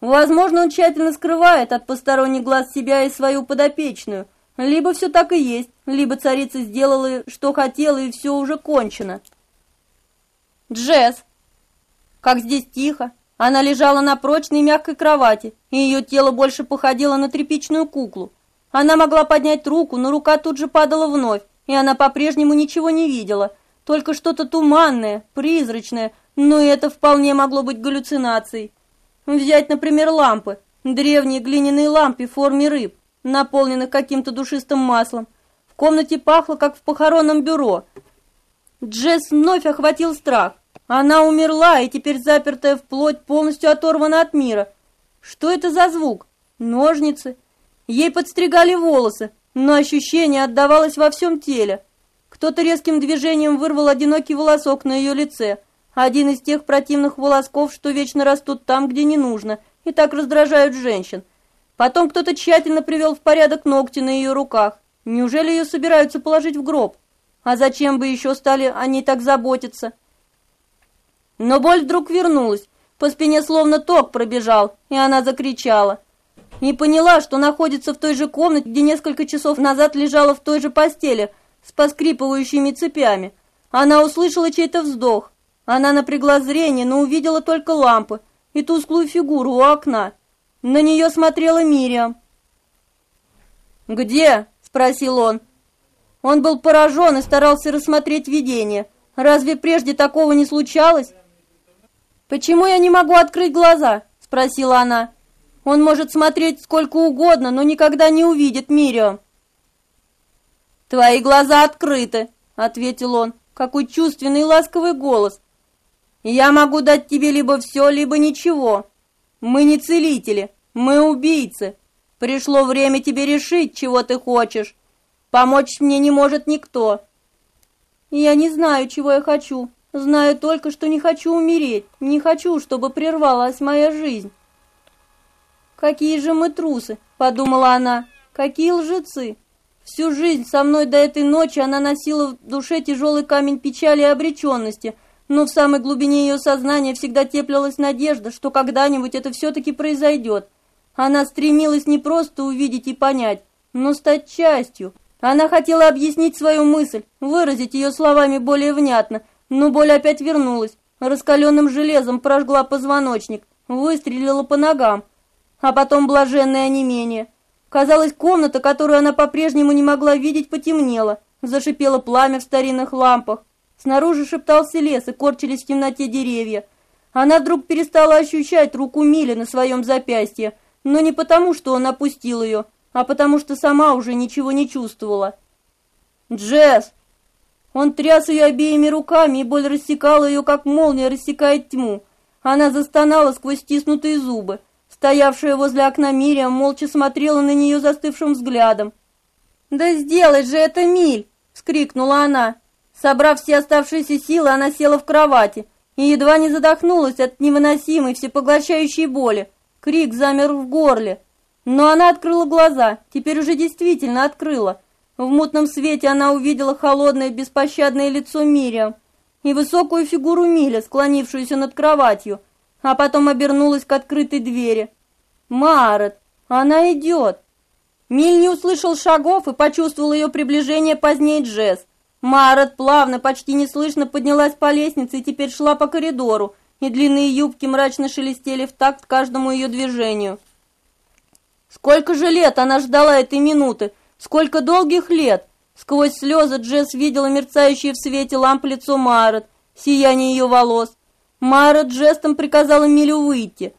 Возможно, он тщательно скрывает от посторонних глаз себя и свою подопечную. Либо все так и есть, либо царица сделала, что хотела, и все уже кончено. Джесс. Как здесь тихо. Она лежала на прочной мягкой кровати, и ее тело больше походило на тряпичную куклу. Она могла поднять руку, но рука тут же падала вновь, и она по-прежнему ничего не видела, только что-то туманное, призрачное, но это вполне могло быть галлюцинацией. Взять, например, лампы, древние глиняные лампы в форме рыб, наполненных каким-то душистым маслом. В комнате пахло, как в похоронном бюро. Джесс вновь охватил страх. Она умерла и теперь запертая в плоть, полностью оторвана от мира. Что это за звук? Ножницы? Ей подстригали волосы, но ощущение отдавалось во всем теле. Кто-то резким движением вырвал одинокий волосок на ее лице, один из тех противных волосков, что вечно растут там, где не нужно, и так раздражают женщин. Потом кто-то тщательно привел в порядок ногти на ее руках. Неужели ее собираются положить в гроб? А зачем бы еще стали о ней так заботиться? Но боль вдруг вернулась, по спине словно ток пробежал, и она закричала. И поняла, что находится в той же комнате, где несколько часов назад лежала в той же постели, с поскрипывающими цепями. Она услышала чей-то вздох. Она напрягла зрение, но увидела только лампы и тусклую фигуру у окна. На нее смотрела Мириам. «Где?» — спросил он. Он был поражен и старался рассмотреть видение. Разве прежде такого не случалось? «Почему я не могу открыть глаза?» — спросила она. «Он может смотреть сколько угодно, но никогда не увидит Мириам». «Твои глаза открыты», — ответил он. «Какой чувственный и ласковый голос. Я могу дать тебе либо все, либо ничего. Мы не целители, мы убийцы. Пришло время тебе решить, чего ты хочешь. Помочь мне не может никто». «Я не знаю, чего я хочу. Знаю только, что не хочу умереть. Не хочу, чтобы прервалась моя жизнь». «Какие же мы трусы!» — подумала она. «Какие лжецы!» Всю жизнь со мной до этой ночи она носила в душе тяжелый камень печали и обреченности, но в самой глубине ее сознания всегда теплилась надежда, что когда-нибудь это все-таки произойдет. Она стремилась не просто увидеть и понять, но стать частью. Она хотела объяснить свою мысль, выразить ее словами более внятно, но боль опять вернулась, раскаленным железом прожгла позвоночник, выстрелила по ногам, а потом блаженное онемение – Казалось, комната, которую она по-прежнему не могла видеть, потемнела. Зашипело пламя в старинных лампах. Снаружи шептался лес и корчились в темноте деревья. Она вдруг перестала ощущать руку Мили на своем запястье, но не потому, что он опустил ее, а потому что сама уже ничего не чувствовала. «Джесс!» Он тряс ее обеими руками, и боль рассекала ее, как молния рассекает тьму. Она застонала сквозь стиснутые зубы. Стоявшая возле окна Мириам молча смотрела на нее застывшим взглядом. «Да сделай же это, Миль!» — вскрикнула она. Собрав все оставшиеся силы, она села в кровати и едва не задохнулась от невыносимой всепоглощающей боли. Крик замер в горле. Но она открыла глаза, теперь уже действительно открыла. В мутном свете она увидела холодное беспощадное лицо Мириам и высокую фигуру Миля, склонившуюся над кроватью а потом обернулась к открытой двери. «Марет, она идет!» Миль не услышал шагов и почувствовал ее приближение позднее Джесс. Марет плавно, почти неслышно поднялась по лестнице и теперь шла по коридору, и длинные юбки мрачно шелестели в такт каждому ее движению. Сколько же лет она ждала этой минуты, сколько долгих лет! Сквозь слезы Джесс видела мерцающее в свете ламп лицо Марет, сияние ее волос, Майрот жестом приказала Милю выйти.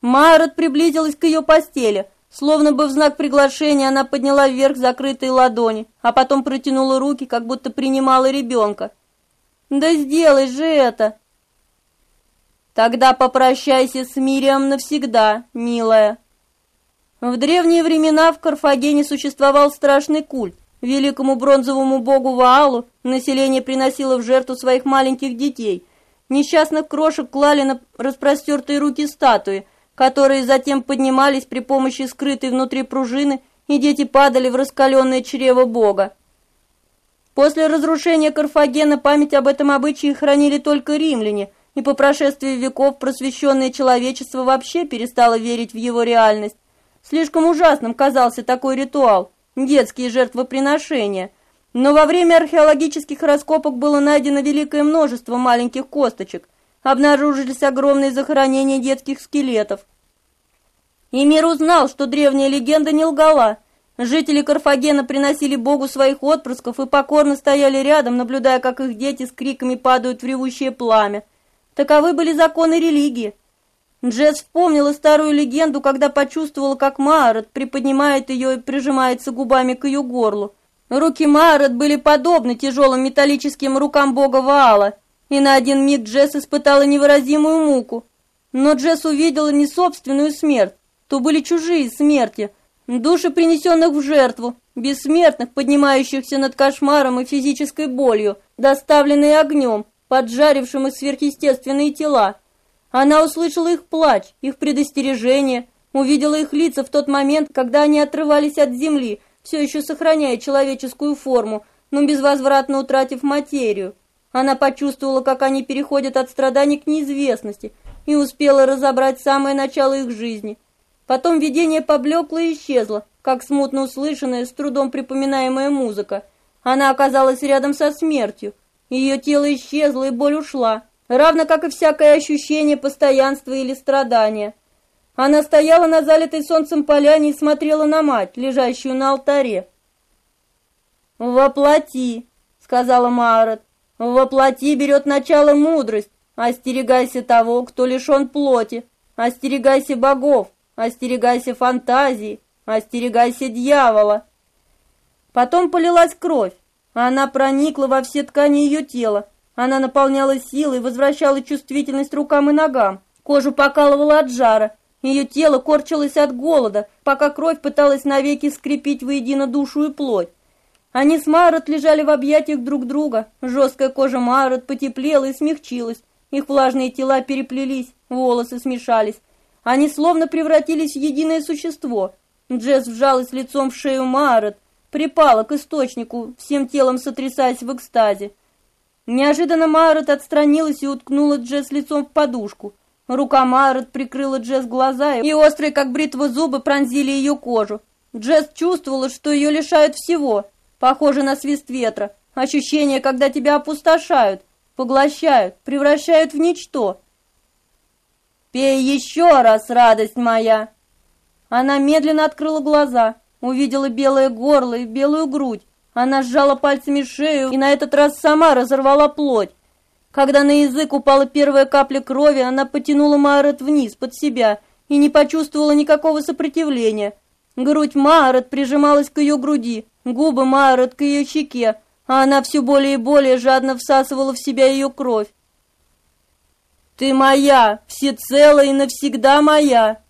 Майрот приблизилась к ее постели. Словно бы в знак приглашения она подняла вверх закрытые ладони, а потом протянула руки, как будто принимала ребенка. «Да сделай же это!» «Тогда попрощайся с Мирием навсегда, милая!» В древние времена в Карфагене существовал страшный культ. Великому бронзовому богу Ваалу население приносило в жертву своих маленьких детей, Несчастных крошек клали на распростертые руки статуи, которые затем поднимались при помощи скрытой внутри пружины, и дети падали в раскаленное чрево бога. После разрушения Карфагена память об этом обычае хранили только римляне, и по прошествии веков просвещенное человечество вообще перестало верить в его реальность. Слишком ужасным казался такой ритуал, детские жертвоприношения – но во время археологических раскопок было найдено великое множество маленьких косточек. Обнаружились огромные захоронения детских скелетов. И мир узнал, что древняя легенда не лгала. Жители Карфагена приносили Богу своих отпрысков и покорно стояли рядом, наблюдая, как их дети с криками падают в ревущее пламя. Таковы были законы религии. Джесс вспомнила старую легенду, когда почувствовала, как Маарот приподнимает ее и прижимается губами к ее горлу. Руки Маарот были подобны тяжелым металлическим рукам бога Ваала, и на один миг Джесс испытала невыразимую муку. Но Джесс увидела не собственную смерть, то были чужие смерти, души принесенных в жертву, бессмертных, поднимающихся над кошмаром и физической болью, доставленные огнем, поджарившим их сверхъестественные тела. Она услышала их плач, их предостережение, увидела их лица в тот момент, когда они отрывались от земли, все еще сохраняя человеческую форму, но безвозвратно утратив материю. Она почувствовала, как они переходят от страданий к неизвестности, и успела разобрать самое начало их жизни. Потом видение поблекло и исчезло, как смутно услышанная, с трудом припоминаемая музыка. Она оказалась рядом со смертью. Ее тело исчезло, и боль ушла, равно как и всякое ощущение постоянства или страдания. Она стояла на залитой солнцем поляне и смотрела на мать, лежащую на алтаре. «Воплоти», — сказала Маарет, — «воплоти берет начало мудрость, Остерегайся того, кто лишен плоти. Остерегайся богов. Остерегайся фантазии. Остерегайся дьявола. Потом полилась кровь. Она проникла во все ткани ее тела. Она наполняла силой, возвращала чувствительность рукам и ногам. Кожу покалывала от жара. Ее тело корчилось от голода, пока кровь пыталась навеки скрепить воедино душу и плоть. Они с Марот лежали в объятиях друг друга. Жесткая кожа Марот потеплела и смягчилась. Их влажные тела переплелись, волосы смешались. Они словно превратились в единое существо. Джесс вжалась лицом в шею Маарет, припала к источнику, всем телом сотрясаясь в экстазе. Неожиданно Маарет отстранилась и уткнула Джесс лицом в подушку. Рука Маарет прикрыла Джесс глаза, и острые, как бритва, зубы пронзили ее кожу. Джесс чувствовала, что ее лишают всего, похоже на свист ветра, ощущение, когда тебя опустошают, поглощают, превращают в ничто. «Пей еще раз, радость моя!» Она медленно открыла глаза, увидела белое горло и белую грудь. Она сжала пальцами шею и на этот раз сама разорвала плоть. Когда на язык упала первая капля крови, она потянула Маарет вниз, под себя, и не почувствовала никакого сопротивления. Грудь Маарет прижималась к ее груди, губы Маарет к ее щеке, а она все более и более жадно всасывала в себя ее кровь. «Ты моя, всецело и навсегда моя!»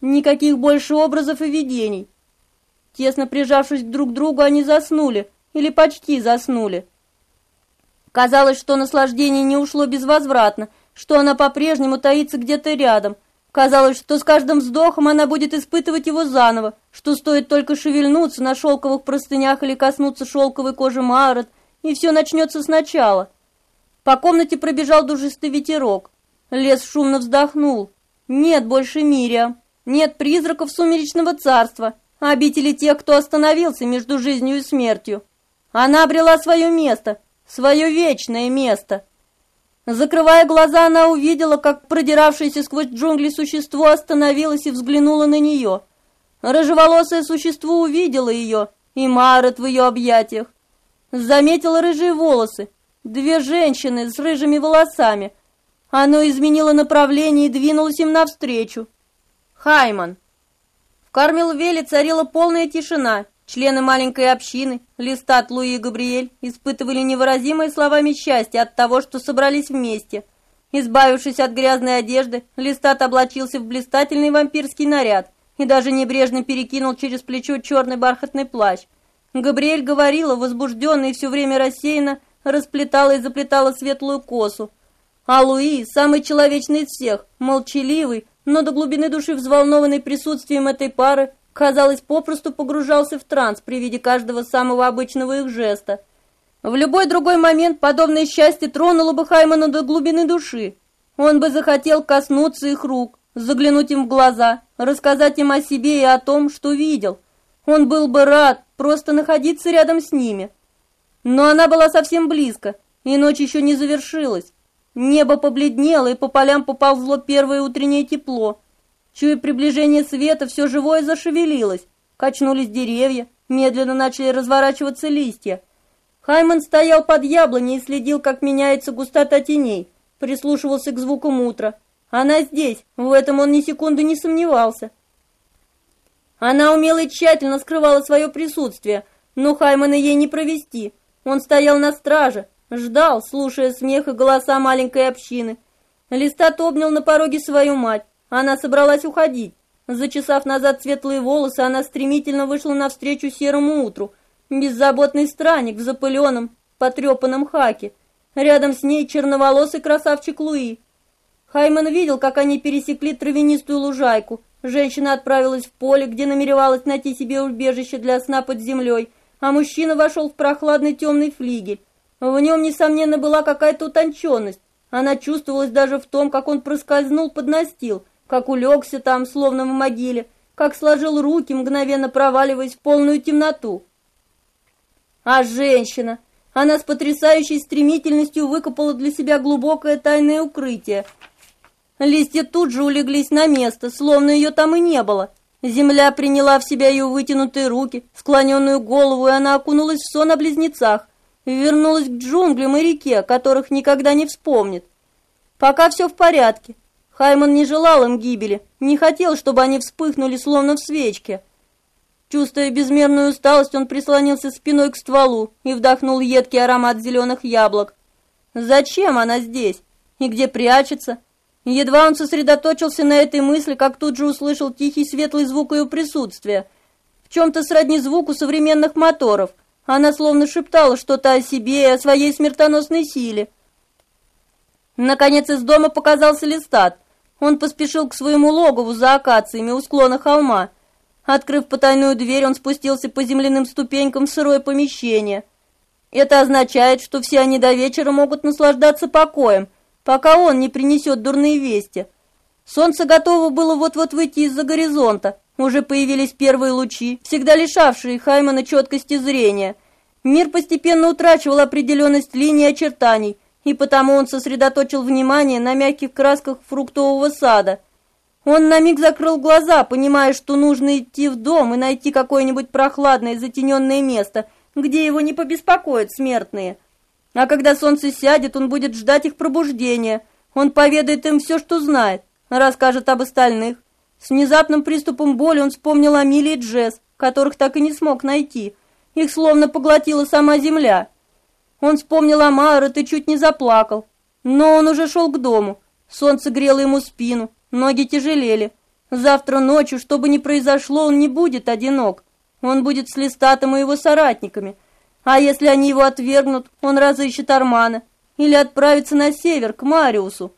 Никаких больше образов и видений. Тесно прижавшись друг к другу, они заснули, или почти заснули. Казалось, что наслаждение не ушло безвозвратно, что она по-прежнему таится где-то рядом – Казалось, что с каждым вздохом она будет испытывать его заново, что стоит только шевельнуться на шелковых простынях или коснуться шелковой кожи Марот, и все начнется сначала. По комнате пробежал душистый ветерок. Лес шумно вздохнул. Нет больше Мирия, нет призраков сумеречного царства, обители тех, кто остановился между жизнью и смертью. Она обрела свое место, свое вечное место — Закрывая глаза, она увидела, как продиравшееся сквозь джунгли существо остановилось и взглянуло на нее. Рыжеволосое существо увидело ее, и Марет в ее объятиях. Заметила рыжие волосы, две женщины с рыжими волосами. Оно изменило направление и двинулось им навстречу. Хайман. В Кармелвеле царила полная тишина, Члены маленькой общины, Листат, Луи и Габриэль, испытывали невыразимые словами счастья от того, что собрались вместе. Избавившись от грязной одежды, Листат облачился в блистательный вампирский наряд и даже небрежно перекинул через плечо черный бархатный плащ. Габриэль говорила, возбужденно и все время рассеянно, расплетала и заплетала светлую косу. А Луи, самый человечный из всех, молчаливый, но до глубины души взволнованный присутствием этой пары, казалось, попросту погружался в транс при виде каждого самого обычного их жеста. В любой другой момент подобное счастье тронуло бы Хаймана до глубины души. Он бы захотел коснуться их рук, заглянуть им в глаза, рассказать им о себе и о том, что видел. Он был бы рад просто находиться рядом с ними. Но она была совсем близко, и ночь еще не завершилась. Небо побледнело, и по полям поползло первое утреннее тепло – Чуя приближение света, все живое зашевелилось. качнулись деревья, медленно начали разворачиваться листья. Хайман стоял под яблоней и следил, как меняется густота теней, прислушивался к звукам утра. Она здесь, в этом он ни секунды не сомневался. Она умело и тщательно скрывала свое присутствие, но Хаймана ей не провести. Он стоял на страже, ждал, слушая смех и голоса маленькой общины. Листат обнял на пороге свою мать. Она собралась уходить. Зачесав назад светлые волосы, она стремительно вышла навстречу серому утру. Беззаботный странник в запыленном, потрепанном хаке. Рядом с ней черноволосый красавчик Луи. Хайман видел, как они пересекли травянистую лужайку. Женщина отправилась в поле, где намеревалась найти себе убежище для сна под землей, а мужчина вошел в прохладный темный флигель. В нем, несомненно, была какая-то утонченность. Она чувствовалась даже в том, как он проскользнул под настил, как улегся там, словно в могиле, как сложил руки, мгновенно проваливаясь в полную темноту. А женщина, она с потрясающей стремительностью выкопала для себя глубокое тайное укрытие. Листья тут же улеглись на место, словно ее там и не было. Земля приняла в себя ее вытянутые руки, склоненную голову, и она окунулась в сон о близнецах, вернулась к джунглям и реке, которых никогда не вспомнит. Пока все в порядке, Хайман не желал им гибели, не хотел, чтобы они вспыхнули, словно в свечке. Чувствуя безмерную усталость, он прислонился спиной к стволу и вдохнул едкий аромат зеленых яблок. Зачем она здесь? И где прячется? Едва он сосредоточился на этой мысли, как тут же услышал тихий светлый звук ее присутствия. В чем-то сродни звуку современных моторов. Она словно шептала что-то о себе и о своей смертоносной силе. Наконец из дома показался листат — он поспешил к своему логову за акациями у склона холма. Открыв потайную дверь, он спустился по земляным ступенькам в сырое помещение. Это означает, что все они до вечера могут наслаждаться покоем, пока он не принесет дурные вести. Солнце готово было вот-вот выйти из-за горизонта. Уже появились первые лучи, всегда лишавшие Хаймана четкости зрения. Мир постепенно утрачивал определенность линий очертаний – и потому он сосредоточил внимание на мягких красках фруктового сада. Он на миг закрыл глаза, понимая, что нужно идти в дом и найти какое-нибудь прохладное затененное место, где его не побеспокоят смертные. А когда солнце сядет, он будет ждать их пробуждения. Он поведает им все, что знает, расскажет об остальных. С внезапным приступом боли он вспомнил о Миле и Джесс, которых так и не смог найти. Их словно поглотила сама земля. Он вспомнил о Майрот и чуть не заплакал. Но он уже шел к дому. Солнце грело ему спину, ноги тяжелели. Завтра ночью, что бы ни произошло, он не будет одинок. Он будет с Листатом и его соратниками. А если они его отвергнут, он разыщет Армана или отправится на север, к Мариусу.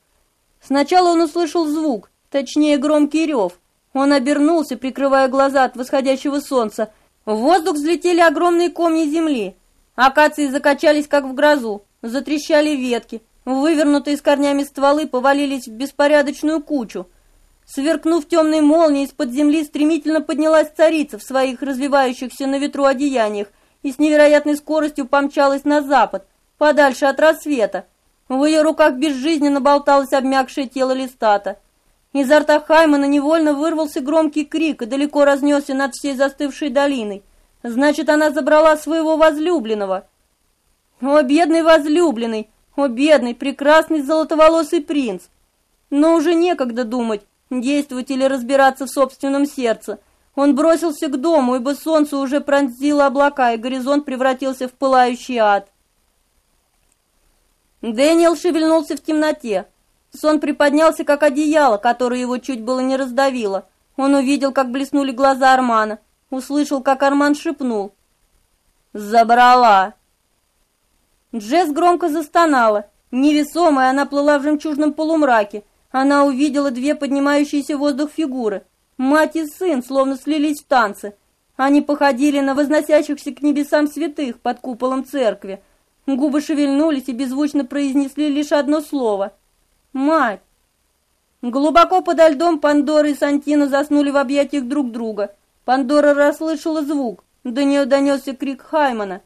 Сначала он услышал звук, точнее громкий рев. Он обернулся, прикрывая глаза от восходящего солнца. В воздух взлетели огромные комья земли. Акации закачались, как в грозу, затрещали ветки, вывернутые с корнями стволы повалились в беспорядочную кучу. Сверкнув темной молнией, из-под земли стремительно поднялась царица в своих развивающихся на ветру одеяниях и с невероятной скоростью помчалась на запад, подальше от рассвета. В ее руках безжизненно болталось обмякшее тело листата. Изо рта Хаймана невольно вырвался громкий крик и далеко разнесся над всей застывшей долиной. Значит, она забрала своего возлюбленного. О, бедный возлюбленный! О, бедный, прекрасный золотоволосый принц! Но уже некогда думать, действовать или разбираться в собственном сердце. Он бросился к дому, ибо солнце уже пронзило облака, и горизонт превратился в пылающий ад. Дэниел шевельнулся в темноте. Сон приподнялся, как одеяло, которое его чуть было не раздавило. Он увидел, как блеснули глаза Армана услышал, как Арман шепнул. «Забрала!» Джесс громко застонала. Невесомая, она плыла в жемчужном полумраке. Она увидела две поднимающиеся в воздух фигуры. Мать и сын словно слились в танцы. Они походили на возносящихся к небесам святых под куполом церкви. Губы шевельнулись и беззвучно произнесли лишь одно слово. «Мать!» Глубоко подо льдом Пандора и Сантино заснули в объятиях друг друга. Пандора расслышала звук. До нее донесся крик Хаймана.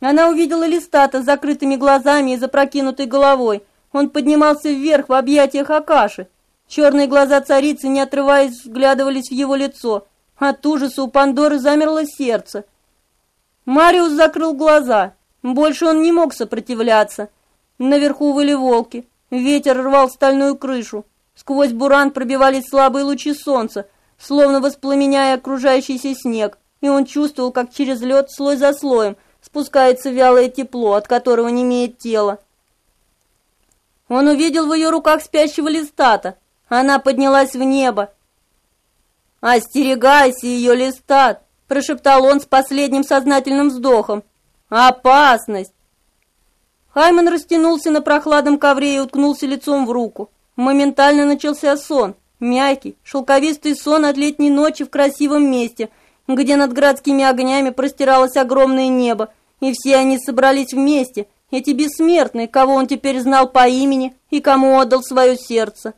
Она увидела Листата с закрытыми глазами и запрокинутой головой. Он поднимался вверх в объятиях Акаши. Черные глаза царицы, не отрываясь, взглядывались в его лицо. От ужаса у Пандоры замерло сердце. Мариус закрыл глаза. Больше он не мог сопротивляться. Наверху выли волки. Ветер рвал стальную крышу. Сквозь буран пробивались слабые лучи солнца, словно воспламеняя окружающийся снег, и он чувствовал, как через лед слой за слоем спускается вялое тепло, от которого не имеет тела. Он увидел в ее руках спящего листата. Она поднялась в небо. «Остерегайся ее, листат!» – прошептал он с последним сознательным вздохом. «Опасность!» Хайман растянулся на прохладном ковре и уткнулся лицом в руку. Моментально начался сон. Мягкий, шелковистый сон от летней ночи в красивом месте, где над городскими огнями простиралось огромное небо, и все они собрались вместе, эти бессмертные, кого он теперь знал по имени и кому отдал свое сердце.